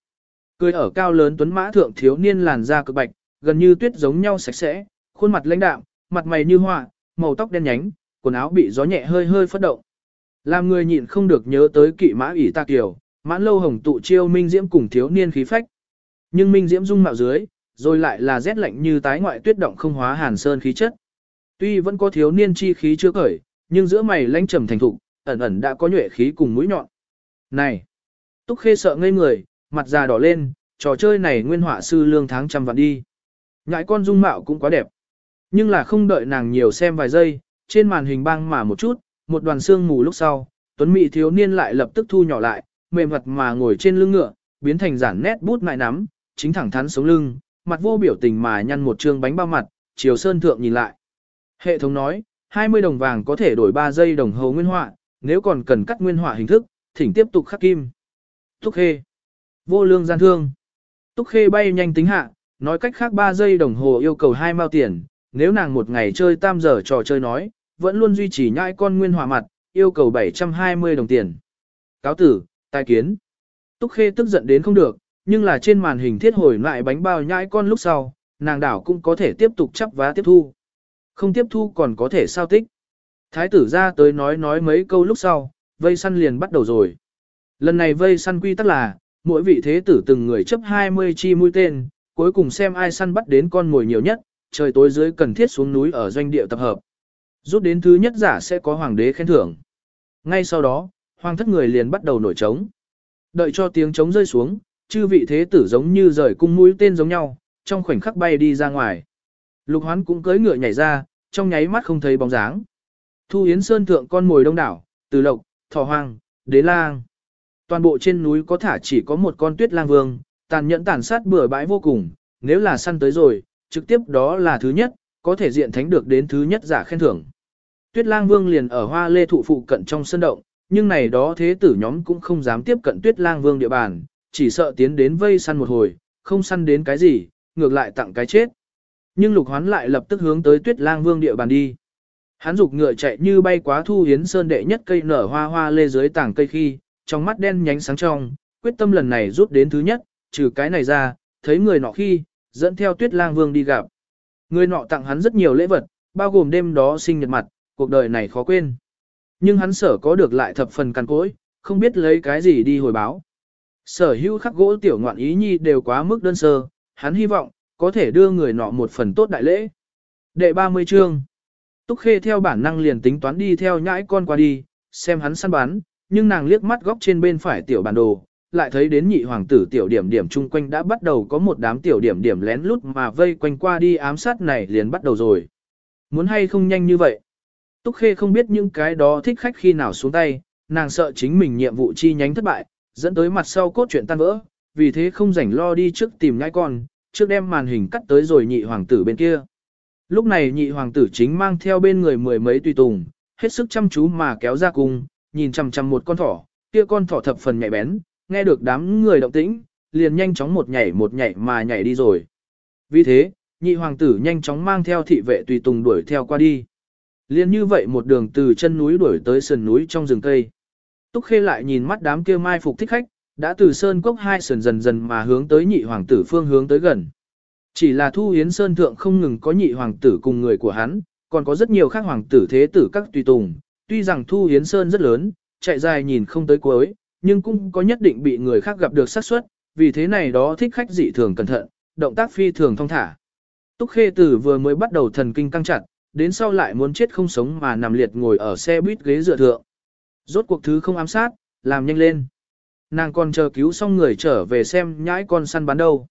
Speaker 1: Cười ở cao lớn tuấn mã thượng thiếu niên làn da cực bạch, gần như tuyết giống nhau sạch sẽ, khuôn mặt lãnh đạm, mặt mày như họa, màu tóc đen nhánh, quần áo bị gió nhẹ hơi hơi phất động. Làm người nhịn không được nhớ tới kỵ mã ỷ ta kiều, mãn lâu hồng tụ chiêu minh diễm cùng thiếu niên khí phách. Nhưng minh diễm dung mạo dưới, rồi lại là rét lạnh như tái ngoại tuyết động không hóa hàn sơn khí chất. Tuy vẫn có thiếu niên chi khí chưa khởi, nhưng giữa mày lãnh trầm thành thục, ẩn ẩn đã có nhuệ khí cùng mũi nhọn. Này! Túc khê sợ ngây người, mặt già đỏ lên, trò chơi này nguyên họa sư lương tháng trăm vạn đi. Ngại con dung mạo cũng quá đẹp. Nhưng là không đợi nàng nhiều xem vài giây, trên màn hình băng mà một chút, một đoàn xương mù lúc sau, tuấn mỹ thiếu niên lại lập tức thu nhỏ lại, mềm vật mà ngồi trên lưng ngựa, biến thành giản nét bút mại nắm, chính thẳng thắn sống lưng, mặt vô biểu tình mà nhăn một trương bánh bao mặt, chiều sơn thượng nhìn lại. Hệ thống nói, 20 đồng vàng có thể đổi 3 giây đồng hồ nguyên họa, nếu còn cần cắt nguyên họa hình thức, thỉnh tiếp tục khắc kim. Túc Khê. Vô lương gian thương. Túc Khê bay nhanh tính hạ, nói cách khác 3 giây đồng hồ yêu cầu 2 mao tiền, nếu nàng một ngày chơi tam giờ trò chơi nói, vẫn luôn duy trì nhãi con nguyên hòa mặt, yêu cầu 720 đồng tiền. Cáo tử, tai kiến. Túc Khê tức giận đến không được, nhưng là trên màn hình thiết hồi lại bánh bao nhãi con lúc sau, nàng đảo cũng có thể tiếp tục chấp vá tiếp thu. Không tiếp thu còn có thể sao tích. Thái tử ra tới nói nói mấy câu lúc sau, vây săn liền bắt đầu rồi. Lần này vây săn quy tắc là, mỗi vị thế tử từng người chấp 20 chi mũi tên, cuối cùng xem ai săn bắt đến con mồi nhiều nhất, trời tối dưới cần thiết xuống núi ở doanh địa tập hợp. Rút đến thứ nhất giả sẽ có hoàng đế khen thưởng. Ngay sau đó, hoàng thất người liền bắt đầu nổi trống. Đợi cho tiếng trống rơi xuống, chư vị thế tử giống như rời cung mũi tên giống nhau, trong khoảnh khắc bay đi ra ngoài. Lục hoán cũng cưỡi ngựa nhảy ra, trong nháy mắt không thấy bóng dáng. Thu Yến Sơn thượng con mồi đông đảo, từ lộc, thỏ hoang, đế lang. Toàn bộ trên núi có thả chỉ có một con tuyết lang vương, tàn nhẫn tàn sát bừa bãi vô cùng, nếu là săn tới rồi, trực tiếp đó là thứ nhất, có thể diện thánh được đến thứ nhất giả khen thưởng. Tuyết lang vương liền ở hoa lê thụ phụ cận trong sân động, nhưng này đó thế tử nhóm cũng không dám tiếp cận tuyết lang vương địa bàn, chỉ sợ tiến đến vây săn một hồi, không săn đến cái gì, ngược lại tặng cái chết. Nhưng lục hoán lại lập tức hướng tới tuyết lang vương địa bàn đi. Hắn dục ngựa chạy như bay quá thu hiến sơn đệ nhất cây nở hoa hoa lê dưới tảng cây khi, trong mắt đen nhánh sáng trong, quyết tâm lần này rút đến thứ nhất, trừ cái này ra, thấy người nọ khi, dẫn theo tuyết lang vương đi gặp. Người nọ tặng hắn rất nhiều lễ vật, bao gồm đêm đó sinh nhật mặt, cuộc đời này khó quên. Nhưng hắn sở có được lại thập phần cằn cỗi, không biết lấy cái gì đi hồi báo. Sở hữu khắc gỗ tiểu ngoạn ý nhi đều quá mức đơn sơ, hắn hy vọng, có thể đưa người nọ một phần tốt đại lễ. Đệ 30 chương Túc Khê theo bản năng liền tính toán đi theo nhãi con qua đi, xem hắn săn bắn, nhưng nàng liếc mắt góc trên bên phải tiểu bản đồ, lại thấy đến nhị hoàng tử tiểu điểm điểm chung quanh đã bắt đầu có một đám tiểu điểm điểm lén lút mà vây quanh qua đi ám sát này liền bắt đầu rồi. Muốn hay không nhanh như vậy? Túc Khê không biết những cái đó thích khách khi nào xuống tay, nàng sợ chính mình nhiệm vụ chi nhánh thất bại, dẫn tới mặt sau cốt truyện tan vỡ, vì thế không rảnh lo đi trước tìm nhãi con, trước đem màn hình cắt tới rồi nhị hoàng tử bên kia. Lúc này nhị hoàng tử chính mang theo bên người mười mấy tùy tùng, hết sức chăm chú mà kéo ra cung, nhìn chằm chằm một con thỏ, kia con thỏ thập phần nhạy bén, nghe được đám người động tĩnh, liền nhanh chóng một nhảy một nhảy mà nhảy đi rồi. Vì thế, nhị hoàng tử nhanh chóng mang theo thị vệ tùy tùng đuổi theo qua đi. Liên như vậy một đường từ chân núi đuổi tới sườn núi trong rừng cây. Túc Khê lại nhìn mắt đám kia mai phục thích khách, đã từ sơn cốc hai sườn dần dần mà hướng tới nhị hoàng tử phương hướng tới gần. Chỉ là Thu Hiến Sơn thượng không ngừng có nhị hoàng tử cùng người của hắn, còn có rất nhiều khác hoàng tử thế tử các tùy tùng. Tuy rằng Thu Hiến Sơn rất lớn, chạy dài nhìn không tới cuối, nhưng cũng có nhất định bị người khác gặp được xác suất, vì thế này đó thích khách dị thường cẩn thận, động tác phi thường thông thả. Túc Khê Tử vừa mới bắt đầu thần kinh căng chặt, đến sau lại muốn chết không sống mà nằm liệt ngồi ở xe buýt ghế dựa thượng. Rốt cuộc thứ không ám sát, làm nhanh lên. Nàng còn chờ cứu xong người trở về xem nhãi con săn bắn đâu.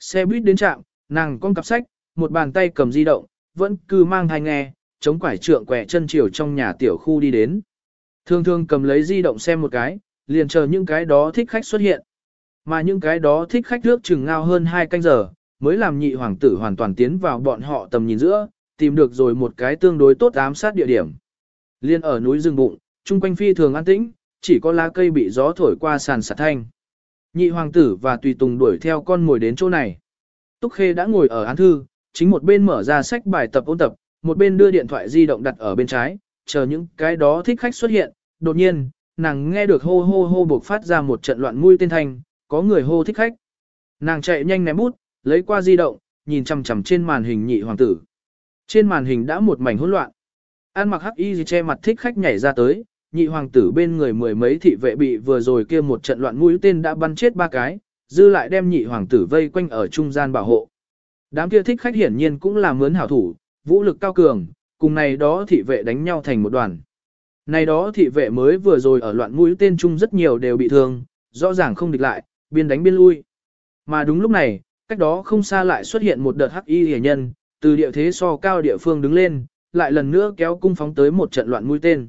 Speaker 1: Xe buýt đến trạm, nàng con cặp sách, một bàn tay cầm di động, vẫn cứ mang thai nghe, chống quải trượng quẹ chân chiều trong nhà tiểu khu đi đến. Thường thường cầm lấy di động xem một cái, liền chờ những cái đó thích khách xuất hiện. Mà những cái đó thích khách nước chừng ngao hơn hai canh giờ, mới làm nhị hoàng tử hoàn toàn tiến vào bọn họ tầm nhìn giữa, tìm được rồi một cái tương đối tốt ám sát địa điểm. Liên ở núi rừng bụng, chung quanh phi thường an tĩnh, chỉ có lá cây bị gió thổi qua sàn sạt thanh. Nhị hoàng tử và tùy tùng đuổi theo con ngồi đến chỗ này. Túc Khê đã ngồi ở án thư, chính một bên mở ra sách bài tập ôn tập, một bên đưa điện thoại di động đặt ở bên trái, chờ những cái đó thích khách xuất hiện. Đột nhiên, nàng nghe được hô hô hô buộc phát ra một trận loạn mũi tên thanh, có người hô thích khách. Nàng chạy nhanh ném bút, lấy qua di động, nhìn chằm chằm trên màn hình nhị hoàng tử. Trên màn hình đã một mảnh hỗn loạn. An mặc hắc y che mặt thích khách nhảy ra tới, nhị hoàng tử bên người mười mấy thị vệ bị vừa rồi kia một trận loạn mũi tên đã bắn chết ba cái, dư lại đem nhị hoàng tử vây quanh ở trung gian bảo hộ. Đám kia thích khách hiển nhiên cũng là mướn hảo thủ, vũ lực cao cường, cùng này đó thị vệ đánh nhau thành một đoàn. Này đó thị vệ mới vừa rồi ở loạn mũi tên chung rất nhiều đều bị thương, rõ ràng không địch lại, biên đánh biên lui. Mà đúng lúc này, cách đó không xa lại xuất hiện một đợt hắc y hề nhân, từ địa thế so cao địa phương đứng lên, lại lần nữa kéo cung phóng tới một trận loạn mũi tên.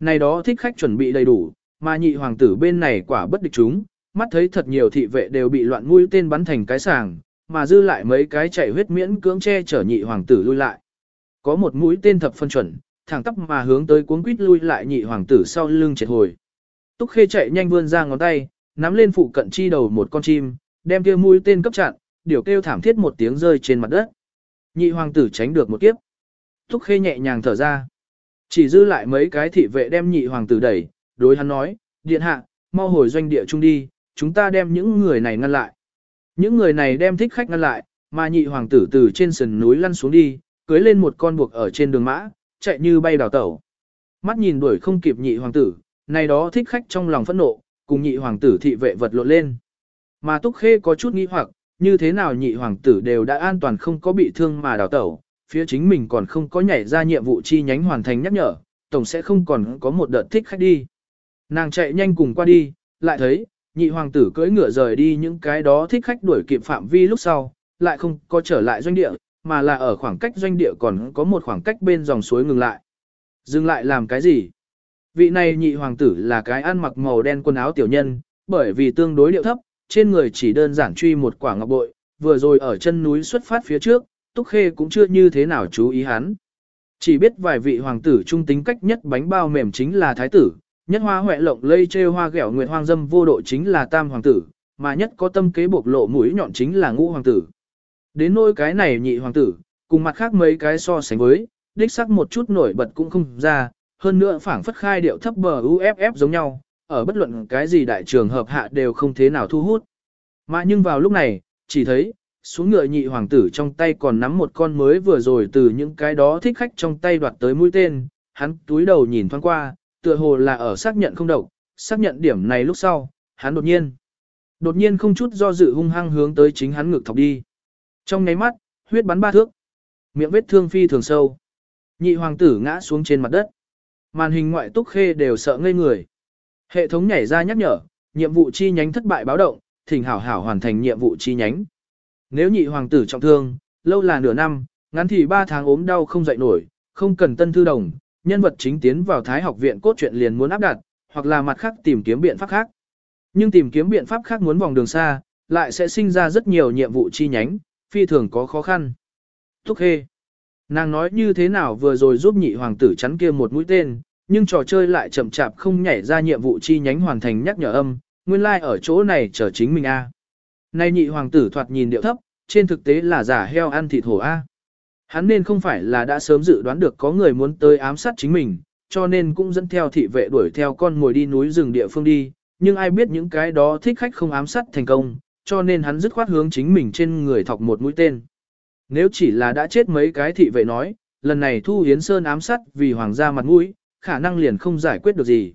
Speaker 1: Này đó thích khách chuẩn bị đầy đủ, mà nhị hoàng tử bên này quả bất địch chúng, mắt thấy thật nhiều thị vệ đều bị loạn mũi tên bắn thành cái sàng, mà dư lại mấy cái chạy huyết miễn cưỡng che chở nhị hoàng tử lui lại. Có một mũi tên thập phân chuẩn, thẳng tắp mà hướng tới cuốn quýt lui lại nhị hoàng tử sau lưng triệt hồi. Túc Khê chạy nhanh vươn ra ngón tay, nắm lên phụ cận chi đầu một con chim, đem kia mũi tên cấp chặn, điều kêu thảm thiết một tiếng rơi trên mặt đất. Nhị hoàng tử tránh được một kiếp. Túc Khê nhẹ nhàng thở ra. Chỉ dư lại mấy cái thị vệ đem nhị hoàng tử đẩy, đối hắn nói, điện hạ, mau hồi doanh địa chung đi, chúng ta đem những người này ngăn lại. Những người này đem thích khách ngăn lại, mà nhị hoàng tử từ trên sườn núi lăn xuống đi, cưới lên một con buộc ở trên đường mã, chạy như bay đào tẩu. Mắt nhìn đuổi không kịp nhị hoàng tử, này đó thích khách trong lòng phẫn nộ, cùng nhị hoàng tử thị vệ vật lộn lên. Mà Túc Khê có chút nghi hoặc, như thế nào nhị hoàng tử đều đã an toàn không có bị thương mà đào tẩu, phía chính mình còn không có nhảy ra nhiệm vụ chi nhánh hoàn thành nhắc nhở, tổng sẽ không còn có một đợt thích khách đi. Nàng chạy nhanh cùng qua đi, lại thấy, nhị hoàng tử cưỡi ngựa rời đi những cái đó thích khách đuổi kịp phạm vi lúc sau, lại không có trở lại doanh địa, mà là ở khoảng cách doanh địa còn có một khoảng cách bên dòng suối ngừng lại. Dừng lại làm cái gì? Vị này nhị hoàng tử là cái ăn mặc màu đen quần áo tiểu nhân, bởi vì tương đối điệu thấp, trên người chỉ đơn giản truy một quả ngọc bội, vừa rồi ở chân núi xuất phát phía trước, Túc Khê cũng chưa như thế nào chú ý hắn. Chỉ biết vài vị hoàng tử trung tính cách nhất bánh bao mềm chính là thái tử, nhất hoa huệ lộng lây trêu hoa ghẹo nguyệt hoang dâm vô độ chính là tam hoàng tử, mà nhất có tâm kế bộc lộ mũi nhọn chính là ngũ hoàng tử. Đến nỗi cái này nhị hoàng tử, cùng mặt khác mấy cái so sánh với, đích sắc một chút nổi bật cũng không ra, hơn nữa phảng phất khai điệu thấp bờ UFF giống nhau, ở bất luận cái gì đại trường hợp hạ đều không thế nào thu hút. Mà nhưng vào lúc này, chỉ thấy, xuống ngựa nhị hoàng tử trong tay còn nắm một con mới vừa rồi từ những cái đó thích khách trong tay đoạt tới mũi tên, hắn túi đầu nhìn thoáng qua, tựa hồ là ở xác nhận không độc, xác nhận điểm này lúc sau, hắn đột nhiên, đột nhiên không chút do dự hung hăng hướng tới chính hắn ngực thọc đi. Trong nháy mắt, huyết bắn ba thước, miệng vết thương phi thường sâu. Nhị hoàng tử ngã xuống trên mặt đất. Màn hình ngoại túc khê đều sợ ngây người. Hệ thống nhảy ra nhắc nhở, nhiệm vụ chi nhánh thất bại báo động, thỉnh hảo hảo hoàn thành nhiệm vụ chi nhánh. Nếu nhị hoàng tử trọng thương, lâu là nửa năm, ngắn thì 3 tháng ốm đau không dậy nổi, không cần tân thư đồng, nhân vật chính tiến vào thái học viện cốt truyện liền muốn áp đặt, hoặc là mặt khác tìm kiếm biện pháp khác. Nhưng tìm kiếm biện pháp khác muốn vòng đường xa, lại sẽ sinh ra rất nhiều nhiệm vụ chi nhánh, phi thường có khó khăn. Thúc Khê. Nàng nói như thế nào vừa rồi giúp nhị hoàng tử chắn kia một mũi tên, nhưng trò chơi lại chậm chạp không nhảy ra nhiệm vụ chi nhánh hoàn thành nhắc nhở âm, nguyên lai like ở chỗ này chờ chính mình a. À. Nay nhị hoàng tử thoạt nhìn điệu thấp, trên thực tế là giả heo ăn thịt hổ a. Hắn nên không phải là đã sớm dự đoán được có người muốn tới ám sát chính mình, cho nên cũng dẫn theo thị vệ đuổi theo con ngồi đi núi rừng địa phương đi, nhưng ai biết những cái đó thích khách không ám sát thành công, cho nên hắn dứt khoát hướng chính mình trên người thọc một mũi tên. Nếu chỉ là đã chết mấy cái thị vệ nói, lần này Thu Hiến Sơn ám sát vì hoàng gia mặt mũi, khả năng liền không giải quyết được gì.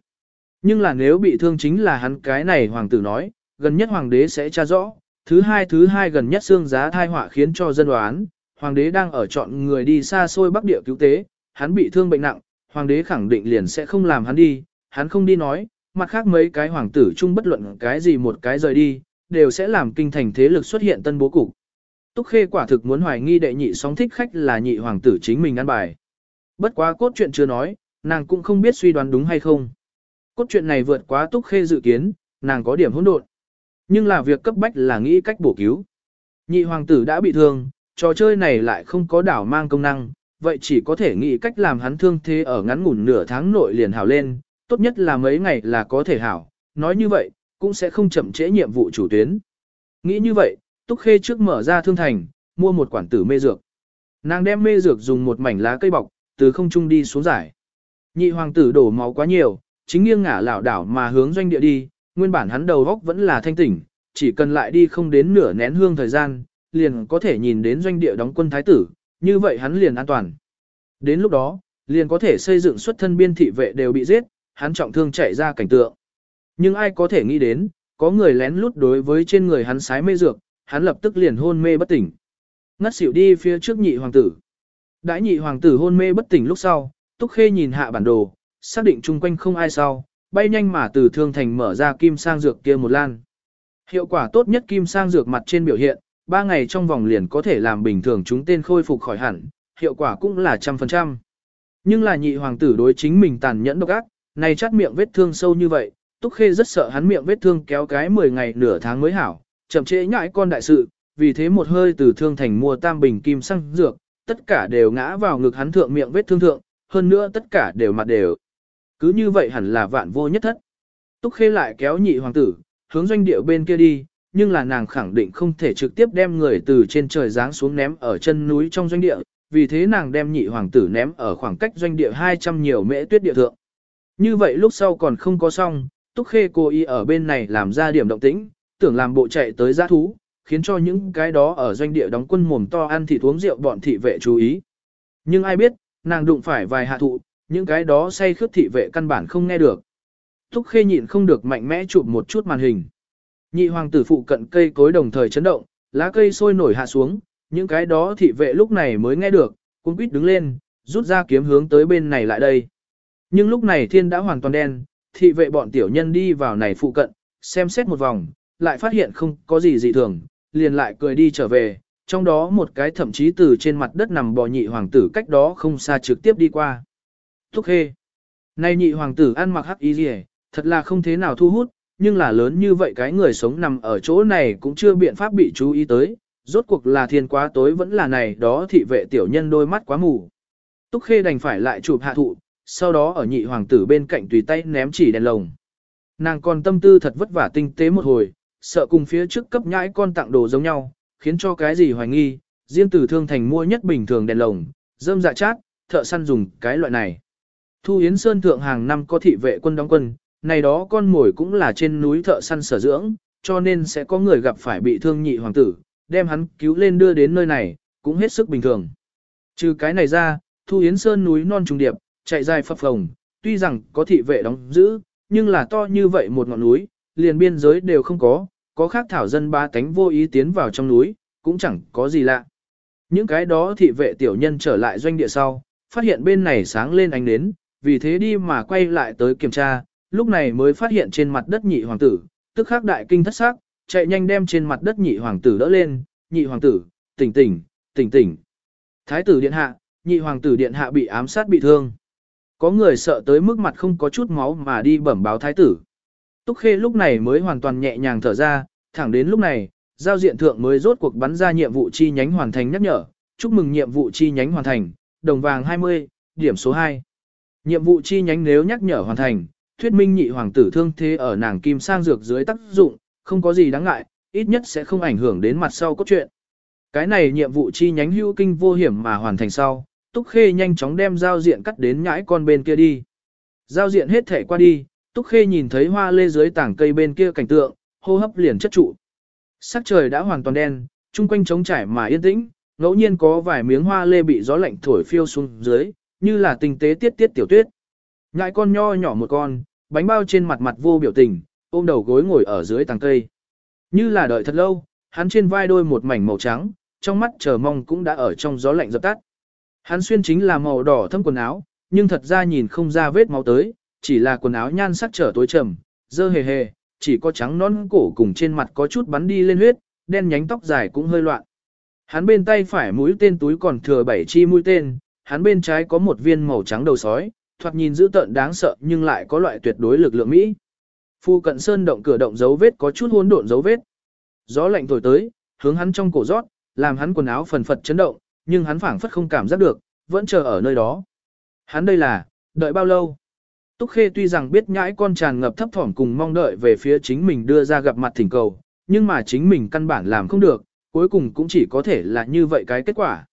Speaker 1: Nhưng là nếu bị thương chính là hắn cái này hoàng tử nói, gần nhất hoàng đế sẽ tra rõ, thứ hai thứ hai gần nhất xương giá thai họa khiến cho dân đoán, hoàng đế đang ở chọn người đi xa xôi bắc địa cứu tế, hắn bị thương bệnh nặng, hoàng đế khẳng định liền sẽ không làm hắn đi, hắn không đi nói, mặt khác mấy cái hoàng tử chung bất luận cái gì một cái rời đi, đều sẽ làm kinh thành thế lực xuất hiện tân bố cục. Túc Khê quả thực muốn hoài nghi đệ nhị sóng thích khách là nhị hoàng tử chính mình ăn bài. Bất quá cốt truyện chưa nói, nàng cũng không biết suy đoán đúng hay không. Cốt truyện này vượt quá Túc Khê dự kiến, nàng có điểm hỗn độn. Nhưng là việc cấp bách là nghĩ cách bổ cứu. Nhị hoàng tử đã bị thương, trò chơi này lại không có đảo mang công năng, vậy chỉ có thể nghĩ cách làm hắn thương thế ở ngắn ngủn nửa tháng nội liền hảo lên, tốt nhất là mấy ngày là có thể hảo, nói như vậy, cũng sẽ không chậm trễ nhiệm vụ chủ tuyến. Nghĩ như vậy, Túc Khê trước mở ra thương thành, mua một quản tử mê dược. Nàng đem mê dược dùng một mảnh lá cây bọc, từ không trung đi xuống giải. Nhị hoàng tử đổ máu quá nhiều, chính nghiêng ngả lảo đảo mà hướng doanh địa đi, nguyên bản hắn đầu góc vẫn là thanh tỉnh, chỉ cần lại đi không đến nửa nén hương thời gian, liền có thể nhìn đến doanh địa đóng quân thái tử, như vậy hắn liền an toàn. Đến lúc đó, liền có thể xây dựng xuất thân biên thị vệ đều bị giết, hắn trọng thương chạy ra cảnh tượng. Nhưng ai có thể nghĩ đến, có người lén lút đối với trên người hắn sái mê dược, hắn lập tức liền hôn mê bất tỉnh. Ngất xỉu đi phía trước nhị hoàng tử. Đãi nhị hoàng tử hôn mê bất tỉnh lúc sau, Túc Khê nhìn hạ bản đồ, xác định chung quanh không ai sau, bay nhanh mà từ thương thành mở ra kim sang dược kia một lan. Hiệu quả tốt nhất kim sang dược mặt trên biểu hiện, Ba ngày trong vòng liền có thể làm bình thường chúng tên khôi phục khỏi hẳn, hiệu quả cũng là trăm phần trăm. Nhưng là nhị hoàng tử đối chính mình tàn nhẫn độc ác, này chắt miệng vết thương sâu như vậy, Túc Khê rất sợ hắn miệng vết thương kéo cái 10 ngày nửa tháng mới hảo, chậm trễ nhãi con đại sự, vì thế một hơi từ thương thành mua tam bình kim xăng dược, tất cả đều ngã vào ngực hắn thượng miệng vết thương thượng, hơn nữa tất cả đều mặt đều. Cứ như vậy hẳn là vạn vô nhất thất. Túc Khê lại kéo nhị hoàng tử, hướng doanh địa bên kia đi, nhưng là nàng khẳng định không thể trực tiếp đem người từ trên trời giáng xuống ném ở chân núi trong doanh địa, vì thế nàng đem nhị hoàng tử ném ở khoảng cách doanh địa 200 nhiều mễ tuyết địa thượng. Như vậy lúc sau còn không có xong, Túc Khê cô y ở bên này làm ra điểm động tĩnh, tưởng làm bộ chạy tới giã thú, khiến cho những cái đó ở doanh địa đóng quân mồm to ăn thịt uống rượu bọn thị vệ chú ý. Nhưng ai biết, nàng đụng phải vài hạ thụ, những cái đó say khướt thị vệ căn bản không nghe được. Túc Khê nhịn không được mạnh mẽ chụp một chút màn hình. Nhị hoàng tử phụ cận cây cối đồng thời chấn động, lá cây sôi nổi hạ xuống, những cái đó thị vệ lúc này mới nghe được, cũng quýt đứng lên, rút ra kiếm hướng tới bên này lại đây. Nhưng lúc này thiên đã hoàn toàn đen, thị vệ bọn tiểu nhân đi vào này phụ cận, xem xét một vòng, lại phát hiện không có gì dị thường, liền lại cười đi trở về, trong đó một cái thậm chí từ trên mặt đất nằm bò nhị hoàng tử cách đó không xa trực tiếp đi qua. Thúc khê. Này nhị hoàng tử ăn mặc hắc y rìa, thật là không thế nào thu hút, nhưng là lớn như vậy cái người sống nằm ở chỗ này cũng chưa biện pháp bị chú ý tới, rốt cuộc là thiên quá tối vẫn là này đó thị vệ tiểu nhân đôi mắt quá mù. Túc khê đành phải lại chụp hạ thụ, sau đó ở nhị hoàng tử bên cạnh tùy tay ném chỉ đèn lồng. Nàng còn tâm tư thật vất vả tinh tế một hồi, sợ cùng phía trước cấp nhãi con tặng đồ giống nhau, khiến cho cái gì hoài nghi, riêng từ thương thành mua nhất bình thường đèn lồng, dơm dạ chát, thợ săn dùng cái loại này. Thu Yến Sơn thượng hàng năm có thị vệ quân đóng quân, này đó con mồi cũng là trên núi thợ săn sở dưỡng, cho nên sẽ có người gặp phải bị thương nhị hoàng tử, đem hắn cứu lên đưa đến nơi này, cũng hết sức bình thường. Trừ cái này ra, Thu Yến Sơn núi non trùng điệp, chạy dài phập phồng, tuy rằng có thị vệ đóng giữ, nhưng là to như vậy một ngọn núi, liền biên giới đều không có, có khác thảo dân ba tánh vô ý tiến vào trong núi, cũng chẳng có gì lạ. Những cái đó thị vệ tiểu nhân trở lại doanh địa sau, phát hiện bên này sáng lên ánh nến, vì thế đi mà quay lại tới kiểm tra, lúc này mới phát hiện trên mặt đất nhị hoàng tử, tức khắc đại kinh thất xác, chạy nhanh đem trên mặt đất nhị hoàng tử đỡ lên, nhị hoàng tử, tỉnh tỉnh, tỉnh tỉnh. Thái tử điện hạ, nhị hoàng tử điện hạ bị ám sát bị thương. Có người sợ tới mức mặt không có chút máu mà đi bẩm báo thái tử. Túc Khê lúc này mới hoàn toàn nhẹ nhàng thở ra, thẳng đến lúc này, giao diện thượng mới rốt cuộc bắn ra nhiệm vụ chi nhánh hoàn thành nhắc nhở, chúc mừng nhiệm vụ chi nhánh hoàn thành, đồng vàng 20, điểm số 2. Nhiệm vụ chi nhánh nếu nhắc nhở hoàn thành, thuyết minh nhị hoàng tử thương thế ở nàng kim sang dược dưới tác dụng, không có gì đáng ngại, ít nhất sẽ không ảnh hưởng đến mặt sau cốt truyện. Cái này nhiệm vụ chi nhánh hữu kinh vô hiểm mà hoàn thành sau, Túc Khê nhanh chóng đem giao diện cắt đến nhãi con bên kia đi. Giao diện hết thể qua đi, Túc Khê nhìn thấy hoa lê dưới tảng cây bên kia cảnh tượng, hô hấp liền chất trụ. Sắc trời đã hoàn toàn đen, chung quanh trống trải mà yên tĩnh, ngẫu nhiên có vài miếng hoa lê bị gió lạnh thổi phiêu xuống dưới, như là tinh tế tiết tiết tiểu tuyết. Ngại con nho nhỏ một con, bánh bao trên mặt mặt vô biểu tình, ôm đầu gối ngồi ở dưới tàng cây. Như là đợi thật lâu, hắn trên vai đôi một mảnh màu trắng, trong mắt chờ mong cũng đã ở trong gió lạnh dập tắt. Hắn xuyên chính là màu đỏ thâm quần áo, nhưng thật ra nhìn không ra vết máu tới, chỉ là quần áo nhan sắc trở tối trầm, dơ hề hề, chỉ có trắng non cổ cùng trên mặt có chút bắn đi lên huyết, đen nhánh tóc dài cũng hơi loạn. Hắn bên tay phải mũi tên túi còn thừa bảy chi mũi tên, hắn bên trái có một viên màu trắng đầu sói, thoạt nhìn dữ tợn đáng sợ nhưng lại có loại tuyệt đối lực lượng Mỹ. Phu cận sơn động cửa động dấu vết có chút hỗn độn dấu vết. Gió lạnh thổi tới, hướng hắn trong cổ rót, làm hắn quần áo phần phật chấn động, nhưng hắn phảng phất không cảm giác được, vẫn chờ ở nơi đó. Hắn đây là, đợi bao lâu? Túc Khê tuy rằng biết nhãi con tràn ngập thấp thỏm cùng mong đợi về phía chính mình đưa ra gặp mặt thỉnh cầu, nhưng mà chính mình căn bản làm không được, cuối cùng cũng chỉ có thể là như vậy cái kết quả.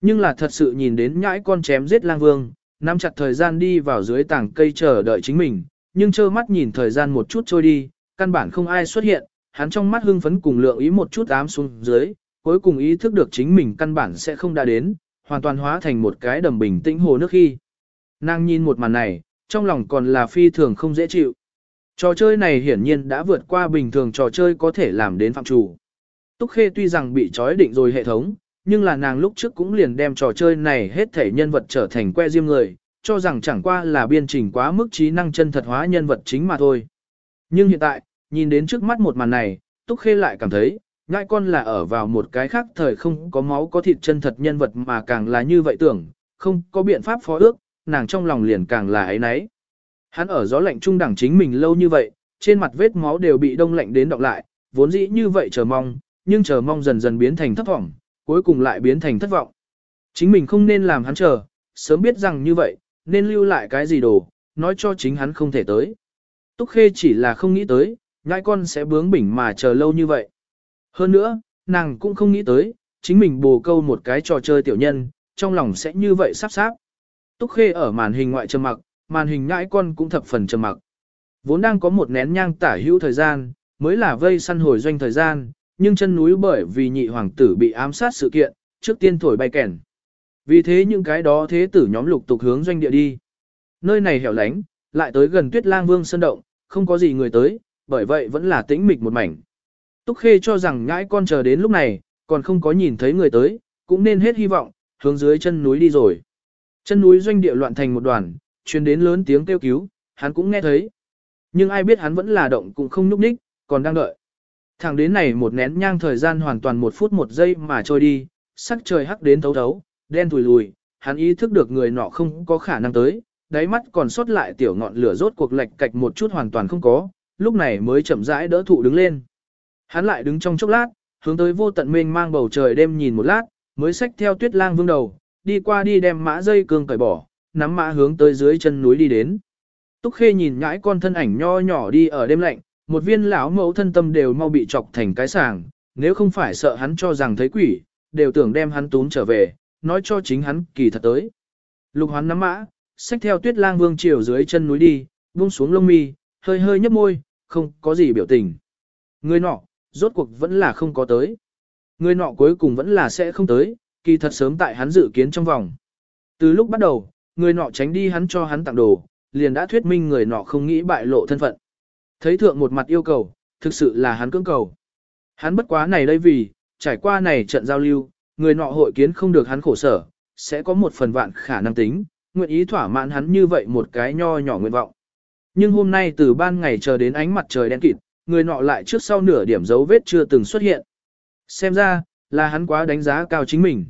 Speaker 1: Nhưng là thật sự nhìn đến nhãi con chém giết lang vương, nắm chặt thời gian đi vào dưới tảng cây chờ đợi chính mình, nhưng trơ mắt nhìn thời gian một chút trôi đi, căn bản không ai xuất hiện, hắn trong mắt hưng phấn cùng lượng ý một chút ám xuống dưới, cuối cùng ý thức được chính mình căn bản sẽ không đã đến, hoàn toàn hóa thành một cái đầm bình tĩnh hồ nước khi. Nàng nhìn một màn này, trong lòng còn là phi thường không dễ chịu. Trò chơi này hiển nhiên đã vượt qua bình thường trò chơi có thể làm đến phạm chủ. Túc Khê tuy rằng bị trói định rồi hệ thống, nhưng là nàng lúc trước cũng liền đem trò chơi này hết thể nhân vật trở thành que diêm người, cho rằng chẳng qua là biên trình quá mức trí năng chân thật hóa nhân vật chính mà thôi. Nhưng hiện tại, nhìn đến trước mắt một màn này, Túc Khê lại cảm thấy, ngại con là ở vào một cái khác thời không có máu có thịt chân thật nhân vật mà càng là như vậy tưởng, không có biện pháp phó ước, nàng trong lòng liền càng là ấy nấy. Hắn ở gió lạnh trung đẳng chính mình lâu như vậy, trên mặt vết máu đều bị đông lạnh đến đọng lại, vốn dĩ như vậy chờ mong, nhưng chờ mong dần dần biến thành thất vọng, cuối cùng lại biến thành thất vọng. Chính mình không nên làm hắn chờ, sớm biết rằng như vậy, nên lưu lại cái gì đồ, nói cho chính hắn không thể tới. Túc Khê chỉ là không nghĩ tới, ngại con sẽ bướng bỉnh mà chờ lâu như vậy. Hơn nữa, nàng cũng không nghĩ tới, chính mình bồ câu một cái trò chơi tiểu nhân, trong lòng sẽ như vậy sắp sáp. Túc Khê ở màn hình ngoại trầm mặc, màn hình ngãi con cũng thập phần trầm mặc. Vốn đang có một nén nhang tả hữu thời gian, mới là vây săn hồi doanh thời gian, nhưng chân núi bởi vì nhị hoàng tử bị ám sát sự kiện, trước tiên thổi bay kèn. Vì thế những cái đó thế tử nhóm lục tục hướng doanh địa đi. Nơi này hẻo lánh, lại tới gần tuyết lang vương sơn động, không có gì người tới, bởi vậy vẫn là tĩnh mịch một mảnh. Túc Khê cho rằng ngãi con chờ đến lúc này, còn không có nhìn thấy người tới, cũng nên hết hy vọng, hướng dưới chân núi đi rồi. Chân núi doanh địa loạn thành một đoàn, truyền đến lớn tiếng kêu cứu, hắn cũng nghe thấy. Nhưng ai biết hắn vẫn là động cũng không nhúc nhích, còn đang đợi. Thẳng đến này một nén nhang thời gian hoàn toàn một phút một giây mà trôi đi, sắc trời hắc đến thấu thấu, đen thùi lùi, hắn ý thức được người nọ không có khả năng tới, đáy mắt còn sót lại tiểu ngọn lửa rốt cuộc lệch cạch một chút hoàn toàn không có, lúc này mới chậm rãi đỡ thụ đứng lên. Hắn lại đứng trong chốc lát, hướng tới vô tận mênh mang bầu trời đêm nhìn một lát, mới xách theo tuyết lang vương đầu, đi qua đi đem mã dây cương cởi bỏ, nắm mã hướng tới dưới chân núi đi đến. Túc Khê nhìn nhãi con thân ảnh nho nhỏ đi ở đêm lạnh, một viên lão mẫu thân tâm đều mau bị chọc thành cái sàng, nếu không phải sợ hắn cho rằng thấy quỷ, đều tưởng đem hắn tún trở về, nói cho chính hắn kỳ thật tới. Lục hoán nắm mã, xách theo tuyết lang vương chiều dưới chân núi đi, buông xuống lông mi, hơi hơi nhấp môi, không có gì biểu tình. Người nọ, rốt cuộc vẫn là không có tới. Người nọ cuối cùng vẫn là sẽ không tới, kỳ thật sớm tại hắn dự kiến trong vòng. Từ lúc bắt đầu, người nọ tránh đi hắn cho hắn tặng đồ, liền đã thuyết minh người nọ không nghĩ bại lộ thân phận. Thấy thượng một mặt yêu cầu, thực sự là hắn cưỡng cầu. Hắn bất quá này đây vì, trải qua này trận giao lưu, người nọ hội kiến không được hắn khổ sở, sẽ có một phần vạn khả năng tính, nguyện ý thỏa mãn hắn như vậy một cái nho nhỏ nguyện vọng. Nhưng hôm nay từ ban ngày chờ đến ánh mặt trời đen kịt, người nọ lại trước sau nửa điểm dấu vết chưa từng xuất hiện. Xem ra, là hắn quá đánh giá cao chính mình.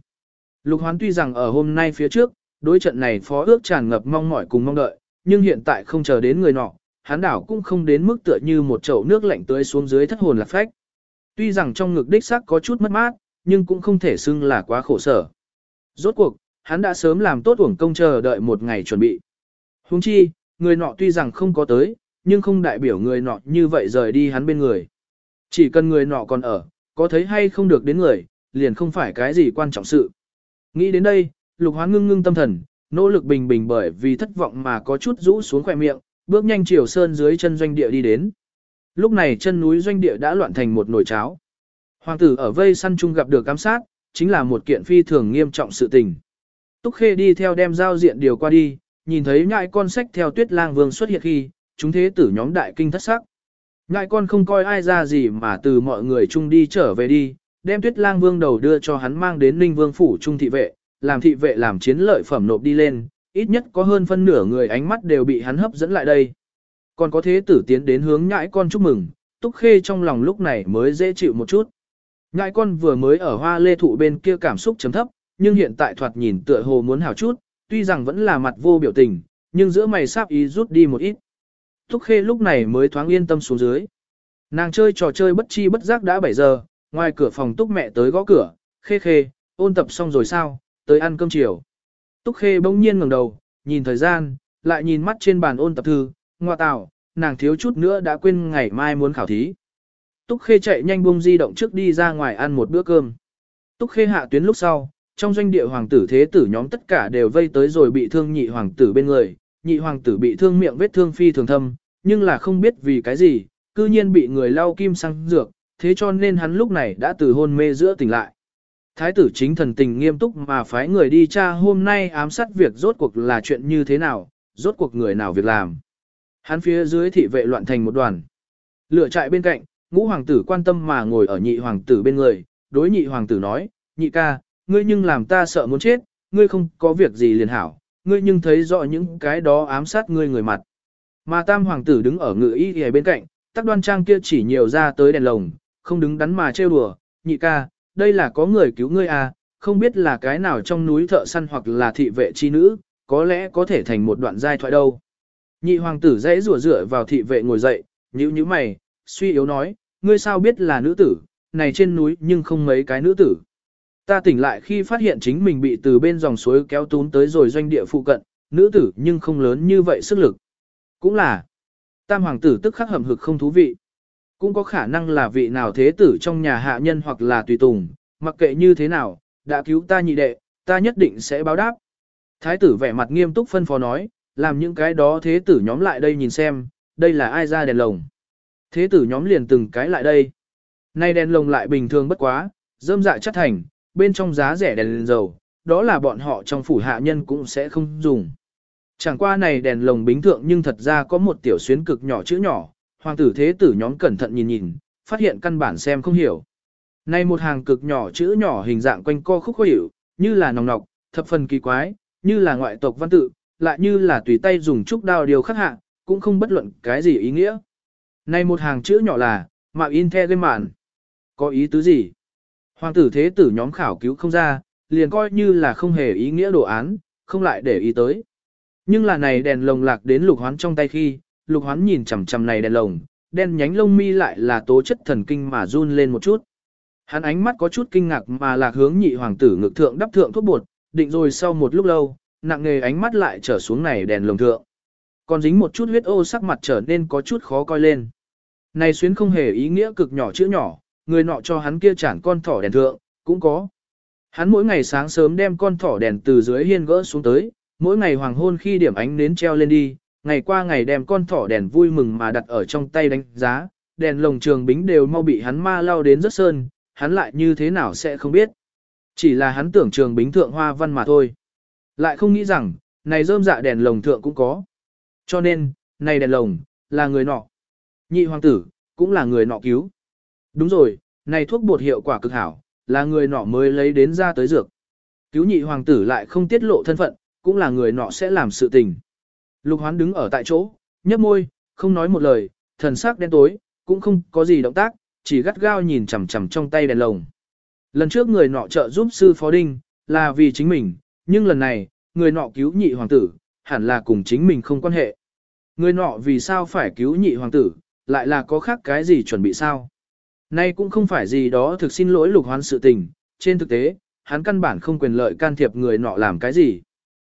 Speaker 1: Lục hoán tuy rằng ở hôm nay phía trước, đối trận này phó ước tràn ngập mong mỏi cùng mong đợi, nhưng hiện tại không chờ đến người nọ, hắn đảo cũng không đến mức tựa như một chậu nước lạnh tưới xuống dưới thất hồn lạc phách. Tuy rằng trong ngực đích xác có chút mất mát, nhưng cũng không thể xưng là quá khổ sở. Rốt cuộc, hắn đã sớm làm tốt uổng công chờ đợi một ngày chuẩn bị. Huống chi, người nọ tuy rằng không có tới, nhưng không đại biểu người nọ như vậy rời đi hắn bên người. Chỉ cần người nọ còn ở, có thấy hay không được đến người, liền không phải cái gì quan trọng sự. Nghĩ đến đây, lục hoán ngưng ngưng tâm thần, nỗ lực bình bình bởi vì thất vọng mà có chút rũ xuống khỏe miệng, bước nhanh chiều sơn dưới chân doanh địa đi đến. Lúc này chân núi doanh địa đã loạn thành một nồi cháo. Hoàng tử ở vây săn chung gặp được ám sát, chính là một kiện phi thường nghiêm trọng sự tình. Túc Khê đi theo đem giao diện điều qua đi, nhìn thấy nhại con sách theo tuyết lang vương xuất hiện khi, chúng thế tử nhóm đại kinh thất sắc. Nhại con không coi ai ra gì mà từ mọi người chung đi trở về đi, đem tuyết lang vương đầu đưa cho hắn mang đến ninh vương phủ trung thị vệ, làm thị vệ làm chiến lợi phẩm nộp đi lên, ít nhất có hơn phân nửa người ánh mắt đều bị hắn hấp dẫn lại đây. Còn có thế tử tiến đến hướng nhãi con chúc mừng, túc khê trong lòng lúc này mới dễ chịu một chút. Nhãi con vừa mới ở hoa lê thụ bên kia cảm xúc chấm thấp, nhưng hiện tại thoạt nhìn tựa hồ muốn hảo chút, tuy rằng vẫn là mặt vô biểu tình, nhưng giữa mày sáp ý rút đi một ít. Túc khê lúc này mới thoáng yên tâm xuống dưới. Nàng chơi trò chơi bất chi bất giác đã 7 giờ, ngoài cửa phòng túc mẹ tới gõ cửa, khê khê, ôn tập xong rồi sao, tới ăn cơm chiều. Túc khê bỗng nhiên ngẩng đầu, nhìn thời gian, lại nhìn mắt trên bàn ôn tập thư, ngoa tạo, nàng thiếu chút nữa đã quên ngày mai muốn khảo thí. Túc khê chạy nhanh buông di động trước đi ra ngoài ăn một bữa cơm. Túc khê hạ tuyến lúc sau, trong doanh địa hoàng tử thế tử nhóm tất cả đều vây tới rồi bị thương nhị hoàng tử bên người, nhị hoàng tử bị thương miệng vết thương phi thường thâm, nhưng là không biết vì cái gì, cư nhiên bị người lau kim sang dược, thế cho nên hắn lúc này đã từ hôn mê giữa tỉnh lại. Thái tử chính thần tình nghiêm túc mà phái người đi tra hôm nay ám sát việc rốt cuộc là chuyện như thế nào, rốt cuộc người nào việc làm. Hắn phía dưới thị vệ loạn thành một đoàn. Lửa trại bên cạnh, ngũ hoàng tử quan tâm mà ngồi ở nhị hoàng tử bên người, đối nhị hoàng tử nói, nhị ca, ngươi nhưng làm ta sợ muốn chết, ngươi không có việc gì liền hảo, ngươi nhưng thấy rõ những cái đó ám sát ngươi người mặt. Mà tam hoàng tử đứng ở ngự y y bên cạnh, tắc đoan trang kia chỉ nhiều ra tới đèn lồng, không đứng đắn mà trêu đùa, nhị ca, đây là có người cứu ngươi à, không biết là cái nào trong núi thợ săn hoặc là thị vệ chi nữ, có lẽ có thể thành một đoạn giai thoại đâu. Nhị hoàng tử dãy rủa rửa vào thị vệ ngồi dậy, nhíu nhíu mày, suy yếu nói, ngươi sao biết là nữ tử, này trên núi nhưng không mấy cái nữ tử. Ta tỉnh lại khi phát hiện chính mình bị từ bên dòng suối kéo tún tới rồi doanh địa phụ cận, nữ tử nhưng không lớn như vậy sức lực. Cũng là, tam hoàng tử tức khắc hầm hực không thú vị. Cũng có khả năng là vị nào thế tử trong nhà hạ nhân hoặc là tùy tùng, mặc kệ như thế nào, đã cứu ta nhị đệ, ta nhất định sẽ báo đáp. Thái tử vẻ mặt nghiêm túc phân phó nói, làm những cái đó thế tử nhóm lại đây nhìn xem, đây là ai ra đèn lồng. Thế tử nhóm liền từng cái lại đây. Nay đèn lồng lại bình thường bất quá, dơm dạ chất thành, bên trong giá rẻ đèn, đèn dầu, đó là bọn họ trong phủ hạ nhân cũng sẽ không dùng. Chẳng qua này đèn lồng bính thượng nhưng thật ra có một tiểu xuyến cực nhỏ chữ nhỏ, hoàng tử thế tử nhóm cẩn thận nhìn nhìn, phát hiện căn bản xem không hiểu. Nay một hàng cực nhỏ chữ nhỏ hình dạng quanh co khúc khuỷu, như là nòng nọc, thập phần kỳ quái, như là ngoại tộc văn tự, lại như là tùy tay dùng trúc đao điều khắc hạ, cũng không bất luận cái gì ý nghĩa. Nay một hàng chữ nhỏ là, mạo in the game mạn. Có ý tứ gì? Hoàng tử thế tử nhóm khảo cứu không ra, liền coi như là không hề ý nghĩa đồ án, không lại để ý tới. Nhưng là này đèn lồng lạc đến lục hoán trong tay khi, lục hoán nhìn chằm chằm này đèn lồng, đen nhánh lông mi lại là tố chất thần kinh mà run lên một chút. Hắn ánh mắt có chút kinh ngạc mà lạc hướng nhị hoàng tử ngực thượng đắp thượng thuốc bột, định rồi sau một lúc lâu, nặng nghề ánh mắt lại trở xuống này đèn lồng thượng. Còn dính một chút huyết ô sắc mặt trở nên có chút khó coi lên. Này xuyến không hề ý nghĩa cực nhỏ chữ nhỏ, người nọ cho hắn kia chản con thỏ đèn thượng, cũng có. Hắn mỗi ngày sáng sớm đem con thỏ đèn từ dưới hiên gỡ xuống tới, mỗi ngày hoàng hôn khi điểm ánh nến treo lên đi, ngày qua ngày đem con thỏ đèn vui mừng mà đặt ở trong tay đánh giá, đèn lồng trường bính đều mau bị hắn ma lao đến rất sơn, hắn lại như thế nào sẽ không biết. Chỉ là hắn tưởng trường bính thượng hoa văn mà thôi. Lại không nghĩ rằng, này rơm dạ đèn lồng thượng cũng có. Cho nên, này đèn lồng, là người nọ. Nhị hoàng tử, cũng là người nọ cứu. Đúng rồi, này thuốc bột hiệu quả cực hảo, là người nọ mới lấy đến ra tới dược. Cứu nhị hoàng tử lại không tiết lộ thân phận, cũng là người nọ sẽ làm sự tình. Lục hoán đứng ở tại chỗ, nhấp môi, không nói một lời, thần sắc đen tối, cũng không có gì động tác, chỉ gắt gao nhìn chằm chằm trong tay đèn lồng. Lần trước người nọ trợ giúp sư phó đinh, là vì chính mình, nhưng lần này, người nọ cứu nhị hoàng tử, hẳn là cùng chính mình không quan hệ. Người nọ vì sao phải cứu nhị hoàng tử, lại là có khác cái gì chuẩn bị sao? Nay cũng không phải gì đó thực xin lỗi lục hoán sự tình, trên thực tế, hắn căn bản không quyền lợi can thiệp người nọ làm cái gì.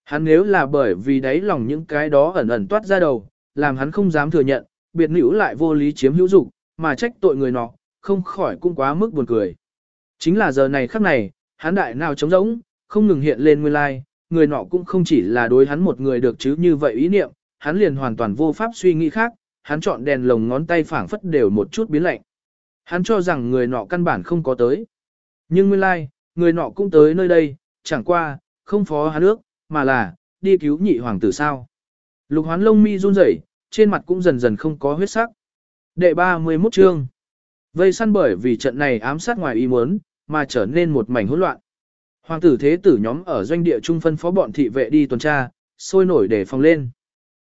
Speaker 1: Hắn nếu là bởi vì đáy lòng những cái đó ẩn ẩn toát ra đầu, làm hắn không dám thừa nhận, biệt nữ lại vô lý chiếm hữu dục, mà trách tội người nọ, không khỏi cũng quá mức buồn cười. Chính là giờ này khắc này, hắn đại nào trống rỗng, không ngừng hiện lên nguyên lai, người nọ cũng không chỉ là đối hắn một người được chứ như vậy ý niệm, hắn liền hoàn toàn vô pháp suy nghĩ khác, hắn chọn đèn lồng ngón tay phảng phất đều một chút biến lạnh. Hắn cho rằng người nọ căn bản không có tới. Nhưng nguyên lai, người nọ cũng tới nơi đây, chẳng qua, không phó hắn ước, mà là, đi cứu nhị hoàng tử sao. Lục hoán lông mi run rẩy, trên mặt cũng dần dần không có huyết sắc. Đệ 31 chương. Vây săn bởi vì trận này ám sát ngoài ý muốn, mà trở nên một mảnh hỗn loạn. Hoàng tử thế tử nhóm ở doanh địa trung phân phó bọn thị vệ đi tuần tra, sôi nổi để phòng lên.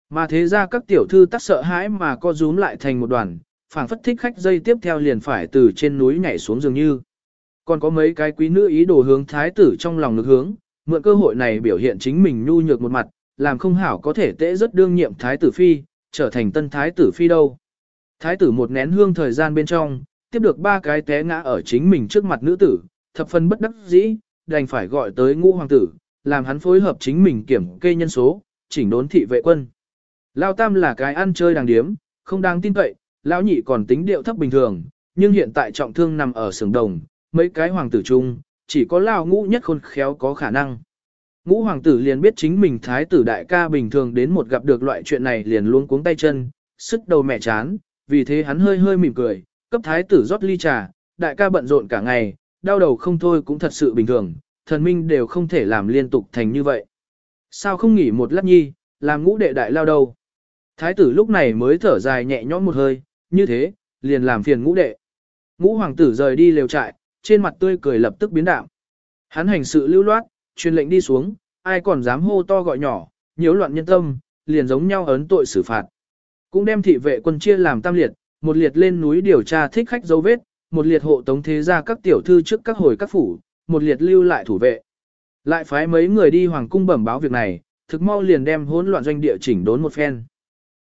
Speaker 1: Mà thế ra các tiểu thư tắc sợ hãi mà co rúm lại thành một đoàn, phảng phất thích khách dây tiếp theo liền phải từ trên núi nhảy xuống dường như. Còn có mấy cái quý nữ ý đồ hướng thái tử trong lòng lực hướng, mượn cơ hội này biểu hiện chính mình nhu nhược một mặt, làm không hảo có thể tễ rất đương nhiệm thái tử phi, trở thành tân thái tử phi đâu. Thái tử một nén hương thời gian bên trong, tiếp được ba cái té ngã ở chính mình trước mặt nữ tử, thập phân bất đắc dĩ, đành phải gọi tới ngũ hoàng tử, làm hắn phối hợp chính mình kiểm kê nhân số, chỉnh đốn thị vệ quân. Lao tam là cái ăn chơi đàng điếm, không đáng tin cậy, lão nhị còn tính điệu thấp bình thường, nhưng hiện tại trọng thương nằm ở sưởng đồng, mấy cái hoàng tử chung, chỉ có lao ngũ nhất khôn khéo có khả năng. Ngũ hoàng tử liền biết chính mình thái tử đại ca bình thường đến một gặp được loại chuyện này liền luôn cuống tay chân, sức đầu mẹ chán, vì thế hắn hơi hơi mỉm cười, cấp thái tử rót ly trà, đại ca bận rộn cả ngày, đau đầu không thôi cũng thật sự bình thường, thần minh đều không thể làm liên tục thành như vậy. Sao không nghỉ một lát nhi, làm ngũ đệ đại lao đâu. Thái tử lúc này mới thở dài nhẹ nhõm một hơi, như thế, liền làm phiền ngũ đệ. Ngũ hoàng tử rời đi lều trại, trên mặt tươi cười lập tức biến đạo. Hắn hành sự lưu loát, truyền lệnh đi xuống, ai còn dám hô to gọi nhỏ, nhiễu loạn nhân tâm, liền giống nhau ấn tội xử phạt. Cũng đem thị vệ quân chia làm tam liệt, một liệt lên núi điều tra thích khách dấu vết, một liệt hộ tống thế ra các tiểu thư trước các hồi các phủ, một liệt lưu lại thủ vệ. Lại phái mấy người đi hoàng cung bẩm báo việc này, thực mau liền đem hỗn loạn doanh địa chỉnh đốn một phen.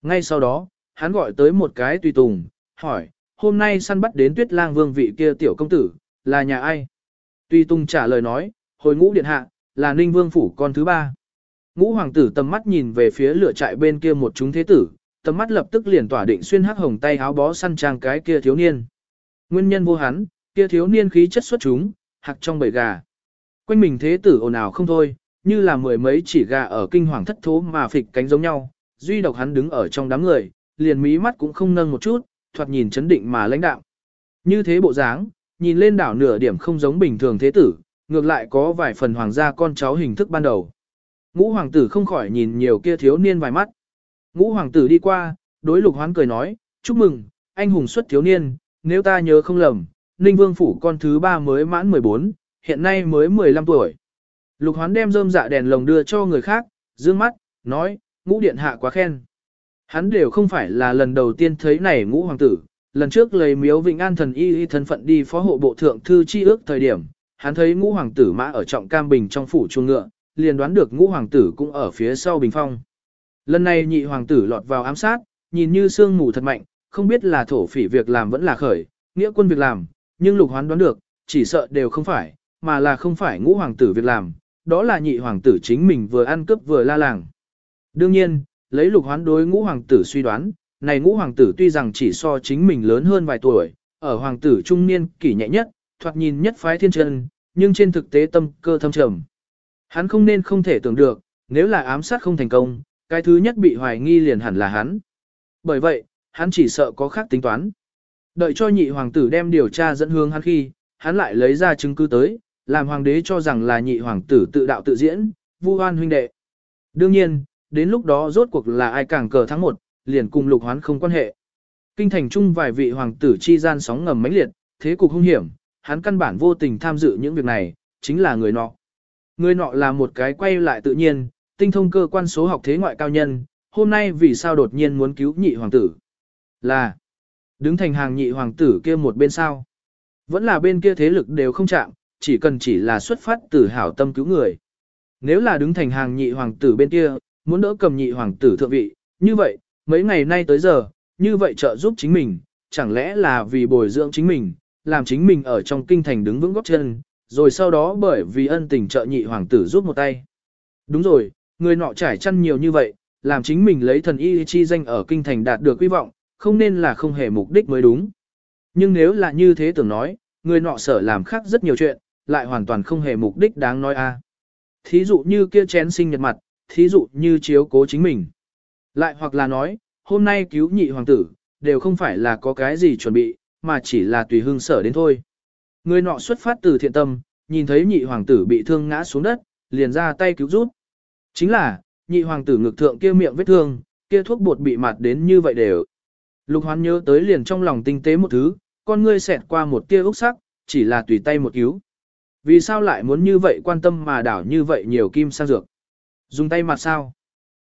Speaker 1: Ngay sau đó, hắn gọi tới một cái tùy tùng, hỏi, hôm nay săn bắt đến tuyết lang vương vị kia tiểu công tử, là nhà ai? Tuy tung trả lời nói, hồi ngũ điện hạ, là ninh vương phủ con thứ ba. Ngũ hoàng tử tầm mắt nhìn về phía lửa trại bên kia một chúng thế tử, tầm mắt lập tức liền tỏa định xuyên hắc hồng tay áo bó săn trang cái kia thiếu niên. Nguyên nhân vô hắn, kia thiếu niên khí chất xuất chúng, hạc trong bầy gà. Quanh mình thế tử ồn ào không thôi, như là mười mấy chỉ gà ở kinh hoàng thất thố mà phịch cánh giống nhau, duy độc hắn đứng ở trong đám người, liền mí mắt cũng không nâng một chút, thoạt nhìn chấn định mà lãnh đạo. Như thế bộ dáng, nhìn lên đảo nửa điểm không giống bình thường thế tử, ngược lại có vài phần hoàng gia con cháu hình thức ban đầu. Ngũ hoàng tử không khỏi nhìn nhiều kia thiếu niên vài mắt. Ngũ hoàng tử đi qua, đối lục hoán cười nói, chúc mừng, anh hùng xuất thiếu niên, nếu ta nhớ không lầm, Ninh Vương phủ con thứ ba mới mãn 14, hiện nay mới 15 tuổi. Lục hoán đem rơm dạ đèn lồng đưa cho người khác, dương mắt, nói, ngũ điện hạ quá khen. Hắn đều không phải là lần đầu tiên thấy này ngũ hoàng tử, lần trước lấy miếu Vịnh An thần y y thân phận đi phó hộ bộ thượng thư chi ước thời điểm, hắn thấy ngũ hoàng tử mã ở trọng cam bình trong phủ chuông ngựa, liền đoán được ngũ hoàng tử cũng ở phía sau bình phong. Lần này nhị hoàng tử lọt vào ám sát, nhìn như sương mù thật mạnh, không biết là thổ phỉ việc làm vẫn là khởi, nghĩa quân việc làm, nhưng lục hoán đoán được, chỉ sợ đều không phải, mà là không phải ngũ hoàng tử việc làm, đó là nhị hoàng tử chính mình vừa ăn cướp vừa la làng. Đương nhiên, lấy lục hoán đối ngũ hoàng tử suy đoán, này ngũ hoàng tử tuy rằng chỉ so chính mình lớn hơn vài tuổi, ở hoàng tử trung niên kỷ nhẹ nhất, thoạt nhìn nhất phái thiên chân, nhưng trên thực tế tâm cơ thâm trầm. Hắn không nên không thể tưởng được, nếu là ám sát không thành công, cái thứ nhất bị hoài nghi liền hẳn là hắn. Bởi vậy, hắn chỉ sợ có khác tính toán. Đợi cho nhị hoàng tử đem điều tra dẫn hướng hắn khi, hắn lại lấy ra chứng cứ tới, làm hoàng đế cho rằng là nhị hoàng tử tự đạo tự diễn, vu oan huynh đệ. Đương nhiên, đến lúc đó rốt cuộc là ai càng cờ thắng một, liền cùng lục hoán không quan hệ. Kinh thành chung vài vị hoàng tử chi gian sóng ngầm mãnh liệt, thế cục hung hiểm, hắn căn bản vô tình tham dự những việc này, chính là người nọ. Người nọ là một cái quay lại tự nhiên, tinh thông cơ quan số học thế ngoại cao nhân, hôm nay vì sao đột nhiên muốn cứu nhị hoàng tử? Là, đứng thành hàng nhị hoàng tử kia một bên sao? Vẫn là bên kia thế lực đều không chạm, chỉ cần chỉ là xuất phát từ hảo tâm cứu người. Nếu là đứng thành hàng nhị hoàng tử bên kia, muốn đỡ cầm nhị hoàng tử thượng vị, như vậy, mấy ngày nay tới giờ, như vậy trợ giúp chính mình, chẳng lẽ là vì bồi dưỡng chính mình, làm chính mình ở trong kinh thành đứng vững góc chân, rồi sau đó bởi vì ân tình trợ nhị hoàng tử giúp một tay. Đúng rồi, người nọ trải chăn nhiều như vậy, làm chính mình lấy thần y chi danh ở kinh thành đạt được quy vọng, không nên là không hề mục đích mới đúng. Nhưng nếu là như thế tưởng nói, người nọ sở làm khác rất nhiều chuyện, lại hoàn toàn không hề mục đích đáng nói a. Thí dụ như kia chén sinh nhật mặt, thí dụ như chiếu cố chính mình. Lại hoặc là nói, hôm nay cứu nhị hoàng tử, đều không phải là có cái gì chuẩn bị, mà chỉ là tùy hương sở đến thôi. Người nọ xuất phát từ thiện tâm, nhìn thấy nhị hoàng tử bị thương ngã xuống đất, liền ra tay cứu giúp. Chính là, nhị hoàng tử ngực thượng kia miệng vết thương, kia thuốc bột bị mạt đến như vậy đều. Lục hoán nhớ tới liền trong lòng tinh tế một thứ, con ngươi xẹt qua một tia úc sắc, chỉ là tùy tay một cứu. Vì sao lại muốn như vậy quan tâm mà đảo như vậy nhiều kim sang dược? Dùng tay mặt sao?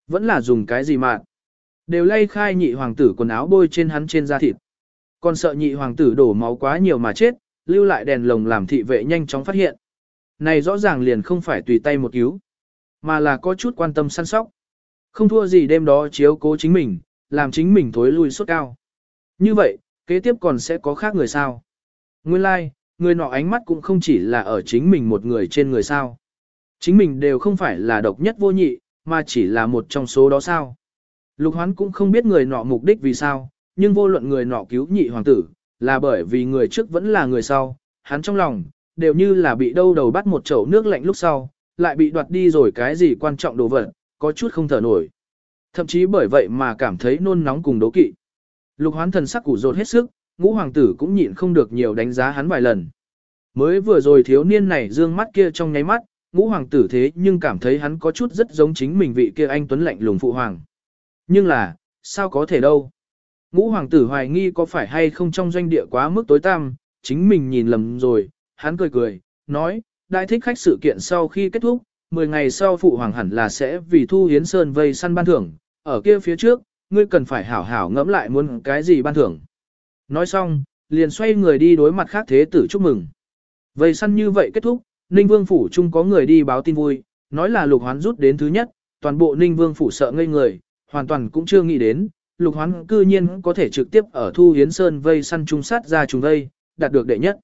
Speaker 1: Vẫn là dùng cái gì mà Đều lay khai nhị hoàng tử quần áo bôi trên hắn trên da thịt. Còn sợ nhị hoàng tử đổ máu quá nhiều mà chết, lưu lại đèn lồng làm thị vệ nhanh chóng phát hiện. Này rõ ràng liền không phải tùy tay một cứu, mà là có chút quan tâm săn sóc. Không thua gì đêm đó chiếu cố chính mình, làm chính mình thối lui suốt cao. Như vậy, kế tiếp còn sẽ có khác người sao? Nguyên lai, like, người nọ ánh mắt cũng không chỉ là ở chính mình một người trên người sao. Chính mình đều không phải là độc nhất vô nhị, mà chỉ là một trong số đó sao. Lục hoán cũng không biết người nọ mục đích vì sao, nhưng vô luận người nọ cứu nhị hoàng tử, là bởi vì người trước vẫn là người sau, hắn trong lòng, đều như là bị đâu đầu bắt một chậu nước lạnh lúc sau, lại bị đoạt đi rồi cái gì quan trọng đồ vật, có chút không thở nổi. Thậm chí bởi vậy mà cảm thấy nôn nóng cùng đố kỵ. Lục hoán thần sắc củ rột hết sức, ngũ hoàng tử cũng nhịn không được nhiều đánh giá hắn vài lần. Mới vừa rồi thiếu niên này dương mắt kia trong nháy mắt, ngũ hoàng tử thế nhưng cảm thấy hắn có chút rất giống chính mình vị kia anh tuấn lạnh lùng phụ hoàng. Nhưng là, sao có thể đâu? Ngũ hoàng tử hoài nghi có phải hay không trong doanh địa quá mức tối tăm, chính mình nhìn lầm rồi, hắn cười cười, nói, đại thích khách sự kiện sau khi kết thúc, 10 ngày sau phụ hoàng hẳn là sẽ vì thu hiến sơn vây săn ban thưởng, ở kia phía trước, ngươi cần phải hảo hảo ngẫm lại muốn cái gì ban thưởng. Nói xong, liền xoay người đi đối mặt khác thế tử chúc mừng. Vây săn như vậy kết thúc, Ninh Vương Phủ chung có người đi báo tin vui, nói là lục hoán rút đến thứ nhất, toàn bộ Ninh Vương Phủ sợ ngây người, hoàn toàn cũng chưa nghĩ đến, lục hoán cư nhiên có thể trực tiếp ở Thu Hiến Sơn vây săn trung sát ra trùng vây, đạt được đệ nhất.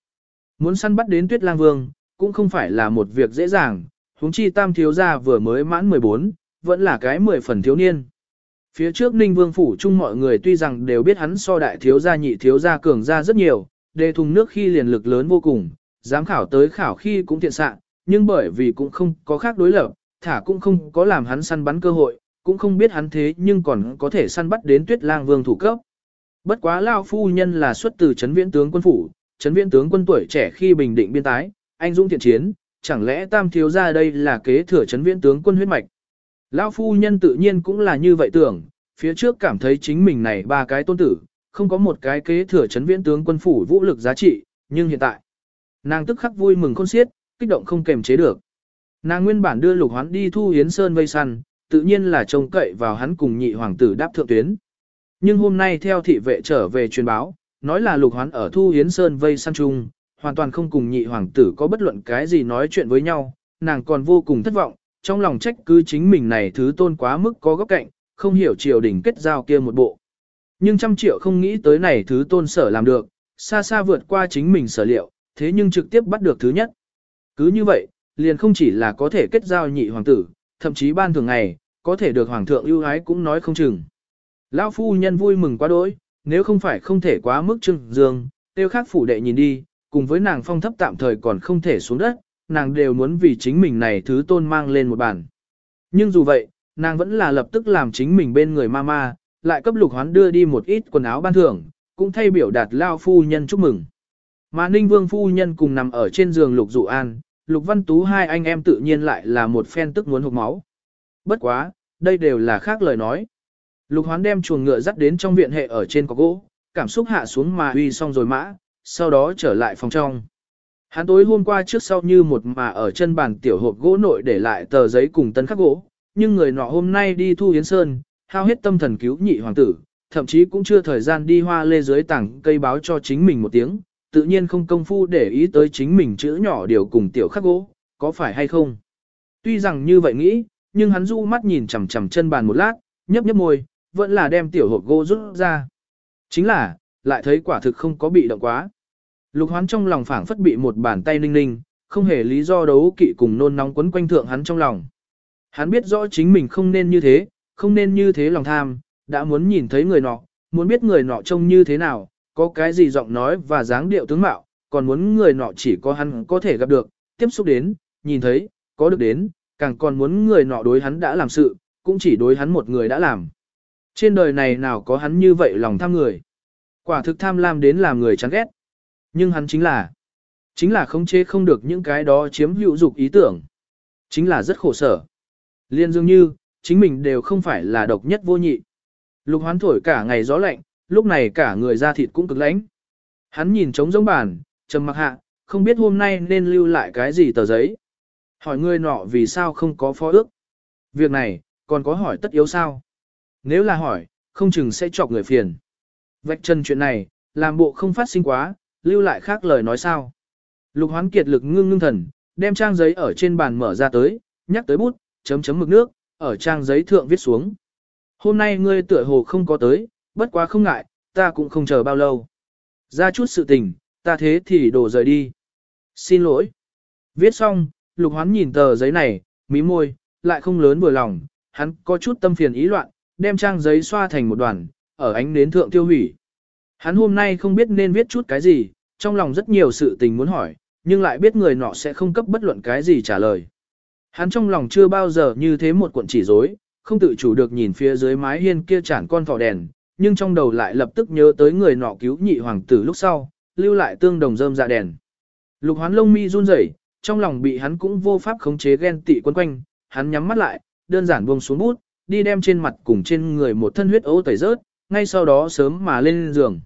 Speaker 1: Muốn săn bắt đến Tuyết Lang Vương, cũng không phải là một việc dễ dàng, huống chi tam thiếu gia vừa mới mãn 14, vẫn là cái 10 phần thiếu niên. Phía trước Ninh Vương Phủ chung mọi người tuy rằng đều biết hắn so đại thiếu gia nhị thiếu gia cường gia rất nhiều, đề thùng nước khi liền lực lớn vô cùng, giám khảo tới khảo khi cũng thiện xạ, nhưng bởi vì cũng không có khác đối lập, thả cũng không có làm hắn săn bắn cơ hội, cũng không biết hắn thế nhưng còn có thể săn bắt đến tuyết lang vương thủ cấp. Bất quá Lao Phu Nhân là xuất từ chấn viễn tướng quân phủ, chấn viễn tướng quân tuổi trẻ khi bình định biên tái, anh dũng thiện chiến, chẳng lẽ tam thiếu ra đây là kế thừa chấn viễn tướng quân huyết mạch. Lao Phu Nhân tự nhiên cũng là như vậy tưởng, phía trước cảm thấy chính mình này ba cái tôn tử, không có một cái kế thừa chấn viễn tướng quân phủ vũ lực giá trị, nhưng hiện tại, nàng tức khắc vui mừng khôn xiết, kích động không kềm chế được. Nàng nguyên bản đưa lục hoán đi thu Yến sơn vây săn, tự nhiên là trông cậy vào hắn cùng nhị hoàng tử đáp thượng tuyến. Nhưng hôm nay theo thị vệ trở về truyền báo, nói là lục hoán ở Thu Yến Sơn vây săn chung, hoàn toàn không cùng nhị hoàng tử có bất luận cái gì nói chuyện với nhau, nàng còn vô cùng thất vọng, trong lòng trách cứ chính mình này thứ tôn quá mức có góc cạnh, không hiểu triều đình kết giao kia một bộ. Nhưng trăm triệu không nghĩ tới này thứ tôn sở làm được, xa xa vượt qua chính mình sở liệu, thế nhưng trực tiếp bắt được thứ nhất. Cứ như vậy, liền không chỉ là có thể kết giao nhị hoàng tử, thậm chí ban thường ngày, có thể được hoàng thượng ưu ái cũng nói không chừng. Lão phu nhân vui mừng quá đỗi, nếu không phải không thể quá mức trưng dương, tiêu khác phủ đệ nhìn đi, cùng với nàng phong thấp tạm thời còn không thể xuống đất, nàng đều muốn vì chính mình này thứ tôn mang lên một bản. Nhưng dù vậy, nàng vẫn là lập tức làm chính mình bên người mama, lại cấp lục hoán đưa đi một ít quần áo ban thưởng, cũng thay biểu đạt lao phu nhân chúc mừng. Mà ninh vương phu nhân cùng nằm ở trên giường lục dụ an, lục văn tú hai anh em tự nhiên lại là một phen tức muốn hụt máu. Bất quá, đây đều là khác lời nói. Lục hoán đem chuồng ngựa dắt đến trong viện hệ ở trên có gỗ, cảm xúc hạ xuống mà uy xong rồi mã, sau đó trở lại phòng trong. Hắn tối hôm qua trước sau như một mà ở chân bàn tiểu hộp gỗ nội để lại tờ giấy cùng tân khắc gỗ, nhưng người nọ hôm nay đi thu yến sơn, hao hết tâm thần cứu nhị hoàng tử, thậm chí cũng chưa thời gian đi hoa lê dưới tảng cây báo cho chính mình một tiếng, tự nhiên không công phu để ý tới chính mình chữ nhỏ điều cùng tiểu khắc gỗ, có phải hay không. Tuy rằng như vậy nghĩ, nhưng hắn du mắt nhìn chằm chằm chân bàn một lát, nhấp nhấp môi, vẫn là đem tiểu hộp gỗ rút ra. Chính là, lại thấy quả thực không có bị động quá. Lục hoán trong lòng phảng phất bị một bàn tay ninh ninh, không hề lý do đấu kỵ cùng nôn nóng quấn quanh thượng hắn trong lòng. Hắn biết rõ chính mình không nên như thế, không nên như thế lòng tham, đã muốn nhìn thấy người nọ, muốn biết người nọ trông như thế nào, có cái gì giọng nói và dáng điệu tướng mạo, còn muốn người nọ chỉ có hắn có thể gặp được, tiếp xúc đến, nhìn thấy, có được đến, càng còn muốn người nọ đối hắn đã làm sự, cũng chỉ đối hắn một người đã làm. Trên đời này nào có hắn như vậy lòng tham người. Quả thực tham lam đến làm người chán ghét. Nhưng hắn chính là, chính là không chế không được những cái đó chiếm hữu dục ý tưởng. Chính là rất khổ sở. Liên dường như, chính mình đều không phải là độc nhất vô nhị. Lục hoán thổi cả ngày gió lạnh, lúc này cả người ra thịt cũng cực lãnh. Hắn nhìn trống giống bàn, trầm mặc hạ, không biết hôm nay nên lưu lại cái gì tờ giấy. Hỏi người nọ vì sao không có phó ước. Việc này, còn có hỏi tất yếu sao? Nếu là hỏi, không chừng sẽ chọc người phiền. Vạch chân chuyện này, làm bộ không phát sinh quá, lưu lại khác lời nói sao. Lục hoán kiệt lực ngưng ngưng thần, đem trang giấy ở trên bàn mở ra tới, nhắc tới bút, chấm chấm mực nước, ở trang giấy thượng viết xuống. Hôm nay ngươi tựa hồ không có tới, bất quá không ngại, ta cũng không chờ bao lâu. Ra chút sự tình, ta thế thì đổ rời đi. Xin lỗi. Viết xong, lục hoán nhìn tờ giấy này, mí môi, lại không lớn vừa lòng, hắn có chút tâm phiền ý loạn, đem trang giấy xoa thành một đoàn, ở ánh nến thượng tiêu hủy. Hắn hôm nay không biết nên viết chút cái gì, trong lòng rất nhiều sự tình muốn hỏi, nhưng lại biết người nọ sẽ không cấp bất luận cái gì trả lời. Hắn trong lòng chưa bao giờ như thế một cuộn chỉ rối, không tự chủ được nhìn phía dưới mái hiên kia chản con thỏ đèn, nhưng trong đầu lại lập tức nhớ tới người nọ cứu nhị hoàng tử lúc sau, lưu lại tương đồng rơm dạ đèn. Lục hoán lông mi run rẩy, trong lòng bị hắn cũng vô pháp khống chế ghen tị quấn quanh, hắn nhắm mắt lại, đơn giản buông xuống bút, đi đem trên mặt cùng trên người một thân huyết ấu tẩy rớt, ngay sau đó sớm mà lên giường.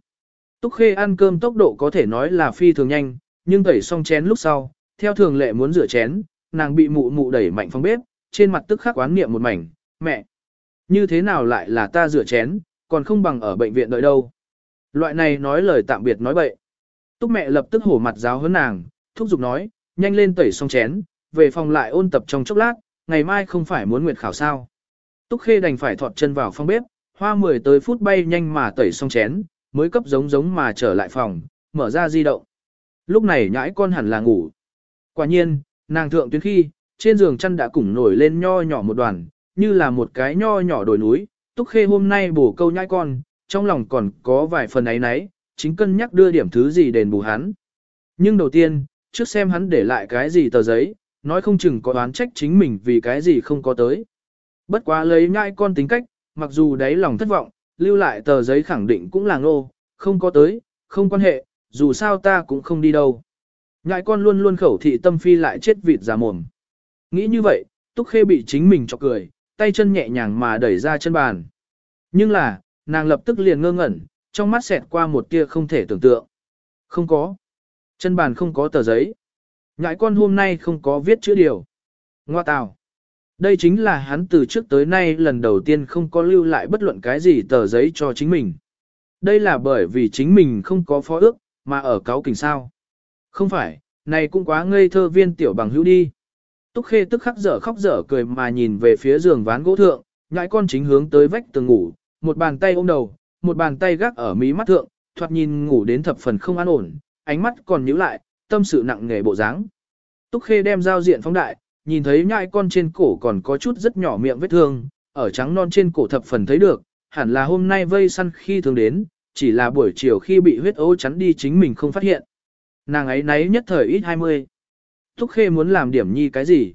Speaker 1: Túc Khê ăn cơm tốc độ có thể nói là phi thường nhanh, nhưng tẩy xong chén lúc sau, theo thường lệ muốn rửa chén, nàng bị mụ mụ đẩy mạnh phong bếp, trên mặt tức khắc quán niệm một mảnh, mẹ. Như thế nào lại là ta rửa chén, còn không bằng ở bệnh viện đợi đâu. Loại này nói lời tạm biệt nói bậy. Túc mẹ lập tức hổ mặt giáo hơn nàng, thúc giục nói, nhanh lên tẩy xong chén, về phòng lại ôn tập trong chốc lát, ngày mai không phải muốn nguyệt khảo sao. Túc khê đành phải thọt chân vào phòng bếp, hoa 10 tới phút bay nhanh mà tẩy xong chén, mới cấp giống giống mà trở lại phòng, mở ra di động. Lúc này nhãi con hẳn là ngủ. Quả nhiên, nàng thượng tuyến khi, trên giường chăn đã củng nổi lên nho nhỏ một đoàn, như là một cái nho nhỏ đồi núi, Túc Khê hôm nay bổ câu nhai con, trong lòng còn có vài phần ấy nấy, chính cân nhắc đưa điểm thứ gì đền bù hắn. Nhưng đầu tiên, trước xem hắn để lại cái gì tờ giấy, nói không chừng có đoán trách chính mình vì cái gì không có tới. Bất quá lấy nhai con tính cách, mặc dù đáy lòng thất vọng, lưu lại tờ giấy khẳng định cũng là ngô, không có tới, không quan hệ, dù sao ta cũng không đi đâu. Nhãi con luôn luôn khẩu thị tâm phi lại chết vịt già mồm. Nghĩ như vậy, Túc Khê bị chính mình chọc cười, tay chân nhẹ nhàng mà đẩy ra chân bàn. Nhưng là, nàng lập tức liền ngơ ngẩn, trong mắt xẹt qua một tia không thể tưởng tượng. Không có. Chân bàn không có tờ giấy. Ngại con hôm nay không có viết chữ điều. Ngoa tào. Đây chính là hắn từ trước tới nay lần đầu tiên không có lưu lại bất luận cái gì tờ giấy cho chính mình. Đây là bởi vì chính mình không có phó ước, mà ở cáo kình sao. Không phải, này cũng quá ngây thơ viên tiểu bằng hữu đi. Túc Khê tức khắc dở khóc dở cười mà nhìn về phía giường ván gỗ thượng, nhãi con chính hướng tới vách tường ngủ, một bàn tay ôm đầu, một bàn tay gác ở mí mắt thượng, thoạt nhìn ngủ đến thập phần không an ổn, ánh mắt còn nhíu lại, tâm sự nặng nề bộ dáng. Túc Khê đem giao diện phóng đại, nhìn thấy nhãi con trên cổ còn có chút rất nhỏ miệng vết thương, ở trắng non trên cổ thập phần thấy được, hẳn là hôm nay vây săn khi thường đến, chỉ là buổi chiều khi bị huyết ố chắn đi chính mình không phát hiện. Nàng ấy nấy nhất thời ít 20. Túc Khê muốn làm điểm nhi cái gì?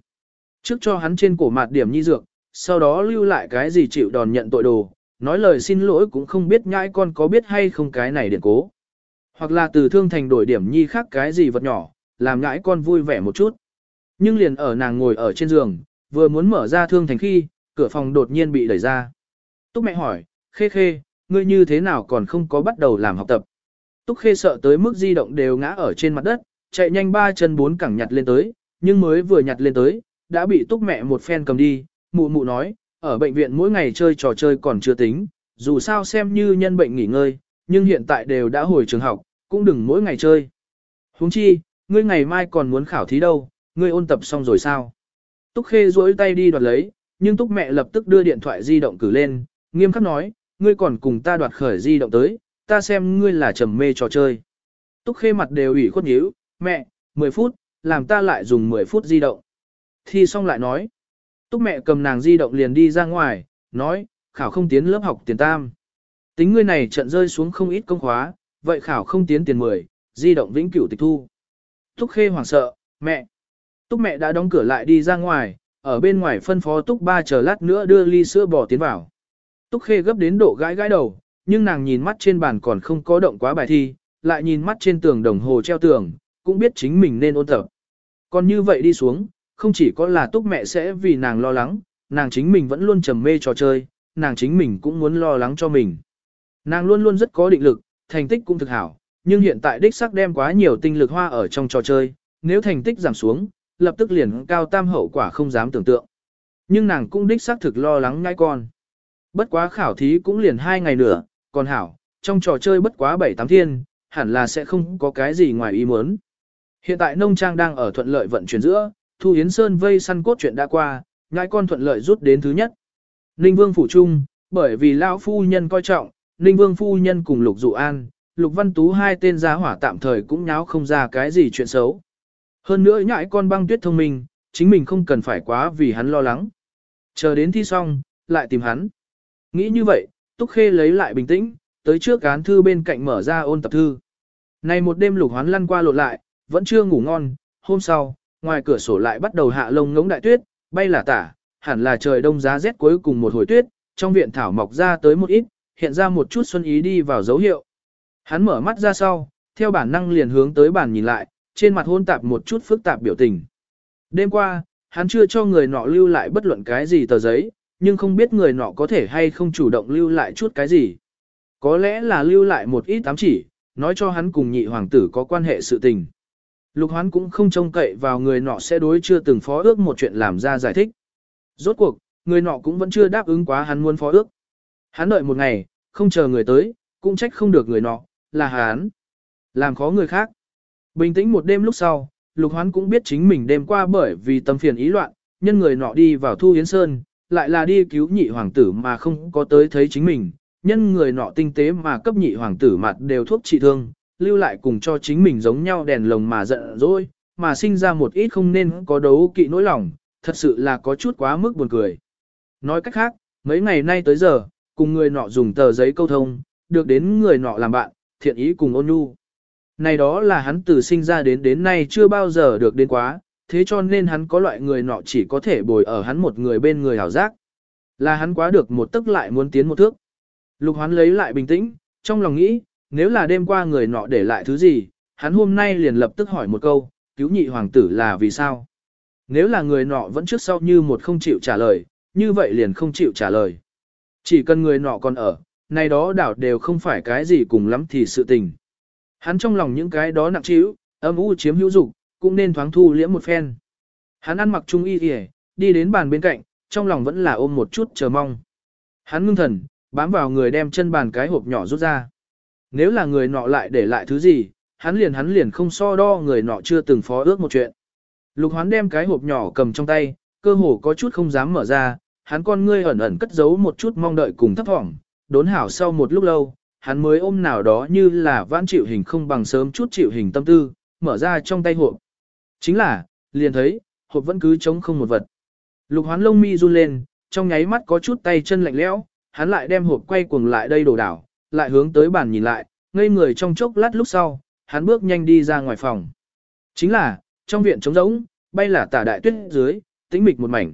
Speaker 1: Trước cho hắn trên cổ mặt điểm nhi dược, sau đó lưu lại cái gì chịu đòn nhận tội đồ, nói lời xin lỗi cũng không biết nhãi con có biết hay không cái này điện cố. Hoặc là từ thương thành đổi điểm nhi khác cái gì vật nhỏ, làm nhãi con vui vẻ một chút. Nhưng liền ở nàng ngồi ở trên giường, vừa muốn mở ra thương thành khi, cửa phòng đột nhiên bị đẩy ra. Túc mẹ hỏi, khê khê, ngươi như thế nào còn không có bắt đầu làm học tập. Túc khê sợ tới mức di động đều ngã ở trên mặt đất, chạy nhanh ba chân bốn cẳng nhặt lên tới, nhưng mới vừa nhặt lên tới, đã bị túc mẹ một phen cầm đi, mụ mụ nói, ở bệnh viện mỗi ngày chơi trò chơi còn chưa tính, dù sao xem như nhân bệnh nghỉ ngơi, nhưng hiện tại đều đã hồi trường học, cũng đừng mỗi ngày chơi. huống chi, ngươi ngày mai còn muốn khảo thí đâu, ngươi ôn tập xong rồi sao? Túc Khê duỗi tay đi đoạt lấy, nhưng Túc mẹ lập tức đưa điện thoại di động cử lên, nghiêm khắc nói, ngươi còn cùng ta đoạt khởi di động tới, ta xem ngươi là trầm mê trò chơi. Túc Khê mặt đều ủy khuất nhíu, mẹ, 10 phút, làm ta lại dùng 10 phút di động. Thi xong lại nói. Túc mẹ cầm nàng di động liền đi ra ngoài, nói, khảo không tiến lớp học tiền tam. Tính ngươi này trận rơi xuống không ít công khóa, vậy khảo không tiến tiền 10, di động vĩnh cửu tịch thu. Túc khê hoảng sợ, mẹ. Túc mẹ đã đóng cửa lại đi ra ngoài, ở bên ngoài phân phó Túc ba chờ lát nữa đưa ly sữa bò tiến vào. Túc khê gấp đến độ gãi gãi đầu, nhưng nàng nhìn mắt trên bàn còn không có động quá bài thi, lại nhìn mắt trên tường đồng hồ treo tường, cũng biết chính mình nên ôn tập. Còn như vậy đi xuống, không chỉ có là Túc mẹ sẽ vì nàng lo lắng, nàng chính mình vẫn luôn trầm mê trò chơi, nàng chính mình cũng muốn lo lắng cho mình. Nàng luôn luôn rất có định lực, thành tích cũng thực hảo, nhưng hiện tại đích sắc đem quá nhiều tinh lực hoa ở trong trò chơi, nếu thành tích giảm xuống, lập tức liền cao tam hậu quả không dám tưởng tượng. Nhưng nàng cũng đích xác thực lo lắng ngay con. Bất quá khảo thí cũng liền hai ngày nữa, còn hảo, trong trò chơi bất quá 7-8 thiên, hẳn là sẽ không có cái gì ngoài ý muốn. Hiện tại nông trang đang ở thuận lợi vận chuyển giữa, Thu Yến Sơn vây săn cốt chuyện đã qua, ngãi con thuận lợi rút đến thứ nhất. Ninh Vương phủ trung, bởi vì lão phu nhân coi trọng, Ninh Vương phu nhân cùng Lục Dụ An, Lục Văn Tú hai tên giá hỏa tạm thời cũng nháo không ra cái gì chuyện xấu. Hơn nữa nhãi con băng tuyết thông minh, chính mình không cần phải quá vì hắn lo lắng. Chờ đến thi xong, lại tìm hắn. Nghĩ như vậy, Túc Khê lấy lại bình tĩnh, tới trước án thư bên cạnh mở ra ôn tập thư. Này một đêm lục hoán lăn qua lộn lại, vẫn chưa ngủ ngon, hôm sau, ngoài cửa sổ lại bắt đầu hạ lông ngống đại tuyết, bay là tả, hẳn là trời đông giá rét cuối cùng một hồi tuyết, trong viện thảo mọc ra tới một ít, hiện ra một chút xuân ý đi vào dấu hiệu. Hắn mở mắt ra sau, theo bản năng liền hướng tới bàn nhìn lại, trên mặt hôn tạp một chút phức tạp biểu tình. Đêm qua, hắn chưa cho người nọ lưu lại bất luận cái gì tờ giấy, nhưng không biết người nọ có thể hay không chủ động lưu lại chút cái gì. Có lẽ là lưu lại một ít ám chỉ, nói cho hắn cùng nhị hoàng tử có quan hệ sự tình. Lục hoán cũng không trông cậy vào người nọ sẽ đối chưa từng phó ước một chuyện làm ra giải thích. Rốt cuộc, người nọ cũng vẫn chưa đáp ứng quá hắn muốn phó ước. Hắn đợi một ngày, không chờ người tới, cũng trách không được người nọ, là hắn. Làm khó người khác. Bình tĩnh một đêm lúc sau, Lục Hoán cũng biết chính mình đêm qua bởi vì tâm phiền ý loạn, nhân người nọ đi vào Thu Yến Sơn, lại là đi cứu nhị hoàng tử mà không có tới thấy chính mình, nhân người nọ tinh tế mà cấp nhị hoàng tử mặt đều thuốc trị thương, lưu lại cùng cho chính mình giống nhau đèn lồng mà giận dỗi, mà sinh ra một ít không nên có đấu kỵ nỗi lòng, thật sự là có chút quá mức buồn cười. Nói cách khác, mấy ngày nay tới giờ, cùng người nọ dùng tờ giấy câu thông, được đến người nọ làm bạn, thiện ý cùng ôn nhu. Này đó là hắn từ sinh ra đến đến nay chưa bao giờ được đến quá, thế cho nên hắn có loại người nọ chỉ có thể bồi ở hắn một người bên người hảo giác. Là hắn quá được một tức lại muốn tiến một thước. Lục hoán lấy lại bình tĩnh, trong lòng nghĩ, nếu là đêm qua người nọ để lại thứ gì, hắn hôm nay liền lập tức hỏi một câu, cứu nhị hoàng tử là vì sao? Nếu là người nọ vẫn trước sau như một không chịu trả lời, như vậy liền không chịu trả lời. Chỉ cần người nọ còn ở, này đó đảo đều không phải cái gì cùng lắm thì sự tình. Hắn trong lòng những cái đó nặng trĩu, âm u chiếm hữu dục, cũng nên thoáng thu liễm một phen. Hắn ăn mặc trung y kìa, đi đến bàn bên cạnh, trong lòng vẫn là ôm một chút chờ mong. Hắn ngưng thần, bám vào người đem chân bàn cái hộp nhỏ rút ra. Nếu là người nọ lại để lại thứ gì, hắn liền hắn liền không so đo người nọ chưa từng phó ước một chuyện. Lục hoán đem cái hộp nhỏ cầm trong tay, cơ hồ có chút không dám mở ra, hắn con ngươi ẩn ẩn cất giấu một chút mong đợi cùng thấp thỏm, đốn hảo sau một lúc lâu, hắn mới ôm nào đó như là vãn chịu hình không bằng sớm chút chịu hình tâm tư, mở ra trong tay hộp. Chính là, liền thấy, hộp vẫn cứ trống không một vật. Lục hoán lông mi run lên, trong nháy mắt có chút tay chân lạnh lẽo, hắn lại đem hộp quay cuồng lại đây đổ đảo, lại hướng tới bàn nhìn lại, ngây người trong chốc lát lúc sau, hắn bước nhanh đi ra ngoài phòng. Chính là, trong viện trống rỗng, bay là tả đại tuyết dưới, tĩnh mịch một mảnh.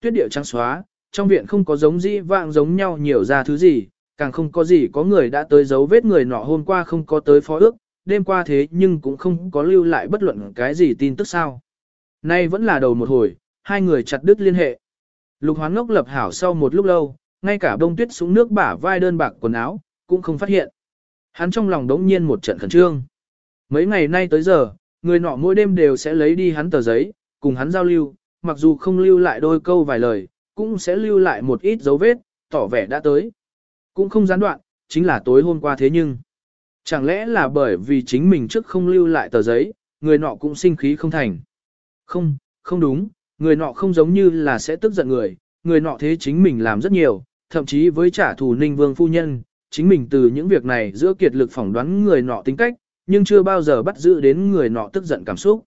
Speaker 1: Tuyết điệu trắng xóa, trong viện không có giống dĩ vạng giống nhau nhiều ra thứ gì, càng không có gì có người đã tới dấu vết người nọ hôm qua không có tới phó ước, đêm qua thế nhưng cũng không có lưu lại bất luận cái gì tin tức sao. Nay vẫn là đầu một hồi, hai người chặt đứt liên hệ. Lục hoán ngốc lập hảo sau một lúc lâu, ngay cả bông tuyết xuống nước bả vai đơn bạc quần áo, cũng không phát hiện. Hắn trong lòng đống nhiên một trận khẩn trương. Mấy ngày nay tới giờ, người nọ mỗi đêm đều sẽ lấy đi hắn tờ giấy, cùng hắn giao lưu, mặc dù không lưu lại đôi câu vài lời, cũng sẽ lưu lại một ít dấu vết, tỏ vẻ đã tới. Cũng không gián đoạn, chính là tối hôm qua thế nhưng. Chẳng lẽ là bởi vì chính mình trước không lưu lại tờ giấy, người nọ cũng sinh khí không thành. Không, không đúng, người nọ không giống như là sẽ tức giận người, người nọ thế chính mình làm rất nhiều, thậm chí với trả thù ninh vương phu nhân, chính mình từ những việc này giữa kiệt lực phỏng đoán người nọ tính cách, nhưng chưa bao giờ bắt giữ đến người nọ tức giận cảm xúc.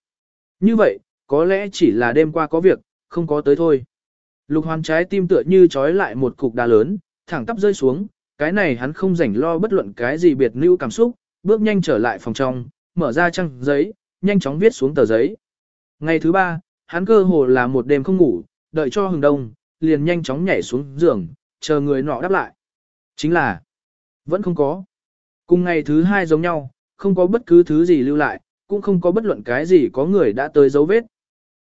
Speaker 1: Như vậy, có lẽ chỉ là đêm qua có việc, không có tới thôi. Lục hoàn trái tim tựa như trói lại một cục đá lớn, thẳng tắp rơi xuống, cái này hắn không rảnh lo bất luận cái gì biệt lưu cảm xúc, bước nhanh trở lại phòng trong, mở ra trang giấy, nhanh chóng viết xuống tờ giấy. Ngày thứ ba, hắn cơ hồ là một đêm không ngủ, đợi cho hừng đông, liền nhanh chóng nhảy xuống giường, chờ người nọ đáp lại. Chính là, vẫn không có. Cùng ngày thứ hai giống nhau, không có bất cứ thứ gì lưu lại, cũng không có bất luận cái gì có người đã tới dấu vết.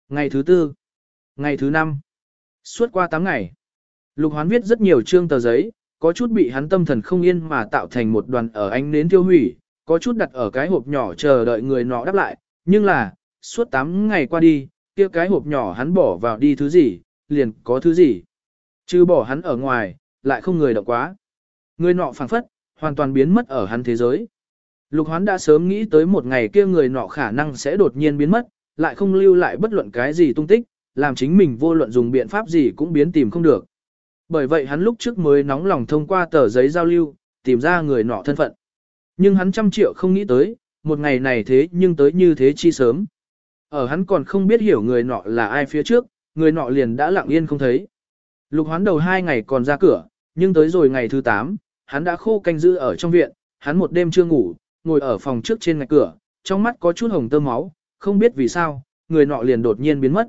Speaker 1: Ngày thứ tư, ngày thứ năm, suốt qua 8 ngày, Lục Hoán viết rất nhiều chương tờ giấy, có chút bị hắn tâm thần không yên mà tạo thành một đoàn ở ánh nến tiêu hủy, có chút đặt ở cái hộp nhỏ chờ đợi người nọ đáp lại, nhưng là, suốt 8 ngày qua đi, kia cái hộp nhỏ hắn bỏ vào đi thứ gì, liền có thứ gì. Chứ bỏ hắn ở ngoài, lại không người động quá. Người nọ phảng phất, hoàn toàn biến mất ở hắn thế giới. Lục hoán đã sớm nghĩ tới một ngày kia người nọ khả năng sẽ đột nhiên biến mất, lại không lưu lại bất luận cái gì tung tích, làm chính mình vô luận dùng biện pháp gì cũng biến tìm không được. Bởi vậy hắn lúc trước mới nóng lòng thông qua tờ giấy giao lưu, tìm ra người nọ thân phận. Nhưng hắn trăm triệu không nghĩ tới, một ngày này thế nhưng tới như thế chi sớm. Ở hắn còn không biết hiểu người nọ là ai phía trước, người nọ liền đã lặng yên không thấy. Lục hoán đầu hai ngày còn ra cửa, nhưng tới rồi ngày thứ tám, hắn đã khô canh giữ ở trong viện, hắn một đêm chưa ngủ, ngồi ở phòng trước trên ngạch cửa, trong mắt có chút hồng tơ máu, không biết vì sao, người nọ liền đột nhiên biến mất.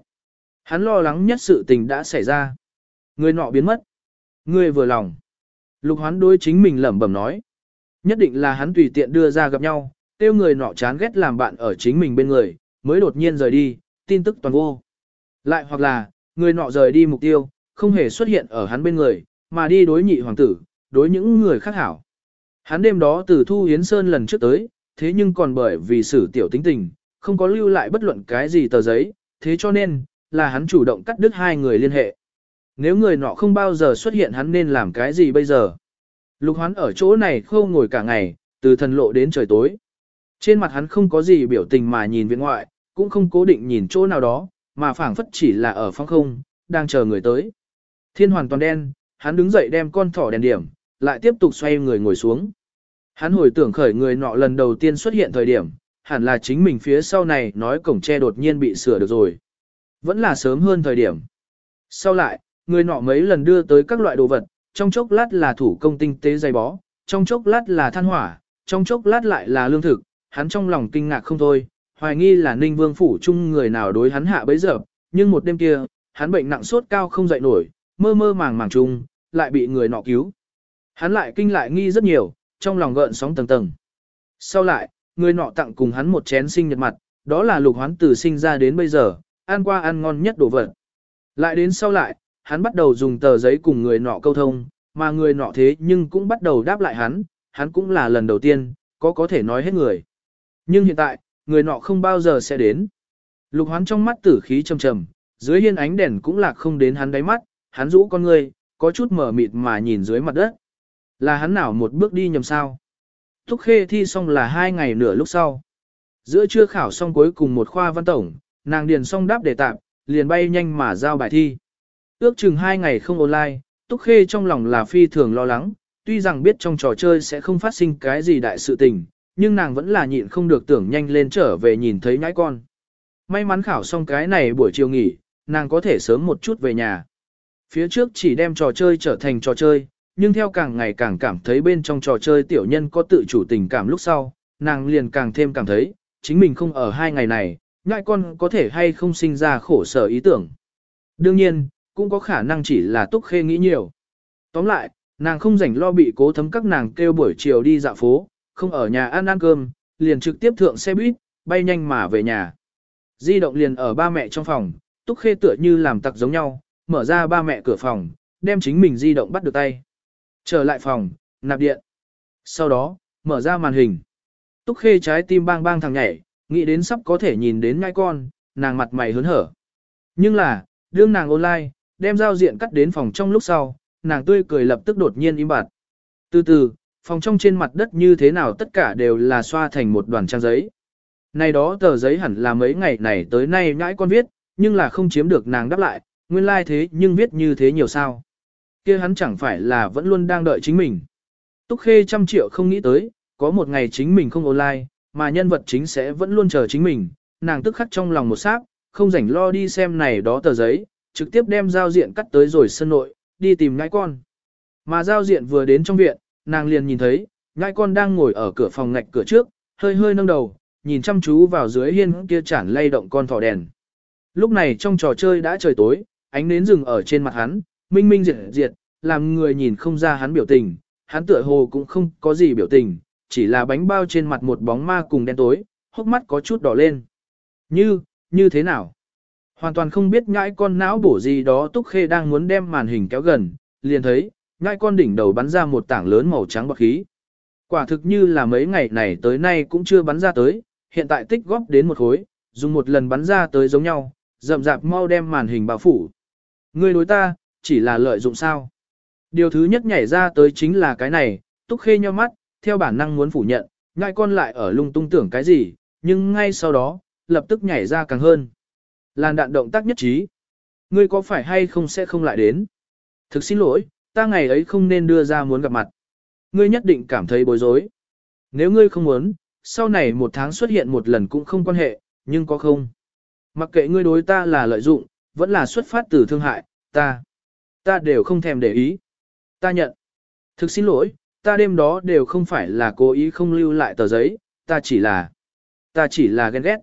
Speaker 1: Hắn lo lắng nhất sự tình đã xảy ra. Người nọ biến mất. Người vừa lòng. Lục hoán đối chính mình lẩm bẩm nói. Nhất định là hắn tùy tiện đưa ra gặp nhau, tiêu người nọ chán ghét làm bạn ở chính mình bên người, mới đột nhiên rời đi, tin tức toàn vô. Lại hoặc là, người nọ rời đi mục tiêu, không hề xuất hiện ở hắn bên người, mà đi đối nhị hoàng tử, đối những người khác hảo. Hắn đêm đó từ Thu Yến Sơn lần trước tới, thế nhưng còn bởi vì sử tiểu tính tình, không có lưu lại bất luận cái gì tờ giấy, thế cho nên, là hắn chủ động cắt đứt hai người liên hệ. Nếu người nọ không bao giờ xuất hiện hắn nên làm cái gì bây giờ? Lục hoán ở chỗ này khâu ngồi cả ngày, từ thần lộ đến trời tối. Trên mặt hắn không có gì biểu tình mà nhìn viện ngoại, cũng không cố định nhìn chỗ nào đó, mà phảng phất chỉ là ở phong không, đang chờ người tới. Thiên hoàn toàn đen, hắn đứng dậy đem con thỏ đèn điểm, lại tiếp tục xoay người ngồi xuống. Hắn hồi tưởng khởi người nọ lần đầu tiên xuất hiện thời điểm, hẳn là chính mình phía sau này nói cổng tre đột nhiên bị sửa được rồi. Vẫn là sớm hơn thời điểm. Sau lại, người nọ mấy lần đưa tới các loại đồ vật, trong chốc lát là thủ công tinh tế dày bó, trong chốc lát là than hỏa, trong chốc lát lại là lương thực, hắn trong lòng kinh ngạc không thôi, hoài nghi là Ninh Vương phủ chung người nào đối hắn hạ bấy giờ, nhưng một đêm kia, hắn bệnh nặng sốt cao không dậy nổi, mơ mơ màng màng chung, lại bị người nọ cứu. Hắn lại kinh lại nghi rất nhiều, trong lòng gợn sóng tầng tầng. Sau lại, người nọ tặng cùng hắn một chén sinh nhật mặt, đó là lục hoán từ sinh ra đến bây giờ, ăn qua ăn ngon nhất đồ vật. Lại đến sau lại, hắn bắt đầu dùng tờ giấy cùng người nọ câu thông, mà người nọ thế nhưng cũng bắt đầu đáp lại hắn, hắn cũng là lần đầu tiên, có có thể nói hết người. Nhưng hiện tại, người nọ không bao giờ sẽ đến. Lục hoán trong mắt tử khí trầm trầm, dưới hiên ánh đèn cũng lạc không đến hắn đáy mắt, hắn rũ con người, có chút mở mịt mà nhìn dưới mặt đất. Là hắn nào một bước đi nhầm sao? Thúc khê thi xong là hai ngày nửa lúc sau. Giữa trưa khảo xong cuối cùng một khoa văn tổng, nàng điền xong đáp đề tạm, liền bay nhanh mà giao bài thi. Ước chừng hai ngày không online, Túc Khê trong lòng là phi thường lo lắng, tuy rằng biết trong trò chơi sẽ không phát sinh cái gì đại sự tình, nhưng nàng vẫn là nhịn không được tưởng nhanh lên trở về nhìn thấy nhãi con. May mắn khảo xong cái này buổi chiều nghỉ, nàng có thể sớm một chút về nhà. Phía trước chỉ đem trò chơi trở thành trò chơi, nhưng theo càng ngày càng cảm thấy bên trong trò chơi tiểu nhân có tự chủ tình cảm lúc sau, nàng liền càng thêm cảm thấy, chính mình không ở hai ngày này, nhãi con có thể hay không sinh ra khổ sở ý tưởng. Đương nhiên, cũng có khả năng chỉ là túc khê nghĩ nhiều. Tóm lại, nàng không rảnh lo bị cố thấm các nàng kêu buổi chiều đi dạo phố, không ở nhà ăn ăn cơm, liền trực tiếp thượng xe buýt, bay nhanh mà về nhà. Di động liền ở ba mẹ trong phòng, túc khê tựa như làm tặc giống nhau, mở ra ba mẹ cửa phòng, đem chính mình di động bắt được tay. Trở lại phòng, nạp điện. Sau đó, mở ra màn hình. Túc khê trái tim bang bang thằng nhảy, nghĩ đến sắp có thể nhìn đến ngai con, nàng mặt mày hớn hở. Nhưng là, đương nàng online, đem giao diện cắt đến phòng trong lúc sau, nàng tươi cười lập tức đột nhiên im bặt. Từ từ, phòng trong trên mặt đất như thế nào tất cả đều là xoa thành một đoàn trang giấy. Này đó tờ giấy hẳn là mấy ngày này tới nay nhãi con viết, nhưng là không chiếm được nàng đáp lại, nguyên lai like thế nhưng viết như thế nhiều sao kia hắn chẳng phải là vẫn luôn đang đợi chính mình. Túc Khê trăm triệu không nghĩ tới, có một ngày chính mình không online, mà nhân vật chính sẽ vẫn luôn chờ chính mình, nàng tức khắc trong lòng một sát, không rảnh lo đi xem này đó tờ giấy, trực tiếp đem giao diện cắt tới rồi sân nội, đi tìm ngãi con. Mà giao diện vừa đến trong viện, nàng liền nhìn thấy, ngãi con đang ngồi ở cửa phòng ngạch cửa trước, hơi hơi nâng đầu, nhìn chăm chú vào dưới hiên kia chản lay động con thỏ đèn. Lúc này trong trò chơi đã trời tối, ánh nến rừng ở trên mặt hắn, minh minh diệt diệt, làm người nhìn không ra hắn biểu tình, hắn tựa hồ cũng không có gì biểu tình, chỉ là bánh bao trên mặt một bóng ma cùng đen tối, hốc mắt có chút đỏ lên. Như, như thế nào? Hoàn toàn không biết nhãi con não bổ gì đó Túc Khê đang muốn đem màn hình kéo gần, liền thấy, nhãi con đỉnh đầu bắn ra một tảng lớn màu trắng bọc khí. Quả thực như là mấy ngày này tới nay cũng chưa bắn ra tới, hiện tại tích góp đến một khối, dùng một lần bắn ra tới giống nhau, rậm rạp mau đem màn hình bao phủ. Người đối ta, chỉ là lợi dụng sao. Điều thứ nhất nhảy ra tới chính là cái này, Túc Khê nheo mắt, theo bản năng muốn phủ nhận, ngại con lại ở lung tung tưởng cái gì, nhưng ngay sau đó, lập tức nhảy ra càng hơn. Làn đạn động tác nhất trí. Ngươi có phải hay không sẽ không lại đến? Thực xin lỗi, ta ngày ấy không nên đưa ra muốn gặp mặt. Ngươi nhất định cảm thấy bối rối. Nếu ngươi không muốn, sau này một tháng xuất hiện một lần cũng không quan hệ, nhưng có không? Mặc kệ ngươi đối ta là lợi dụng, vẫn là xuất phát từ thương hại, ta. Ta đều không thèm để ý. Ta nhận. Thực xin lỗi, ta đêm đó đều không phải là cố ý không lưu lại tờ giấy, ta chỉ là. Ta chỉ là ghen ghét.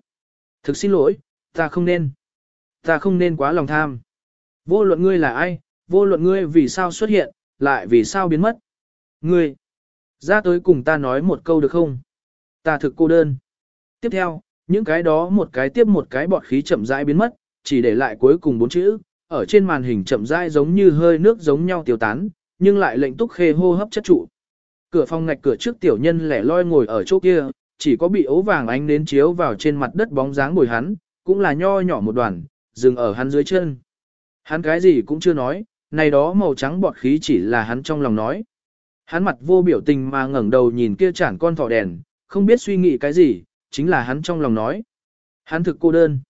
Speaker 1: Thực xin lỗi, ta không nên. Ta không nên quá lòng tham. Vô luận ngươi là ai, vô luận ngươi vì sao xuất hiện, lại vì sao biến mất. Ngươi, ra tới cùng ta nói một câu được không? Ta thực cô đơn. Tiếp theo, những cái đó một cái tiếp một cái bọt khí chậm rãi biến mất, chỉ để lại cuối cùng bốn chữ, ở trên màn hình chậm rãi giống như hơi nước giống nhau tiêu tán, nhưng lại lệnh túc khê hô hấp chất trụ. Cửa phòng ngạch cửa trước tiểu nhân lẻ loi ngồi ở chỗ kia, chỉ có bị ố vàng ánh nến chiếu vào trên mặt đất bóng dáng bồi hắn, cũng là nho nhỏ một đoàn, dừng ở hắn dưới chân. Hắn cái gì cũng chưa nói, này đó màu trắng bọt khí chỉ là hắn trong lòng nói. Hắn mặt vô biểu tình mà ngẩng đầu nhìn kia chản con thỏ đèn, không biết suy nghĩ cái gì, chính là hắn trong lòng nói. Hắn thực cô đơn.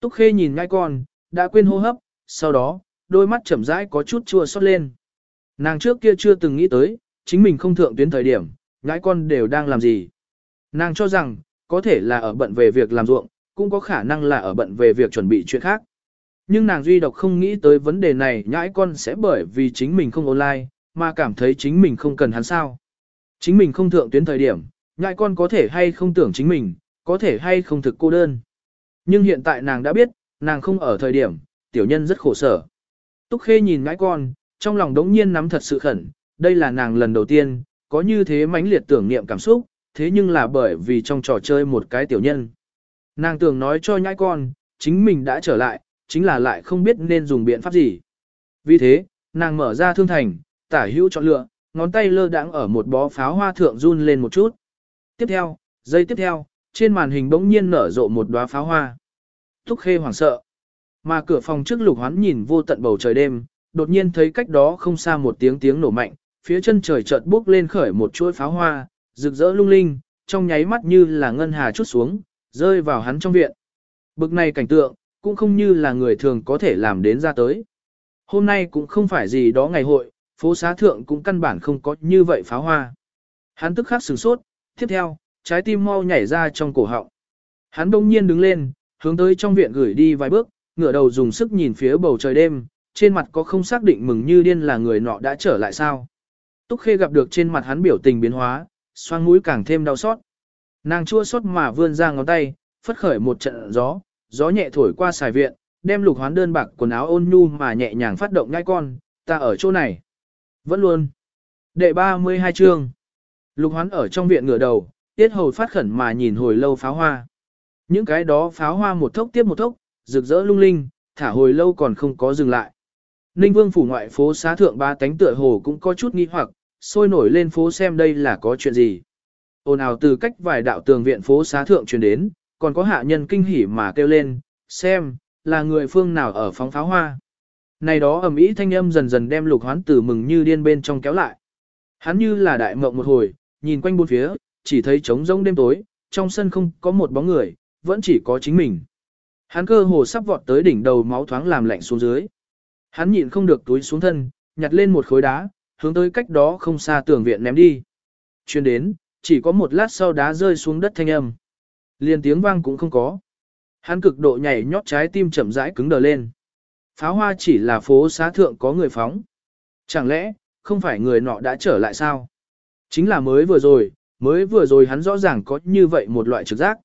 Speaker 1: Túc Khê nhìn ngai con, đã quên hô hấp, sau đó, đôi mắt chậm rãi có chút chua xót lên. Nàng trước kia chưa từng nghĩ tới, chính mình không thượng tuyến thời điểm, ngãi con đều đang làm gì. Nàng cho rằng, có thể là ở bận về việc làm ruộng, cũng có khả năng là ở bận về việc chuẩn bị chuyện khác. Nhưng nàng duy độc không nghĩ tới vấn đề này nhãi con sẽ bởi vì chính mình không online, mà cảm thấy chính mình không cần hắn sao. Chính mình không thượng tuyến thời điểm, nhãi con có thể hay không tưởng chính mình, có thể hay không thực cô đơn. Nhưng hiện tại nàng đã biết, nàng không ở thời điểm, tiểu nhân rất khổ sở. Túc Khê nhìn ngãi con, trong lòng đống nhiên nắm thật sự khẩn, đây là nàng lần đầu tiên, có như thế mãnh liệt tưởng niệm cảm xúc, thế nhưng là bởi vì trong trò chơi một cái tiểu nhân. Nàng tưởng nói cho nhãi con, chính mình đã trở lại, chính là lại không biết nên dùng biện pháp gì. Vì thế, nàng mở ra thương thành, tả hữu chọn lựa, ngón tay lơ đãng ở một bó pháo hoa thượng run lên một chút. Tiếp theo, giây tiếp theo, trên màn hình bỗng nhiên nở rộ một đóa pháo hoa. Túc khê hoảng sợ. Mà cửa phòng trước lục hoán nhìn vô tận bầu trời đêm, đột nhiên thấy cách đó không xa một tiếng tiếng nổ mạnh, phía chân trời chợt bốc lên khởi một chuỗi pháo hoa, rực rỡ lung linh, trong nháy mắt như là ngân hà chút xuống, rơi vào hắn trong viện. Bực này cảnh tượng, cũng không như là người thường có thể làm đến ra tới. Hôm nay cũng không phải gì đó ngày hội, phố xá thượng cũng căn bản không có như vậy pháo hoa. Hắn tức khắc sửng sốt, tiếp theo, trái tim mau nhảy ra trong cổ họng. Hắn đông nhiên đứng lên, hướng tới trong viện gửi đi vài bước, ngửa đầu dùng sức nhìn phía bầu trời đêm, trên mặt có không xác định mừng như điên là người nọ đã trở lại sao. Túc Khê gặp được trên mặt hắn biểu tình biến hóa, xoang mũi càng thêm đau xót. Nàng chua xót mà vươn ra ngón tay, phất khởi một trận gió, gió nhẹ thổi qua xài viện, đem lục hoán đơn bạc quần áo ôn nhu mà nhẹ nhàng phát động ngay con, ta ở chỗ này. Vẫn luôn. Đệ 32 chương. Lục hoán ở trong viện ngửa đầu, tiết hầu phát khẩn mà nhìn hồi lâu pháo hoa. Những cái đó pháo hoa một thốc tiếp một thốc, rực rỡ lung linh, thả hồi lâu còn không có dừng lại. Ninh vương phủ ngoại phố xá thượng ba tánh tựa hồ cũng có chút nghi hoặc, sôi nổi lên phố xem đây là có chuyện gì. Ồn ào từ cách vài đạo tường viện phố xá thượng truyền đến, còn có hạ nhân kinh hỉ mà kêu lên, xem, là người phương nào ở phóng pháo hoa. Này đó ầm ĩ thanh âm dần dần đem lục hoán tử mừng như điên bên trong kéo lại. Hắn như là đại mộng một hồi, nhìn quanh bốn phía, chỉ thấy trống rỗng đêm tối, trong sân không có một bóng người, vẫn chỉ có chính mình. Hắn cơ hồ sắp vọt tới đỉnh đầu máu thoáng làm lạnh xuống dưới. Hắn nhịn không được túi xuống thân, nhặt lên một khối đá, hướng tới cách đó không xa tường viện ném đi. Chuyên đến, chỉ có một lát sau đá rơi xuống đất thanh âm. Liền tiếng vang cũng không có. Hắn cực độ nhảy nhót trái tim chậm rãi cứng đờ lên. Pháo hoa chỉ là phố xá thượng có người phóng. Chẳng lẽ, không phải người nọ đã trở lại sao? Chính là mới vừa rồi, mới vừa rồi hắn rõ ràng có như vậy một loại trực giác.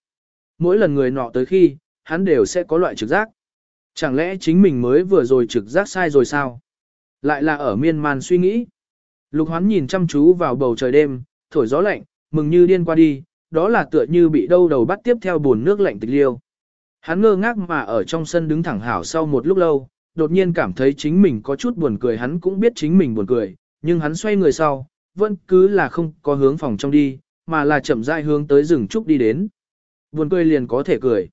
Speaker 1: Mỗi lần người nọ tới khi, hắn đều sẽ có loại trực giác. Chẳng lẽ chính mình mới vừa rồi trực giác sai rồi sao? Lại là ở miên man suy nghĩ. Lục hoán nhìn chăm chú vào bầu trời đêm, thổi gió lạnh, mừng như điên qua đi, đó là tựa như bị đâu đầu bắt tiếp theo buồn nước lạnh tịch liêu. Hắn ngơ ngác mà ở trong sân đứng thẳng hảo sau một lúc lâu, đột nhiên cảm thấy chính mình có chút buồn cười hắn cũng biết chính mình buồn cười, nhưng hắn xoay người sau, vẫn cứ là không có hướng phòng trong đi, mà là chậm rãi hướng tới rừng trúc đi đến. Buồn cười liền có thể cười.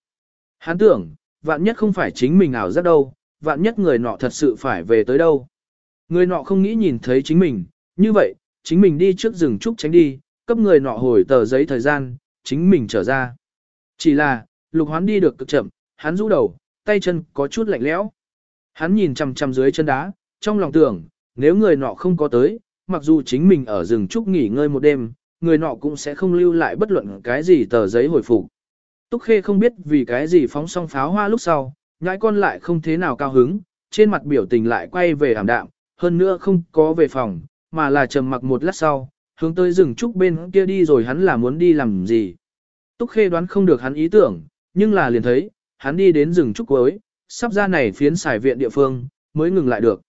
Speaker 1: Hắn tưởng, vạn nhất không phải chính mình ảo giác đâu, vạn nhất người nọ thật sự phải về tới đâu. Người nọ không nghĩ nhìn thấy chính mình, như vậy, chính mình đi trước rừng trúc tránh đi, cấp người nọ hồi tờ giấy thời gian, chính mình trở ra. Chỉ là, lục hoán đi được cực chậm, hắn rũ đầu, tay chân có chút lạnh lẽo. Hắn nhìn chằm chằm dưới chân đá, trong lòng tưởng, nếu người nọ không có tới, mặc dù chính mình ở rừng trúc nghỉ ngơi một đêm, người nọ cũng sẽ không lưu lại bất luận cái gì tờ giấy hồi phục. Túc Khê không biết vì cái gì phóng xong pháo hoa lúc sau, nhãi con lại không thế nào cao hứng, trên mặt biểu tình lại quay về ảm đạm, hơn nữa không có về phòng, mà là trầm mặc một lát sau, hướng tới rừng trúc bên kia đi rồi hắn là muốn đi làm gì. Túc Khê đoán không được hắn ý tưởng, nhưng là liền thấy, hắn đi đến rừng trúc cuối, sắp ra này phiến xài viện địa phương, mới ngừng lại được.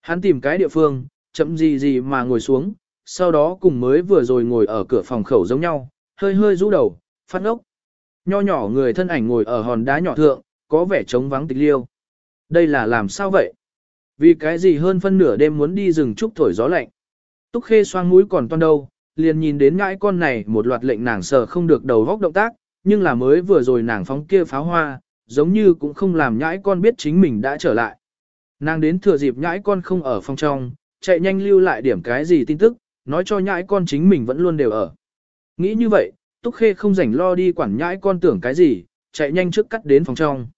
Speaker 1: Hắn tìm cái địa phương, chậm gì gì mà ngồi xuống, sau đó cùng mới vừa rồi ngồi ở cửa phòng khẩu giống nhau, hơi hơi rũ đầu, phát ốc. Nho nhỏ người thân ảnh ngồi ở hòn đá nhỏ thượng, có vẻ trống vắng tịch liêu. Đây là làm sao vậy? Vì cái gì hơn phân nửa đêm muốn đi rừng trúc thổi gió lạnh? Túc khê xoang mũi còn toan đâu, liền nhìn đến ngãi con này một loạt lệnh nàng sờ không được đầu góc động tác, nhưng là mới vừa rồi nàng phóng kia pháo hoa, giống như cũng không làm nhãi con biết chính mình đã trở lại. Nàng đến thừa dịp nhãi con không ở phòng trong, chạy nhanh lưu lại điểm cái gì tin tức, nói cho nhãi con chính mình vẫn luôn đều ở. Nghĩ như vậy, Túc Khê không rảnh lo đi quản nhãi con tưởng cái gì, chạy nhanh trước cắt đến phòng trong.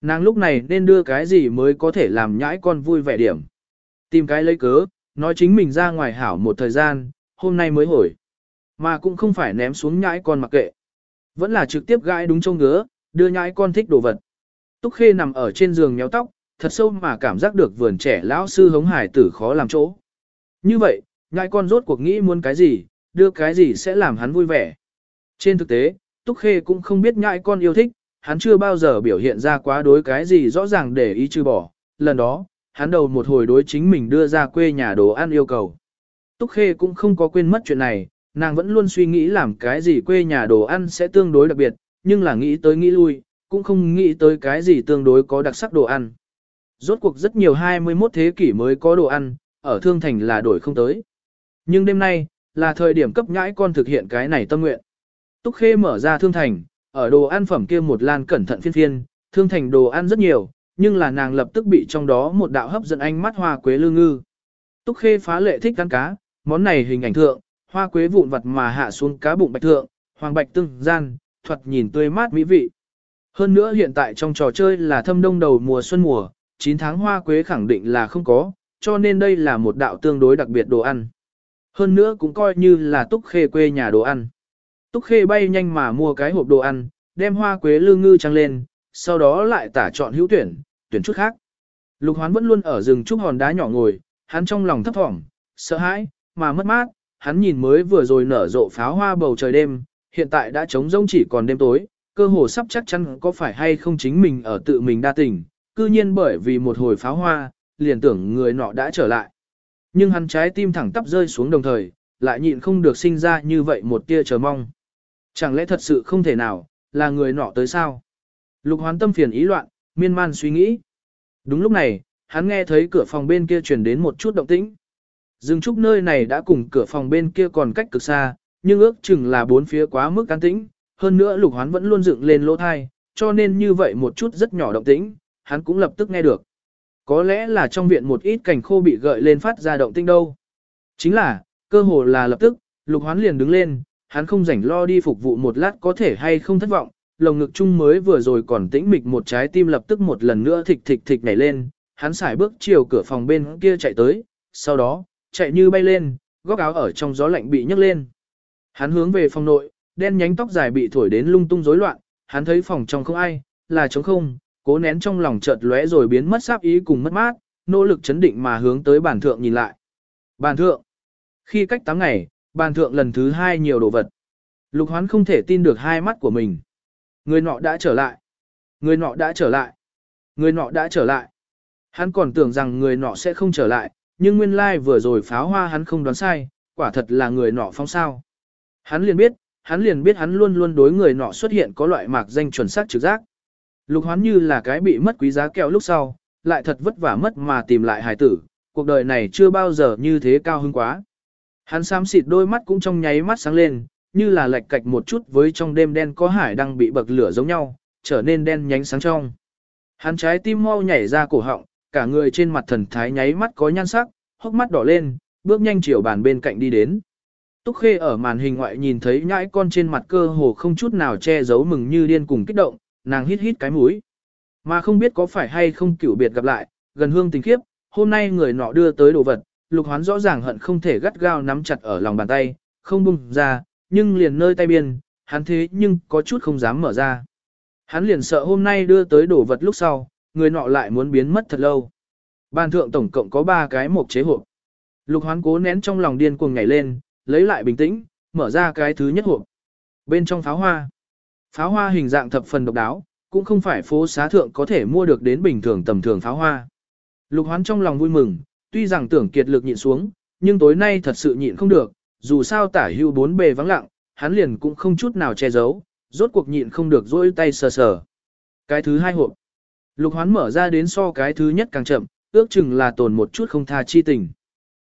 Speaker 1: Nàng lúc này nên đưa cái gì mới có thể làm nhãi con vui vẻ điểm. Tìm cái lấy cớ, nói chính mình ra ngoài hảo một thời gian, hôm nay mới hồi. Mà cũng không phải ném xuống nhãi con mặc kệ. Vẫn là trực tiếp gãi đúng trông ngứa, đưa nhãi con thích đồ vật. Túc Khê nằm ở trên giường nhéo tóc, thật sâu mà cảm giác được vườn trẻ lão sư hống hải tử khó làm chỗ. Như vậy, nhãi con rốt cuộc nghĩ muốn cái gì, đưa cái gì sẽ làm hắn vui vẻ. Trên thực tế, Túc Khê cũng không biết nhãi con yêu thích, hắn chưa bao giờ biểu hiện ra quá đối cái gì rõ ràng để ý trừ bỏ. Lần đó, hắn đầu một hồi đối chính mình đưa ra quê nhà đồ ăn yêu cầu. Túc Khê cũng không có quên mất chuyện này, nàng vẫn luôn suy nghĩ làm cái gì quê nhà đồ ăn sẽ tương đối đặc biệt, nhưng là nghĩ tới nghĩ lui, cũng không nghĩ tới cái gì tương đối có đặc sắc đồ ăn. Rốt cuộc rất nhiều 21 thế kỷ mới có đồ ăn, ở Thương Thành là đổi không tới. Nhưng đêm nay, là thời điểm cấp nhãi con thực hiện cái này tâm nguyện. Túc Khê mở ra Thương Thành, ở đồ ăn phẩm kia một lan cẩn thận phiên phiên, Thương Thành đồ ăn rất nhiều, nhưng là nàng lập tức bị trong đó một đạo hấp dẫn ánh mắt hoa quế lư ngư. Túc Khê phá lệ thích ăn cá, món này hình ảnh thượng, hoa quế vụn vặt mà hạ xuống cá bụng bạch thượng, hoàng bạch tương gian, thuật nhìn tươi mát mỹ vị. Hơn nữa hiện tại trong trò chơi là thâm đông đầu mùa xuân mùa, 9 tháng hoa quế khẳng định là không có, cho nên đây là một đạo tương đối đặc biệt đồ ăn. Hơn nữa cũng coi như là túc khê quê nhà đồ ăn. Túc khê bay nhanh mà mua cái hộp đồ ăn, đem hoa quế lư ngư trăng lên, sau đó lại tả chọn hữu tuyển, tuyển chút khác. Lục hoán vẫn luôn ở rừng trúc hòn đá nhỏ ngồi, hắn trong lòng thấp thỏm, sợ hãi, mà mất mát, hắn nhìn mới vừa rồi nở rộ pháo hoa bầu trời đêm, hiện tại đã trống rỗng chỉ còn đêm tối, cơ hồ sắp chắc chắn có phải hay không chính mình ở tự mình đa tình, cư nhiên bởi vì một hồi pháo hoa, liền tưởng người nọ đã trở lại. Nhưng hắn trái tim thẳng tắp rơi xuống đồng thời, lại nhịn không được sinh ra như vậy một tia chờ mong. Chẳng lẽ thật sự không thể nào, là người nọ tới sao? Lục hoán tâm phiền ý loạn, miên man suy nghĩ. Đúng lúc này, hắn nghe thấy cửa phòng bên kia truyền đến một chút động tĩnh. Dương Trúc nơi này đã cùng cửa phòng bên kia còn cách cực xa, nhưng ước chừng là bốn phía quá mức an tĩnh, hơn nữa lục hoán vẫn luôn dựng lên lỗ thai, cho nên như vậy một chút rất nhỏ động tĩnh, hắn cũng lập tức nghe được. Có lẽ là trong viện một ít cảnh khô bị gợi lên phát ra động tĩnh đâu. Chính là, cơ hồ là lập tức, lục hoán liền đứng lên, hắn không rảnh lo đi phục vụ một lát có thể hay không thất vọng, lồng ngực chung mới vừa rồi còn tĩnh mịch một trái tim lập tức một lần nữa thịch thịch thịch nhảy lên, hắn xài bước chiều cửa phòng bên kia chạy tới, sau đó, chạy như bay lên, góc áo ở trong gió lạnh bị nhấc lên. Hắn hướng về phòng nội, đen nhánh tóc dài bị thổi đến lung tung rối loạn, hắn thấy phòng trong không ai, là trống không, cố nén trong lòng chợt lóe rồi biến mất sáp ý cùng mất mát, nỗ lực chấn định mà hướng tới bàn thượng nhìn lại. Bàn thượng. Khi cách 8 ngày, bàn thượng lần thứ hai nhiều đồ vật. Lục hoán không thể tin được hai mắt của mình. Người nọ đã trở lại. Người nọ đã trở lại. Người nọ đã trở lại. Hắn còn tưởng rằng người nọ sẽ không trở lại, nhưng nguyên lai like vừa rồi pháo hoa hắn không đoán sai, quả thật là người nọ phong sao. Hắn liền biết, hắn liền biết hắn luôn luôn đối người nọ xuất hiện có loại mạc danh chuẩn xác trực giác. Lục hoán như là cái bị mất quý giá kẹo lúc sau, lại thật vất vả mất mà tìm lại hài tử, cuộc đời này chưa bao giờ như thế cao hứng quá. Hắn xám xịt đôi mắt cũng trong nháy mắt sáng lên, như là lệch cạch một chút với trong đêm đen có hải đang bị bậc lửa giống nhau, trở nên đen nhánh sáng trong. Hắn trái tim mau nhảy ra cổ họng, cả người trên mặt thần thái nháy mắt có nhan sắc, hốc mắt đỏ lên, bước nhanh chiều bàn bên cạnh đi đến. Túc Khê ở màn hình ngoại nhìn thấy nhãi con trên mặt cơ hồ không chút nào che giấu mừng như điên cùng kích động, nàng hít hít cái mũi. Mà không biết có phải hay không cửu biệt gặp lại, gần hương tình khiếp, hôm nay người nọ đưa tới đồ vật, lục hoán rõ ràng hận không thể gắt gao nắm chặt ở lòng bàn tay, không bung ra, nhưng liền nơi tay biên, hắn thế nhưng có chút không dám mở ra. Hắn liền sợ hôm nay đưa tới đồ vật lúc sau, người nọ lại muốn biến mất thật lâu. Bàn thượng tổng cộng có 3 cái mộc chế hộp. Lục hoán cố nén trong lòng điên cuồng nhảy lên, lấy lại bình tĩnh, mở ra cái thứ nhất hộp. Bên trong pháo hoa. Pháo hoa hình dạng thập phần độc đáo, cũng không phải phố xá thượng có thể mua được đến bình thường tầm thường pháo hoa. Lục hoán trong lòng vui mừng, tuy rằng tưởng kiệt lực nhịn xuống, nhưng tối nay thật sự nhịn không được, dù sao tả hưu bốn bề vắng lặng, hắn liền cũng không chút nào che giấu, rốt cuộc nhịn không được dỗi tay sờ sờ. Cái thứ hai hộp. Lục hoán mở ra đến so cái thứ nhất càng chậm, ước chừng là tồn một chút không tha chi tình.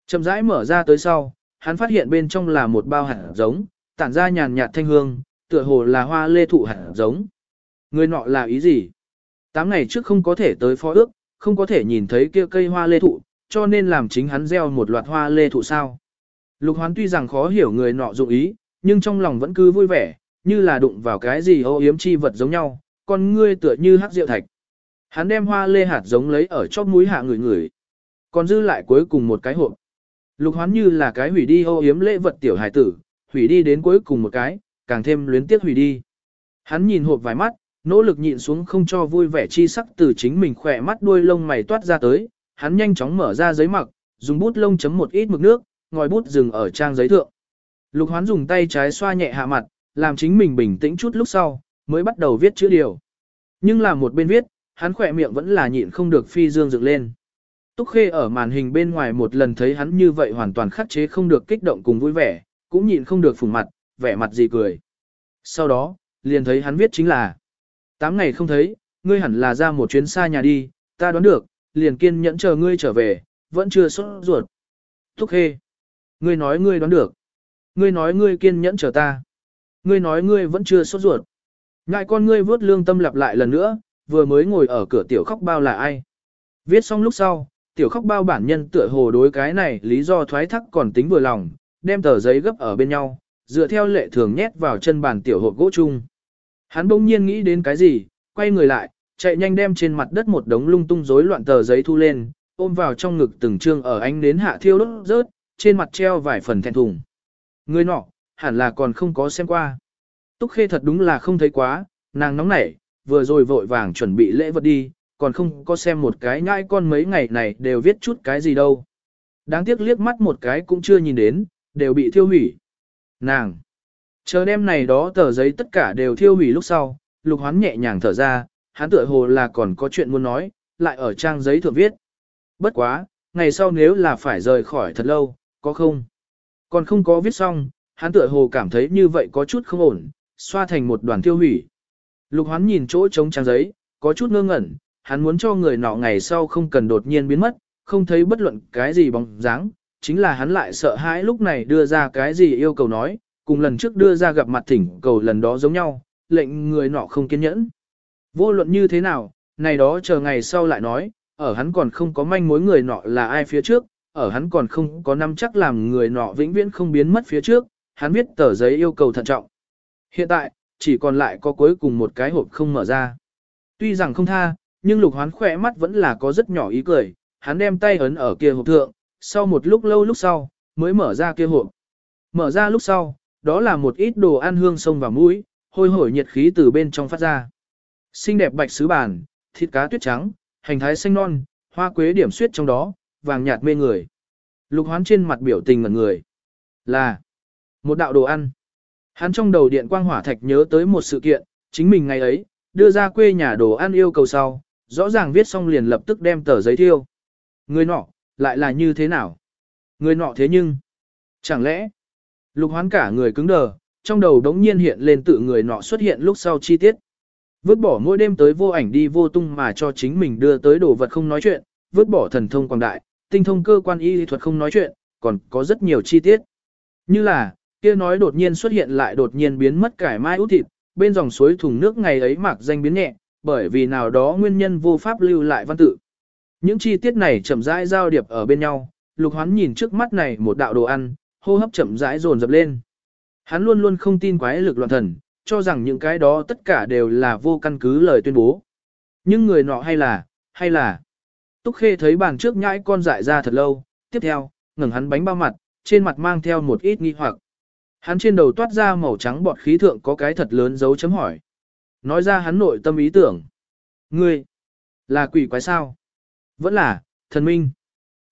Speaker 1: Chậm rãi mở ra tới sau, hắn phát hiện bên trong là một bao hạt giống, tản ra nhàn nhạt thanh hương, tựa hồ là hoa lê thụ hạt giống. Người nọ là ý gì? Tám ngày trước không có thể tới phó ước, không có thể nhìn thấy kia cây hoa lê thụ, cho nên làm chính hắn gieo một loạt hoa lê thụ sao. Lục hoán tuy rằng khó hiểu người nọ dụng ý, nhưng trong lòng vẫn cứ vui vẻ, như là đụng vào cái gì ô yếm chi vật giống nhau, còn ngươi tựa như hắc rượu thạch. Hắn đem hoa lê hạt giống lấy ở chóp mũi hạ người người. Còn dư lại cuối cùng một cái hộp. Lục hoán như là cái hủy đi ô yếm lễ vật tiểu hải tử, hủy đi đến cuối cùng một cái, càng thêm luyến tiếc hủy đi. Hắn nhìn hộp vài mắt, nỗ lực nhịn xuống không cho vui vẻ chi sắc từ chính mình khỏe mắt đuôi lông mày toát ra tới, hắn nhanh chóng mở ra giấy mặc, dùng bút lông chấm một ít mực nước, ngòi bút dừng ở trang giấy thượng. Lục hoán dùng tay trái xoa nhẹ hạ mặt, làm chính mình bình tĩnh chút lúc sau, mới bắt đầu viết chữ điều. Nhưng là một bên viết, hắn khỏe miệng vẫn là nhịn không được phi dương dựng lên. Túc Khê ở màn hình bên ngoài một lần thấy hắn như vậy hoàn toàn khắc chế không được kích động cùng vui vẻ, cũng nhịn không được phủ mặt, vẻ mặt gì cười. Sau đó, liền thấy hắn viết chính là Tám ngày không thấy, ngươi hẳn là ra một chuyến xa nhà đi, ta đoán được, liền kiên nhẫn chờ ngươi trở về, vẫn chưa sốt ruột. thúc Khê, ngươi nói ngươi đoán được. Ngươi nói ngươi kiên nhẫn chờ ta. Ngươi nói ngươi vẫn chưa sốt ruột. Ngại con ngươi vớt lương tâm lặp lại lần nữa, vừa mới ngồi ở cửa tiểu khóc bao là ai. Viết xong lúc sau, tiểu khóc bao bản nhân tựa hồ đối cái này lý do thoái thác còn tính vừa lòng, đem tờ giấy gấp ở bên nhau, dựa theo lệ thường nhét vào chân bàn tiểu hộp gỗ chung. Hắn bỗng nhiên nghĩ đến cái gì, quay người lại, chạy nhanh đem trên mặt đất một đống lung tung rối loạn tờ giấy thu lên, ôm vào trong ngực từng trương ở ánh đến hạ thiêu đốt rớt, trên mặt treo vài phần thẹn thùng. Người nọ, hẳn là còn không có xem qua. Túc Khê thật đúng là không thấy quá, nàng nóng nảy, vừa rồi vội vàng chuẩn bị lễ vật đi, còn không có xem một cái nhãi con mấy ngày này đều viết chút cái gì đâu. Đáng tiếc liếc mắt một cái cũng chưa nhìn đến, đều bị thiêu hủy. Nàng! Chờ đêm này đó tờ giấy tất cả đều thiêu hủy lúc sau, lục hoán nhẹ nhàng thở ra, hắn tựa hồ là còn có chuyện muốn nói, lại ở trang giấy thượng viết. Bất quá, ngày sau nếu là phải rời khỏi thật lâu, có không? Còn không có viết xong, hắn tựa hồ cảm thấy như vậy có chút không ổn, xoa thành một đoàn tiêu hủy. Lục hoán nhìn chỗ trống trang giấy, có chút ngơ ngẩn, hắn muốn cho người nọ ngày sau không cần đột nhiên biến mất, không thấy bất luận cái gì bóng dáng, chính là hắn lại sợ hãi lúc này đưa ra cái gì yêu cầu nói, cùng lần trước đưa ra gặp mặt thỉnh cầu lần đó giống nhau, lệnh người nọ không kiên nhẫn. Vô luận như thế nào, này đó chờ ngày sau lại nói, ở hắn còn không có manh mối người nọ là ai phía trước, ở hắn còn không có năm chắc làm người nọ vĩnh viễn không biến mất phía trước, hắn viết tờ giấy yêu cầu thận trọng. Hiện tại, chỉ còn lại có cuối cùng một cái hộp không mở ra. Tuy rằng không tha, nhưng lục hoán khỏe mắt vẫn là có rất nhỏ ý cười, hắn đem tay ấn ở kia hộp thượng, sau một lúc lâu lúc sau, mới mở ra kia hộp. Mở ra lúc sau, đó là một ít đồ ăn hương sông vào mũi, hôi hổi nhiệt khí từ bên trong phát ra. Xinh đẹp bạch sứ bàn, thịt cá tuyết trắng, hành thái xanh non, hoa quế điểm suyết trong đó, vàng nhạt mê người. Lục hoán trên mặt biểu tình ngẩn người. Là một đạo đồ ăn. Hắn trong đầu điện quang hỏa thạch nhớ tới một sự kiện, chính mình ngày ấy, đưa ra quê nhà đồ ăn yêu cầu sau, rõ ràng viết xong liền lập tức đem tờ giấy thiêu. Người nọ, lại là như thế nào? Người nọ thế nhưng, chẳng lẽ, lục hoán cả người cứng đờ, trong đầu đống nhiên hiện lên tự người nọ xuất hiện lúc sau chi tiết. Vứt bỏ mỗi đêm tới vô ảnh đi vô tung mà cho chính mình đưa tới đồ vật không nói chuyện, vứt bỏ thần thông quảng đại, tinh thông cơ quan y thuật không nói chuyện, còn có rất nhiều chi tiết. Như là, kia nói đột nhiên xuất hiện lại đột nhiên biến mất cải mai út thịt, bên dòng suối thùng nước ngày ấy mạc danh biến nhẹ, bởi vì nào đó nguyên nhân vô pháp lưu lại văn tự. Những chi tiết này chậm rãi giao điệp ở bên nhau, lục hoán nhìn trước mắt này một đạo đồ ăn, hô hấp chậm rãi dồn dập lên. Hắn luôn luôn không tin quái lực loạn thần, cho rằng những cái đó tất cả đều là vô căn cứ lời tuyên bố. Nhưng người nọ hay là, hay là. Túc Khê thấy bàn trước nhãi con dại ra thật lâu, tiếp theo, ngẩng hắn bánh bao mặt, trên mặt mang theo một ít nghi hoặc. Hắn trên đầu toát ra màu trắng bọt khí thượng có cái thật lớn dấu chấm hỏi. Nói ra hắn nội tâm ý tưởng. Ngươi, là quỷ quái sao? Vẫn là, thần minh.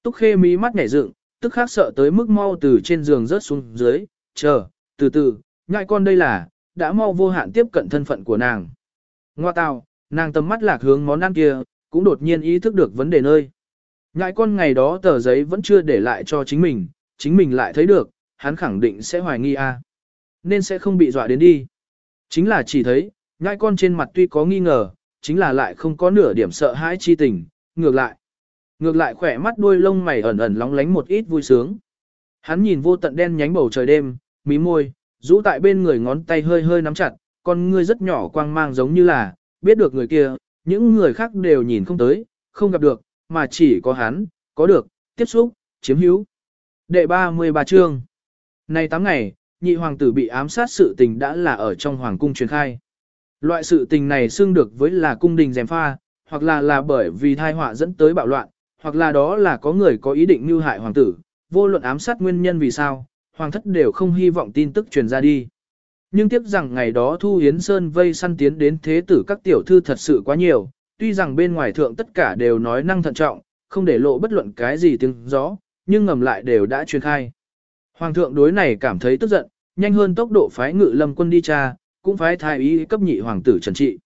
Speaker 1: Túc Khê mí mắt nhảy dựng, tức khắc sợ tới mức mau từ trên giường rớt xuống dưới, chờ, từ từ, nhãi con đây là, đã mau vô hạn tiếp cận thân phận của nàng. Ngoa tào, nàng tầm mắt lạc hướng món ăn kia, cũng đột nhiên ý thức được vấn đề nơi. Nhãi con ngày đó tờ giấy vẫn chưa để lại cho chính mình, chính mình lại thấy được, hắn khẳng định sẽ hoài nghi a, à. Nên sẽ không bị dọa đến đi. Chính là chỉ thấy, nhãi con trên mặt tuy có nghi ngờ, chính là lại không có nửa điểm sợ hãi chi tình, ngược lại. Ngược lại khỏe mắt đuôi lông mày ẩn ẩn lóng lánh một ít vui sướng. Hắn nhìn vô tận đen nhánh bầu trời đêm, mí môi, rũ tại bên người ngón tay hơi hơi nắm chặt, con ngươi rất nhỏ quang mang giống như là, biết được người kia, những người khác đều nhìn không tới, không gặp được, mà chỉ có hắn, có được, tiếp xúc, chiếm hữu. Đệ 33 chương Nay 8 ngày, nhị hoàng tử bị ám sát sự tình đã là ở trong hoàng cung truyền khai. Loại sự tình này xưng được với là cung đình dèm pha, hoặc là là bởi vì thai họa dẫn tới bạo loạn, hoặc là đó là có người có ý định mưu hại hoàng tử, vô luận ám sát nguyên nhân vì sao, hoàng thất đều không hy vọng tin tức truyền ra đi. Nhưng tiếc rằng ngày đó Thu Hiến Sơn vây săn tiến đến thế tử các tiểu thư thật sự quá nhiều, tuy rằng bên ngoài thượng tất cả đều nói năng thận trọng, không để lộ bất luận cái gì tiếng gió, nhưng ngầm lại đều đã truyền khai. Hoàng thượng đối này cảm thấy tức giận, nhanh hơn tốc độ phái ngự lâm quân đi tra, cũng phái thái y cấp nhị hoàng tử trần trị.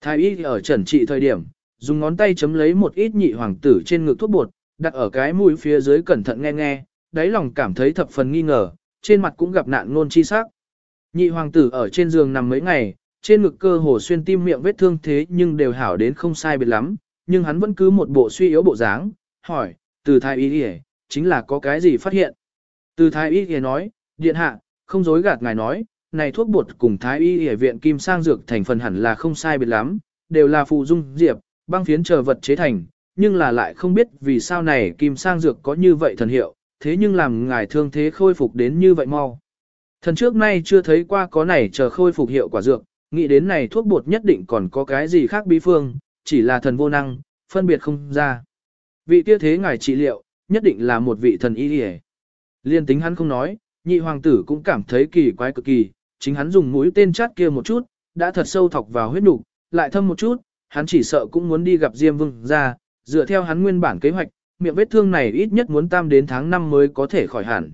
Speaker 1: Thái y ở trần trị thời điểm, dùng ngón tay chấm lấy một ít nhị hoàng tử trên ngực thuốc bột, đặt ở cái mũi phía dưới cẩn thận nghe nghe, đáy lòng cảm thấy thập phần nghi ngờ, trên mặt cũng gặp nạn ngôn chi sắc. Nhị hoàng tử ở trên giường nằm mấy ngày, trên ngực cơ hồ xuyên tim miệng vết thương thế nhưng đều hảo đến không sai biệt lắm, nhưng hắn vẫn cứ một bộ suy yếu bộ dáng, hỏi, từ thái y y chính là có cái gì phát hiện. Từ thái y y nói, điện hạ, không dối gạt ngài nói, này thuốc bột cùng thái y y viện kim sang dược thành phần hẳn là không sai biệt lắm, đều là phụ dung diệp, băng phiến chờ vật chế thành, nhưng là lại không biết vì sao này kim sang dược có như vậy thần hiệu, thế nhưng làm ngài thương thế khôi phục đến như vậy mau. Thần trước nay chưa thấy qua có này chờ khôi phục hiệu quả dược, nghĩ đến này thuốc bột nhất định còn có cái gì khác bí phương, chỉ là thần vô năng, phân biệt không ra. Vị kia thế ngài trị liệu, nhất định là một vị thần y đi Liên tính hắn không nói, nhị hoàng tử cũng cảm thấy kỳ quái cực kỳ, chính hắn dùng mũi tên chát kia một chút, đã thật sâu thọc vào huyết nục, lại thâm một chút, hắn chỉ sợ cũng muốn đi gặp Diêm Vương ra, dựa theo hắn nguyên bản kế hoạch, miệng vết thương này ít nhất muốn tam đến tháng 5 mới có thể khỏi hẳn.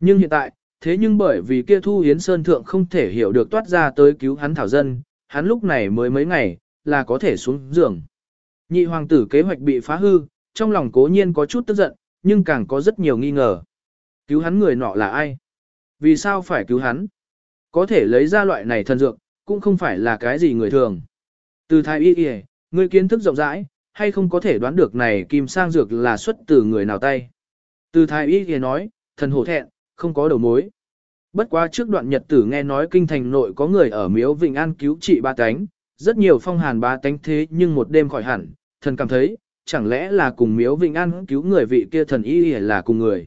Speaker 1: Nhưng hiện tại, thế nhưng bởi vì kia Thu yến Sơn Thượng không thể hiểu được toát ra tới cứu hắn thảo dân, hắn lúc này mới mấy ngày, là có thể xuống giường. Nhị hoàng tử kế hoạch bị phá hư, trong lòng cố nhiên có chút tức giận, nhưng càng có rất nhiều nghi ngờ. Cứu hắn người nọ là ai? Vì sao phải cứu hắn? Có thể lấy ra loại này thần dược, cũng không phải là cái gì người thường. Từ thái y y, ngươi kiến thức rộng rãi, hay không có thể đoán được này kim sang dược là xuất từ người nào tay. Từ thái y kia nói, thần hổ thẹn, không có đầu mối. Bất quá trước đoạn nhật tử nghe nói kinh thành nội có người ở miếu Vịnh An cứu trị ba tánh, rất nhiều phong hàn ba tánh thế nhưng một đêm khỏi hẳn, thần cảm thấy, chẳng lẽ là cùng miếu Vịnh An cứu người vị kia thần y là cùng người.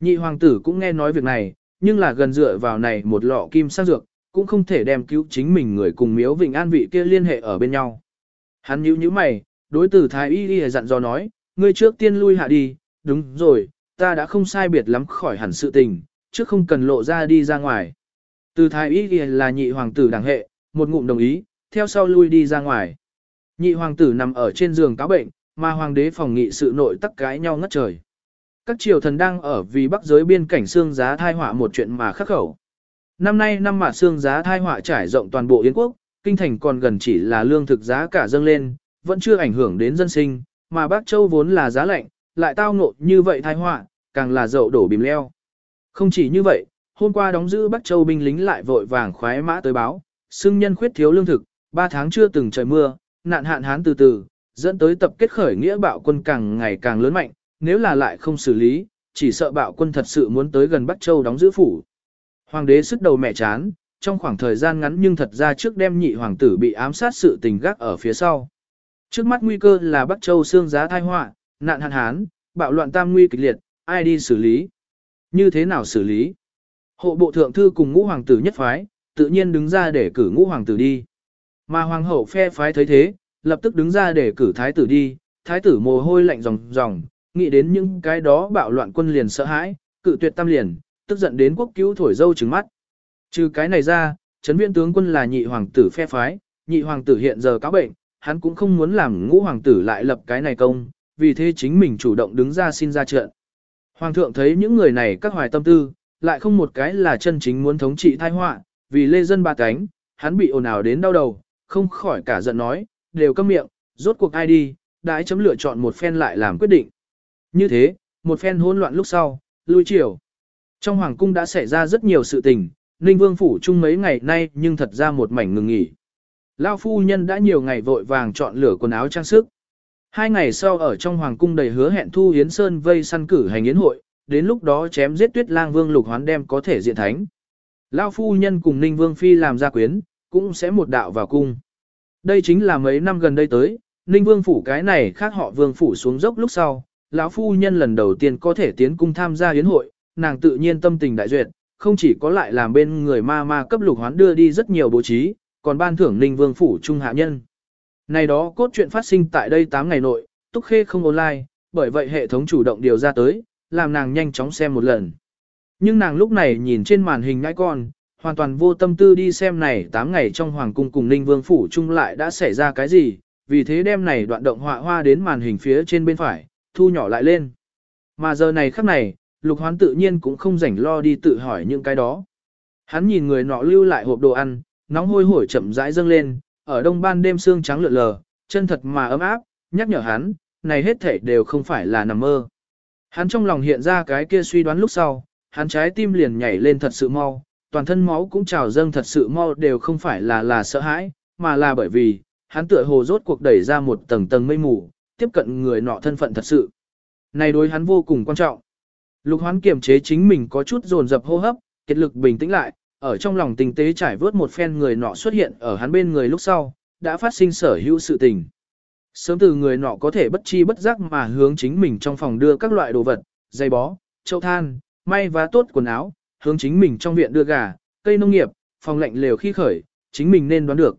Speaker 1: Nhị hoàng tử cũng nghe nói việc này, nhưng là gần dựa vào này một lọ kim sang dược, cũng không thể đem cứu chính mình người cùng miếu Vịnh An vị kia liên hệ ở bên nhau. Hắn nhíu nhíu mày, đối tử thái y y dặn dò nói, ngươi trước tiên lui hạ đi, đúng rồi, ta đã không sai biệt lắm khỏi hẳn sự tình, trước không cần lộ ra đi ra ngoài. Từ thái y y là nhị hoàng tử đảng hệ, một ngụm đồng ý, theo sau lui đi ra ngoài. Nhị hoàng tử nằm ở trên giường cáo bệnh, mà hoàng đế phòng nghị sự nội tắc cái nhau ngất trời. Các triều thần đang ở vì bắc giới biên cảnh xương giá thai họa một chuyện mà khắc khẩu. Năm nay năm mà xương giá thai họa trải rộng toàn bộ Yến quốc, kinh thành còn gần chỉ là lương thực giá cả dâng lên, vẫn chưa ảnh hưởng đến dân sinh, mà Bắc Châu vốn là giá lạnh, lại tao ngộ như vậy tai họa, càng là dậu đổ bìm leo. Không chỉ như vậy, hôm qua đóng giữ Bắc Châu binh lính lại vội vàng khoái mã tới báo, xưng nhân khuyết thiếu lương thực, 3 tháng chưa từng trời mưa, nạn hạn hán từ từ, dẫn tới tập kết khởi nghĩa bạo quân càng ngày càng lớn mạnh, nếu là lại không xử lý, chỉ sợ bạo quân thật sự muốn tới gần Bắc Châu đóng giữ phủ. Hoàng đế sức đầu mẹ chán, trong khoảng thời gian ngắn nhưng thật ra trước đem nhị hoàng tử bị ám sát sự tình gác ở phía sau. Trước mắt nguy cơ là Bắc Châu xương giá thai họa, nạn hạn hán, bạo loạn tam nguy kịch liệt, ai đi xử lý? Như thế nào xử lý? Hộ bộ thượng thư cùng ngũ hoàng tử nhất phái, tự nhiên đứng ra để cử ngũ hoàng tử đi. Mà hoàng hậu phe phái thấy thế, lập tức đứng ra để cử thái tử đi, thái tử mồ hôi lạnh ròng ròng, nghĩ đến những cái đó bạo loạn quân liền sợ hãi, cự tuyệt tam liền, tức giận đến quốc cứu thổi dâu trừng mắt. Trừ cái này ra, chấn viện tướng quân là nhị hoàng tử phe phái, nhị hoàng tử hiện giờ cáo bệnh, hắn cũng không muốn làm ngũ hoàng tử lại lập cái này công, vì thế chính mình chủ động đứng ra xin ra trận. Hoàng thượng thấy những người này các hoài tâm tư, lại không một cái là chân chính muốn thống trị thai họa, vì lê dân ba cánh, hắn bị ồn ào đến đau đầu, không khỏi cả giận nói, đều câm miệng, rốt cuộc ai đi, đãi chấm lựa chọn một phen lại làm quyết định. Như thế, một phen hỗn loạn lúc sau, lui chiều. Trong hoàng cung đã xảy ra rất nhiều sự tình, Ninh Vương phủ chung mấy ngày nay nhưng thật ra một mảnh ngừng nghỉ. Lao phu nhân đã nhiều ngày vội vàng chọn lửa quần áo trang sức. Hai ngày sau ở trong hoàng cung đầy hứa hẹn thu Yến Sơn vây săn cử hành yến hội, đến lúc đó chém giết tuyết lang vương lục hoán đem có thể diện thánh. Lao phu nhân cùng Ninh Vương Phi làm gia quyến, cũng sẽ một đạo vào cung. Đây chính là mấy năm gần đây tới, Ninh Vương phủ cái này khác họ Vương phủ xuống dốc lúc sau, lão phu nhân lần đầu tiên có thể tiến cung tham gia yến hội, nàng tự nhiên tâm tình đại duyệt, không chỉ có lại làm bên người ma ma cấp lục hoán đưa đi rất nhiều bố trí, còn ban thưởng Ninh Vương phủ trung hạ nhân. Này đó cốt truyện phát sinh tại đây 8 ngày nội, Túc Khê không online, bởi vậy hệ thống chủ động điều ra tới, làm nàng nhanh chóng xem một lần. Nhưng nàng lúc này nhìn trên màn hình ngãi con, hoàn toàn vô tâm tư đi xem này 8 ngày trong hoàng cung cùng Ninh Vương phủ chung lại đã xảy ra cái gì, vì thế đem này đoạn động họa hoa đến màn hình phía trên bên phải, thu nhỏ lại lên. Mà giờ này khắc này, lục hoán tự nhiên cũng không rảnh lo đi tự hỏi những cái đó. Hắn nhìn người nọ lưu lại hộp đồ ăn, nóng hôi hổi chậm rãi dâng lên, ở đông ban đêm sương trắng lượn lờ, chân thật mà ấm áp, nhắc nhở hắn, này hết thể đều không phải là nằm mơ. Hắn trong lòng hiện ra cái kia suy đoán lúc sau, hắn trái tim liền nhảy lên thật sự mau, toàn thân máu cũng trào dâng thật sự mau đều không phải là là sợ hãi, mà là bởi vì, hắn tựa hồ rốt cuộc đẩy ra một tầng tầng mây mù, tiếp cận người nọ thân phận thật sự. Này đối hắn vô cùng quan trọng. Lục hoán kiềm chế chính mình có chút dồn dập hô hấp, kết lực bình tĩnh lại, ở trong lòng tình tế trải vớt một phen người nọ xuất hiện ở hắn bên người lúc sau, đã phát sinh sở hữu sự tình. Sớm từ người nọ có thể bất chi bất giác mà hướng chính mình trong phòng đưa các loại đồ vật, dây bó, châu than, may và tốt quần áo, hướng chính mình trong viện đưa gà, cây nông nghiệp, phòng lạnh lều khi khởi, chính mình nên đoán được.